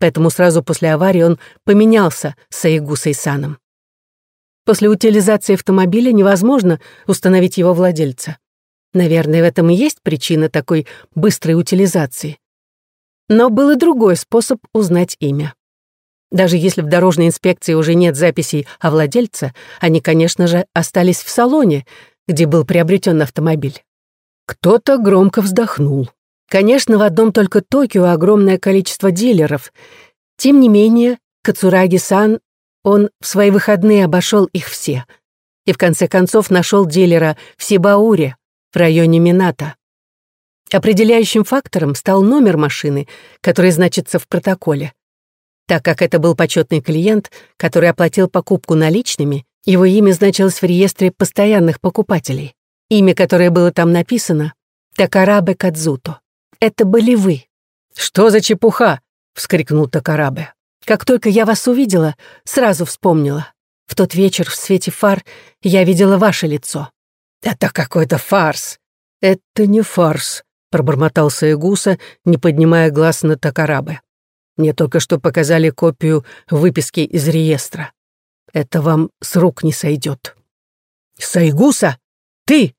поэтому сразу после аварии он поменялся с Саигусой Саном. После утилизации автомобиля невозможно установить его владельца. Наверное, в этом и есть причина такой быстрой утилизации. Но был и другой способ узнать имя. Даже если в дорожной инспекции уже нет записей о владельце, они, конечно же, остались в салоне, где был приобретен автомобиль. Кто-то громко вздохнул. Конечно, в одном только Токио огромное количество дилеров. Тем не менее, Кацураги-сан, он в свои выходные обошел их все. И в конце концов нашел дилера в Сибауре, в районе Мината. Определяющим фактором стал номер машины, который значится в протоколе. Так как это был почетный клиент, который оплатил покупку наличными, его имя значилось в реестре постоянных покупателей. Имя, которое было там написано — Такарабе Кадзуто. Это были вы. «Что за чепуха?» — вскрикнул Такарабе. «Как только я вас увидела, сразу вспомнила. В тот вечер в свете фар я видела ваше лицо». «Это какой-то фарс». «Это не фарс», — пробормотал Саегуса, не поднимая глаз на Такарабе. «Мне только что показали копию выписки из реестра. Это вам с рук не сойдет». «Сайгуса? Ты?»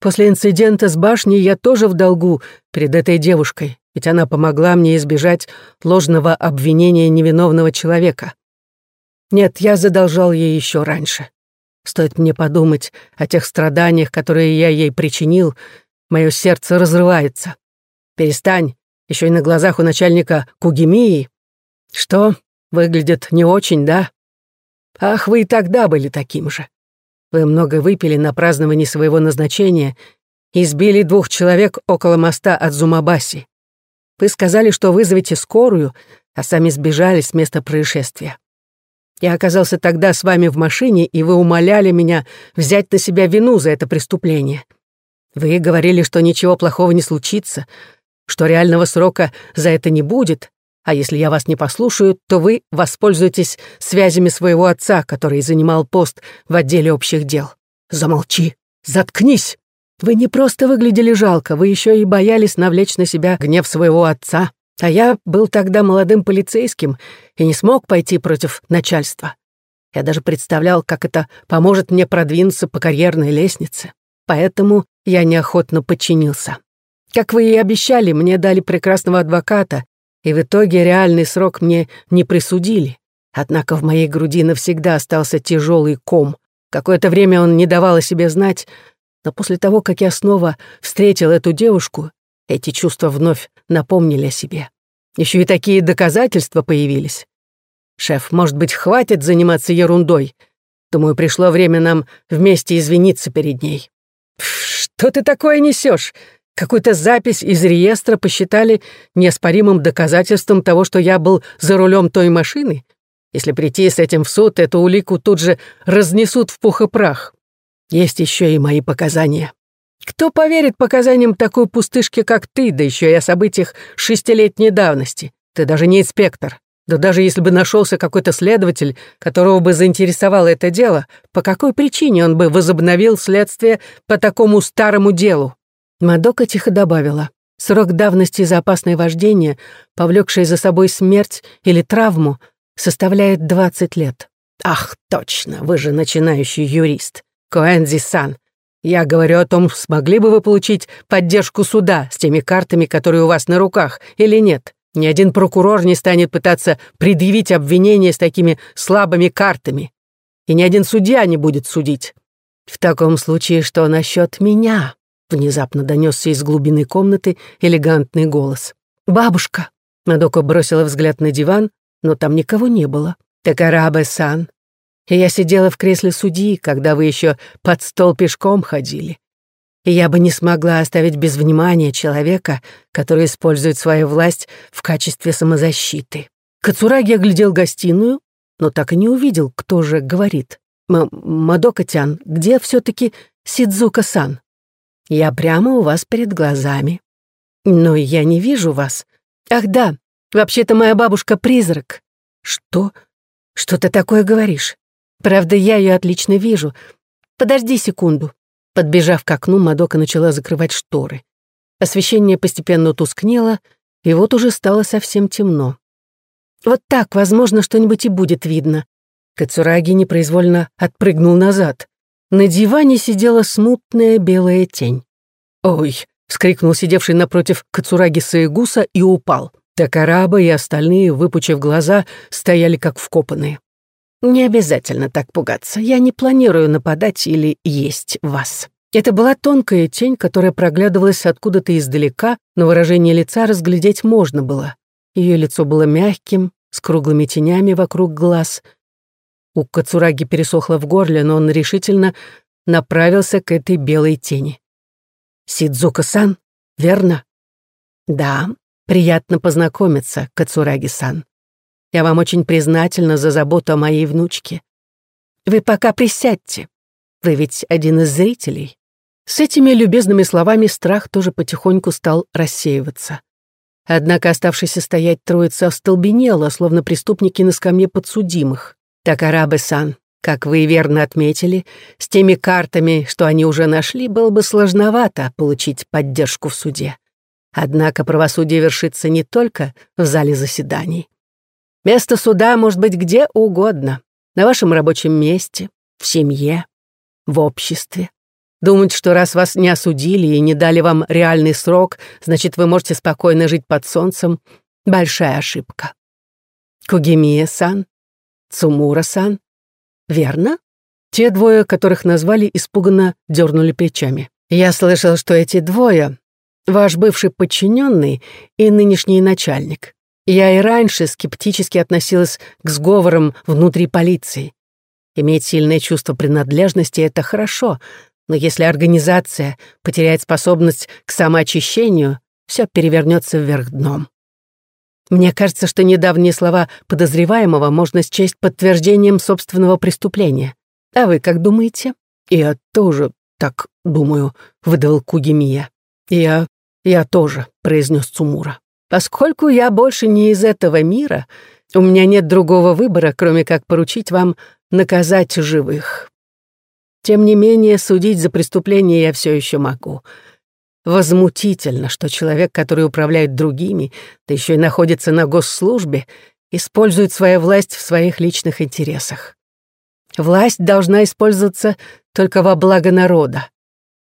После инцидента с башней я тоже в долгу перед этой девушкой, ведь она помогла мне избежать ложного обвинения невиновного человека. Нет, я задолжал ей еще раньше. Стоит мне подумать о тех страданиях, которые я ей причинил, мое сердце разрывается. Перестань, еще и на глазах у начальника Кугимии. Что, выглядит не очень, да? Ах, вы и тогда были таким же. Вы много выпили на праздновании своего назначения и сбили двух человек около моста от Зумабаси. Вы сказали, что вызовете скорую, а сами сбежали с места происшествия. Я оказался тогда с вами в машине, и вы умоляли меня взять на себя вину за это преступление. Вы говорили, что ничего плохого не случится, что реального срока за это не будет, а если я вас не послушаю, то вы воспользуетесь связями своего отца, который занимал пост в отделе общих дел. Замолчи, заткнись. Вы не просто выглядели жалко, вы еще и боялись навлечь на себя гнев своего отца. А я был тогда молодым полицейским и не смог пойти против начальства. Я даже представлял, как это поможет мне продвинуться по карьерной лестнице. Поэтому я неохотно подчинился. Как вы и обещали, мне дали прекрасного адвоката, и в итоге реальный срок мне не присудили. Однако в моей груди навсегда остался тяжелый ком. Какое-то время он не давал о себе знать, но после того, как я снова встретил эту девушку, эти чувства вновь напомнили о себе. Еще и такие доказательства появились. Шеф, может быть, хватит заниматься ерундой? Думаю, пришло время нам вместе извиниться перед ней. Что ты такое несешь? Какую-то запись из реестра посчитали неоспоримым доказательством того, что я был за рулем той машины? Если прийти с этим в суд, эту улику тут же разнесут в пух и прах. Есть еще и мои показания. Кто поверит показаниям такой пустышки, как ты, да еще и о событиях шестилетней давности? Ты даже не инспектор. Да даже если бы нашелся какой-то следователь, которого бы заинтересовало это дело, по какой причине он бы возобновил следствие по такому старому делу? Мадока тихо добавила. Срок давности за опасное вождение, повлекшее за собой смерть или травму, составляет 20 лет. Ах, точно, вы же начинающий юрист. Коэнзи-сан. Я говорю о том, смогли бы вы получить поддержку суда с теми картами, которые у вас на руках, или нет. Ни один прокурор не станет пытаться предъявить обвинение с такими слабыми картами. И ни один судья не будет судить. В таком случае, что насчет меня? Внезапно донесся из глубины комнаты элегантный голос. «Бабушка!» Мадоко бросила взгляд на диван, но там никого не было. «Такарабе-сан!» Я сидела в кресле судьи, когда вы еще под стол пешком ходили. И я бы не смогла оставить без внимания человека, который использует свою власть в качестве самозащиты. Кацураги оглядел гостиную, но так и не увидел, кто же говорит. «Мадока-тян, где все таки Сидзука-сан?» Я прямо у вас перед глазами. Но я не вижу вас. Ах да, вообще-то моя бабушка призрак. Что? Что ты такое говоришь? Правда, я ее отлично вижу. Подожди секунду. Подбежав к окну, Мадока начала закрывать шторы. Освещение постепенно тускнело, и вот уже стало совсем темно. Вот так, возможно, что-нибудь и будет видно. Кацураги непроизвольно отпрыгнул назад. На диване сидела смутная белая тень. «Ой!» — вскрикнул сидевший напротив Кацураги Саегуса и упал. Такараба и остальные, выпучив глаза, стояли как вкопанные. «Не обязательно так пугаться. Я не планирую нападать или есть вас». Это была тонкая тень, которая проглядывалась откуда-то издалека, но выражение лица разглядеть можно было. Ее лицо было мягким, с круглыми тенями вокруг глаз. У Кацураги пересохло в горле, но он решительно направился к этой белой тени. «Сидзука-сан, верно?» «Да, приятно познакомиться, Кацураги-сан. Я вам очень признательна за заботу о моей внучке. Вы пока присядьте. Вы ведь один из зрителей». С этими любезными словами страх тоже потихоньку стал рассеиваться. Однако оставшийся стоять троица остолбенела, словно преступники на скамье подсудимых. «Такарабе-сан, как вы верно отметили, с теми картами, что они уже нашли, было бы сложновато получить поддержку в суде. Однако правосудие вершится не только в зале заседаний. Место суда может быть где угодно, на вашем рабочем месте, в семье, в обществе. Думать, что раз вас не осудили и не дали вам реальный срок, значит, вы можете спокойно жить под солнцем — большая ошибка. Кугемия-сан, Цумура-сан, верно? Те двое, которых назвали, испуганно дернули плечами. Я слышал, что эти двое — ваш бывший подчиненный и нынешний начальник. Я и раньше скептически относилась к сговорам внутри полиции. Иметь сильное чувство принадлежности — это хорошо, но если организация потеряет способность к самоочищению, все перевернется вверх дном. Мне кажется, что недавние слова подозреваемого можно счесть подтверждением собственного преступления. А вы как думаете? Я тоже так думаю, выдал Кугимия. Я... я тоже, произнес Цумура. Поскольку я больше не из этого мира, у меня нет другого выбора, кроме как поручить вам наказать живых. Тем не менее, судить за преступление я все еще могу. Возмутительно, что человек, который управляет другими, да еще и находится на госслужбе, использует свою власть в своих личных интересах. Власть должна использоваться только во благо народа.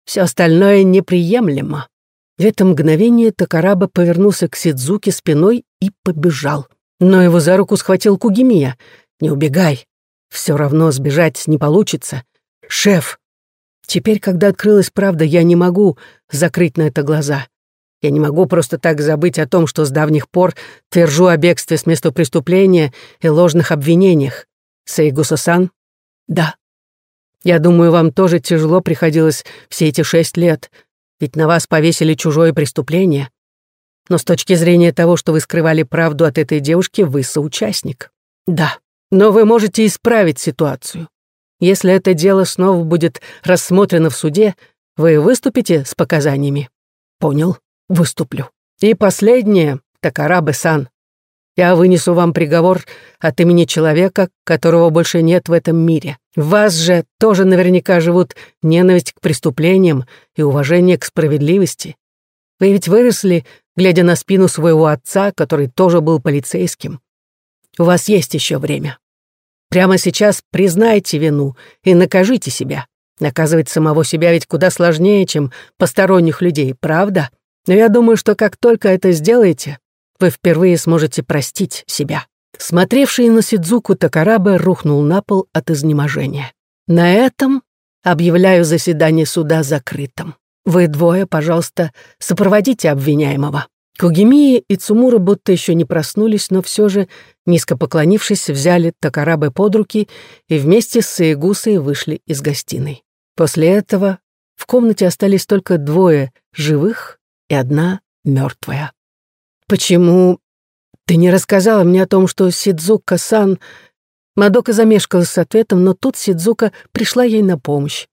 Все остальное неприемлемо. В это мгновение Такараба повернулся к Сидзуке спиной и побежал. Но его за руку схватил Кугимия. «Не убегай. Все равно сбежать не получится. «Шеф!» Теперь, когда открылась правда, я не могу закрыть на это глаза. Я не могу просто так забыть о том, что с давних пор твержу о бегстве с места преступления и ложных обвинениях. Сейгуса-сан? Да. Я думаю, вам тоже тяжело приходилось все эти шесть лет, ведь на вас повесили чужое преступление. Но с точки зрения того, что вы скрывали правду от этой девушки, вы соучастник. Да, но вы можете исправить ситуацию. Если это дело снова будет рассмотрено в суде, вы выступите с показаниями? Понял, выступлю. И последнее, Такарабе-сан. Я вынесу вам приговор от имени человека, которого больше нет в этом мире. Вас же тоже наверняка живут ненависть к преступлениям и уважение к справедливости. Вы ведь выросли, глядя на спину своего отца, который тоже был полицейским. У вас есть еще время. Прямо сейчас признайте вину и накажите себя. Наказывать самого себя ведь куда сложнее, чем посторонних людей, правда? Но я думаю, что как только это сделаете, вы впервые сможете простить себя». Смотревший на Сидзуку Такарабе рухнул на пол от изнеможения. «На этом объявляю заседание суда закрытым. Вы двое, пожалуйста, сопроводите обвиняемого». Кугемии и Цумура будто еще не проснулись, но все же, низко поклонившись, взяли Такарабе под руки и вместе с Саегусой вышли из гостиной. После этого в комнате остались только двое живых и одна мертвая. «Почему ты не рассказала мне о том, что Сидзука-сан...» Мадока замешкалась с ответом, но тут Сидзука пришла ей на помощь.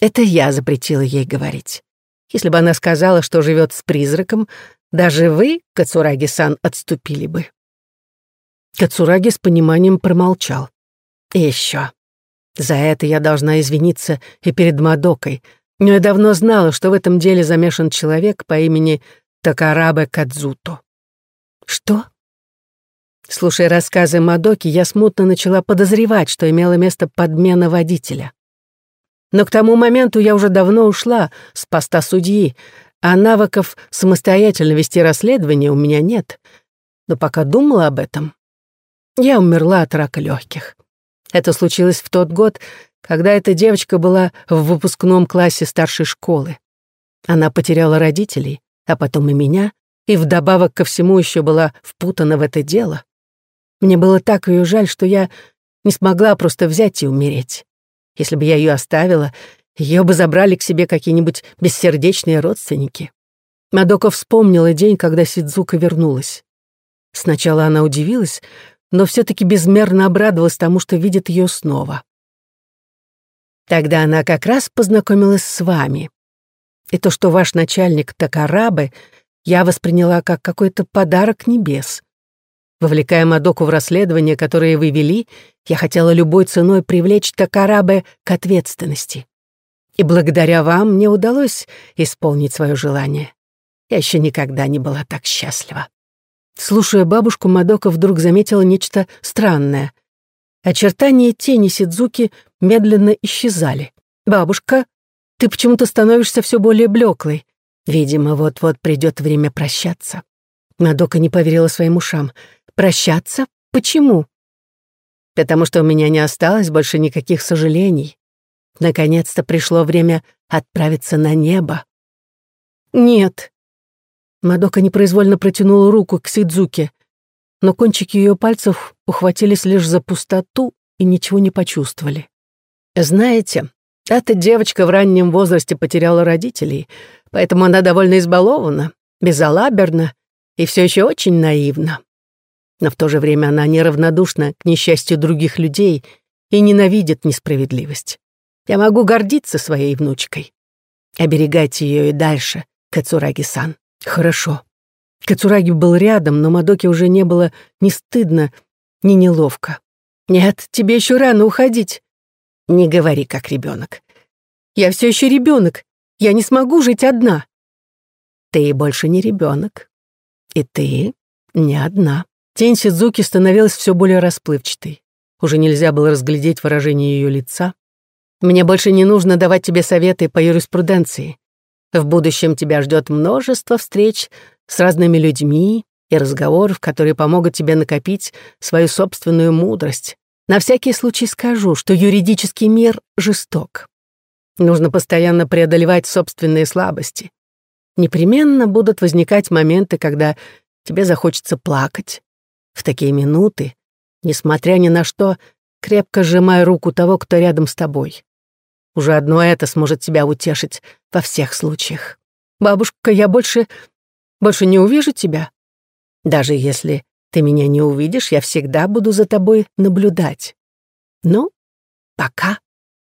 Это я запретила ей говорить. Если бы она сказала, что живет с призраком, даже вы, Кацураги-сан, отступили бы». Кацураги с пониманием промолчал. «И еще. За это я должна извиниться и перед Мадокой, но я давно знала, что в этом деле замешан человек по имени Такарабе Кадзуто». «Что?» Слушая рассказы Мадоки, я смутно начала подозревать, что имела место подмена водителя. Но к тому моменту я уже давно ушла с поста судьи, а навыков самостоятельно вести расследование у меня нет. Но пока думала об этом, я умерла от рака легких. Это случилось в тот год, когда эта девочка была в выпускном классе старшей школы. Она потеряла родителей, а потом и меня, и вдобавок ко всему еще была впутана в это дело. Мне было так ее жаль, что я не смогла просто взять и умереть. Если бы я ее оставила, ее бы забрали к себе какие-нибудь бессердечные родственники. Мадока вспомнила день, когда Сидзука вернулась. Сначала она удивилась, но все таки безмерно обрадовалась тому, что видит ее снова. Тогда она как раз познакомилась с вами. И то, что ваш начальник Такарабе, я восприняла как какой-то подарок небес. Вовлекая Мадоку в расследование, которое вы вели, я хотела любой ценой привлечь Такарабе к ответственности. И благодаря вам мне удалось исполнить свое желание. Я еще никогда не была так счастлива. Слушая бабушку, Мадока вдруг заметила нечто странное. Очертания тени Сидзуки медленно исчезали. «Бабушка, ты почему-то становишься все более блеклой. Видимо, вот-вот придет время прощаться». Мадока не поверила своим ушам. «Прощаться? Почему?» «Потому что у меня не осталось больше никаких сожалений. Наконец-то пришло время отправиться на небо». «Нет», Мадока непроизвольно протянула руку к Сидзуке, но кончики ее пальцев ухватились лишь за пустоту и ничего не почувствовали. «Знаете, эта девочка в раннем возрасте потеряла родителей, поэтому она довольно избалована, безалаберна и все еще очень наивна. Но в то же время она неравнодушна к несчастью других людей и ненавидит несправедливость. Я могу гордиться своей внучкой. Оберегайте ее и дальше, Кацураги-сан. Хорошо. Кацураги был рядом, но Мадоке уже не было ни стыдно, ни неловко. «Нет, тебе еще рано уходить». «Не говори, как ребенок. Я все еще ребенок. Я не смогу жить одна». «Ты больше не ребенок. И ты не одна». Тень Сидзуки становилась все более расплывчатой. Уже нельзя было разглядеть выражение ее лица. «Мне больше не нужно давать тебе советы по юриспруденции. В будущем тебя ждет множество встреч с разными людьми и разговоров, которые помогут тебе накопить свою собственную мудрость. На всякий случай скажу, что юридический мир жесток. Нужно постоянно преодолевать собственные слабости. Непременно будут возникать моменты, когда тебе захочется плакать. В такие минуты, несмотря ни на что, крепко сжимай руку того, кто рядом с тобой. Уже одно это сможет тебя утешить во всех случаях. Бабушка, я больше... больше не увижу тебя. Даже если ты меня не увидишь, я всегда буду за тобой наблюдать. Ну, пока.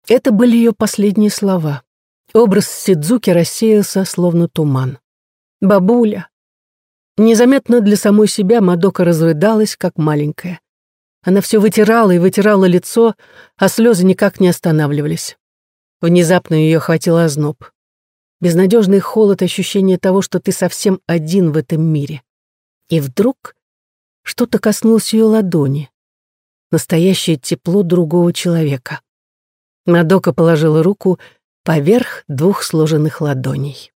Это были ее последние слова. Образ Сидзуки рассеялся, словно туман. «Бабуля!» Незаметно для самой себя Мадока разрыдалась, как маленькая. Она все вытирала и вытирала лицо, а слезы никак не останавливались. Внезапно ее хватил озноб. Безнадежный холод ощущение того, что ты совсем один в этом мире. И вдруг что-то коснулось ее ладони. Настоящее тепло другого человека. Мадока положила руку поверх двух сложенных ладоней.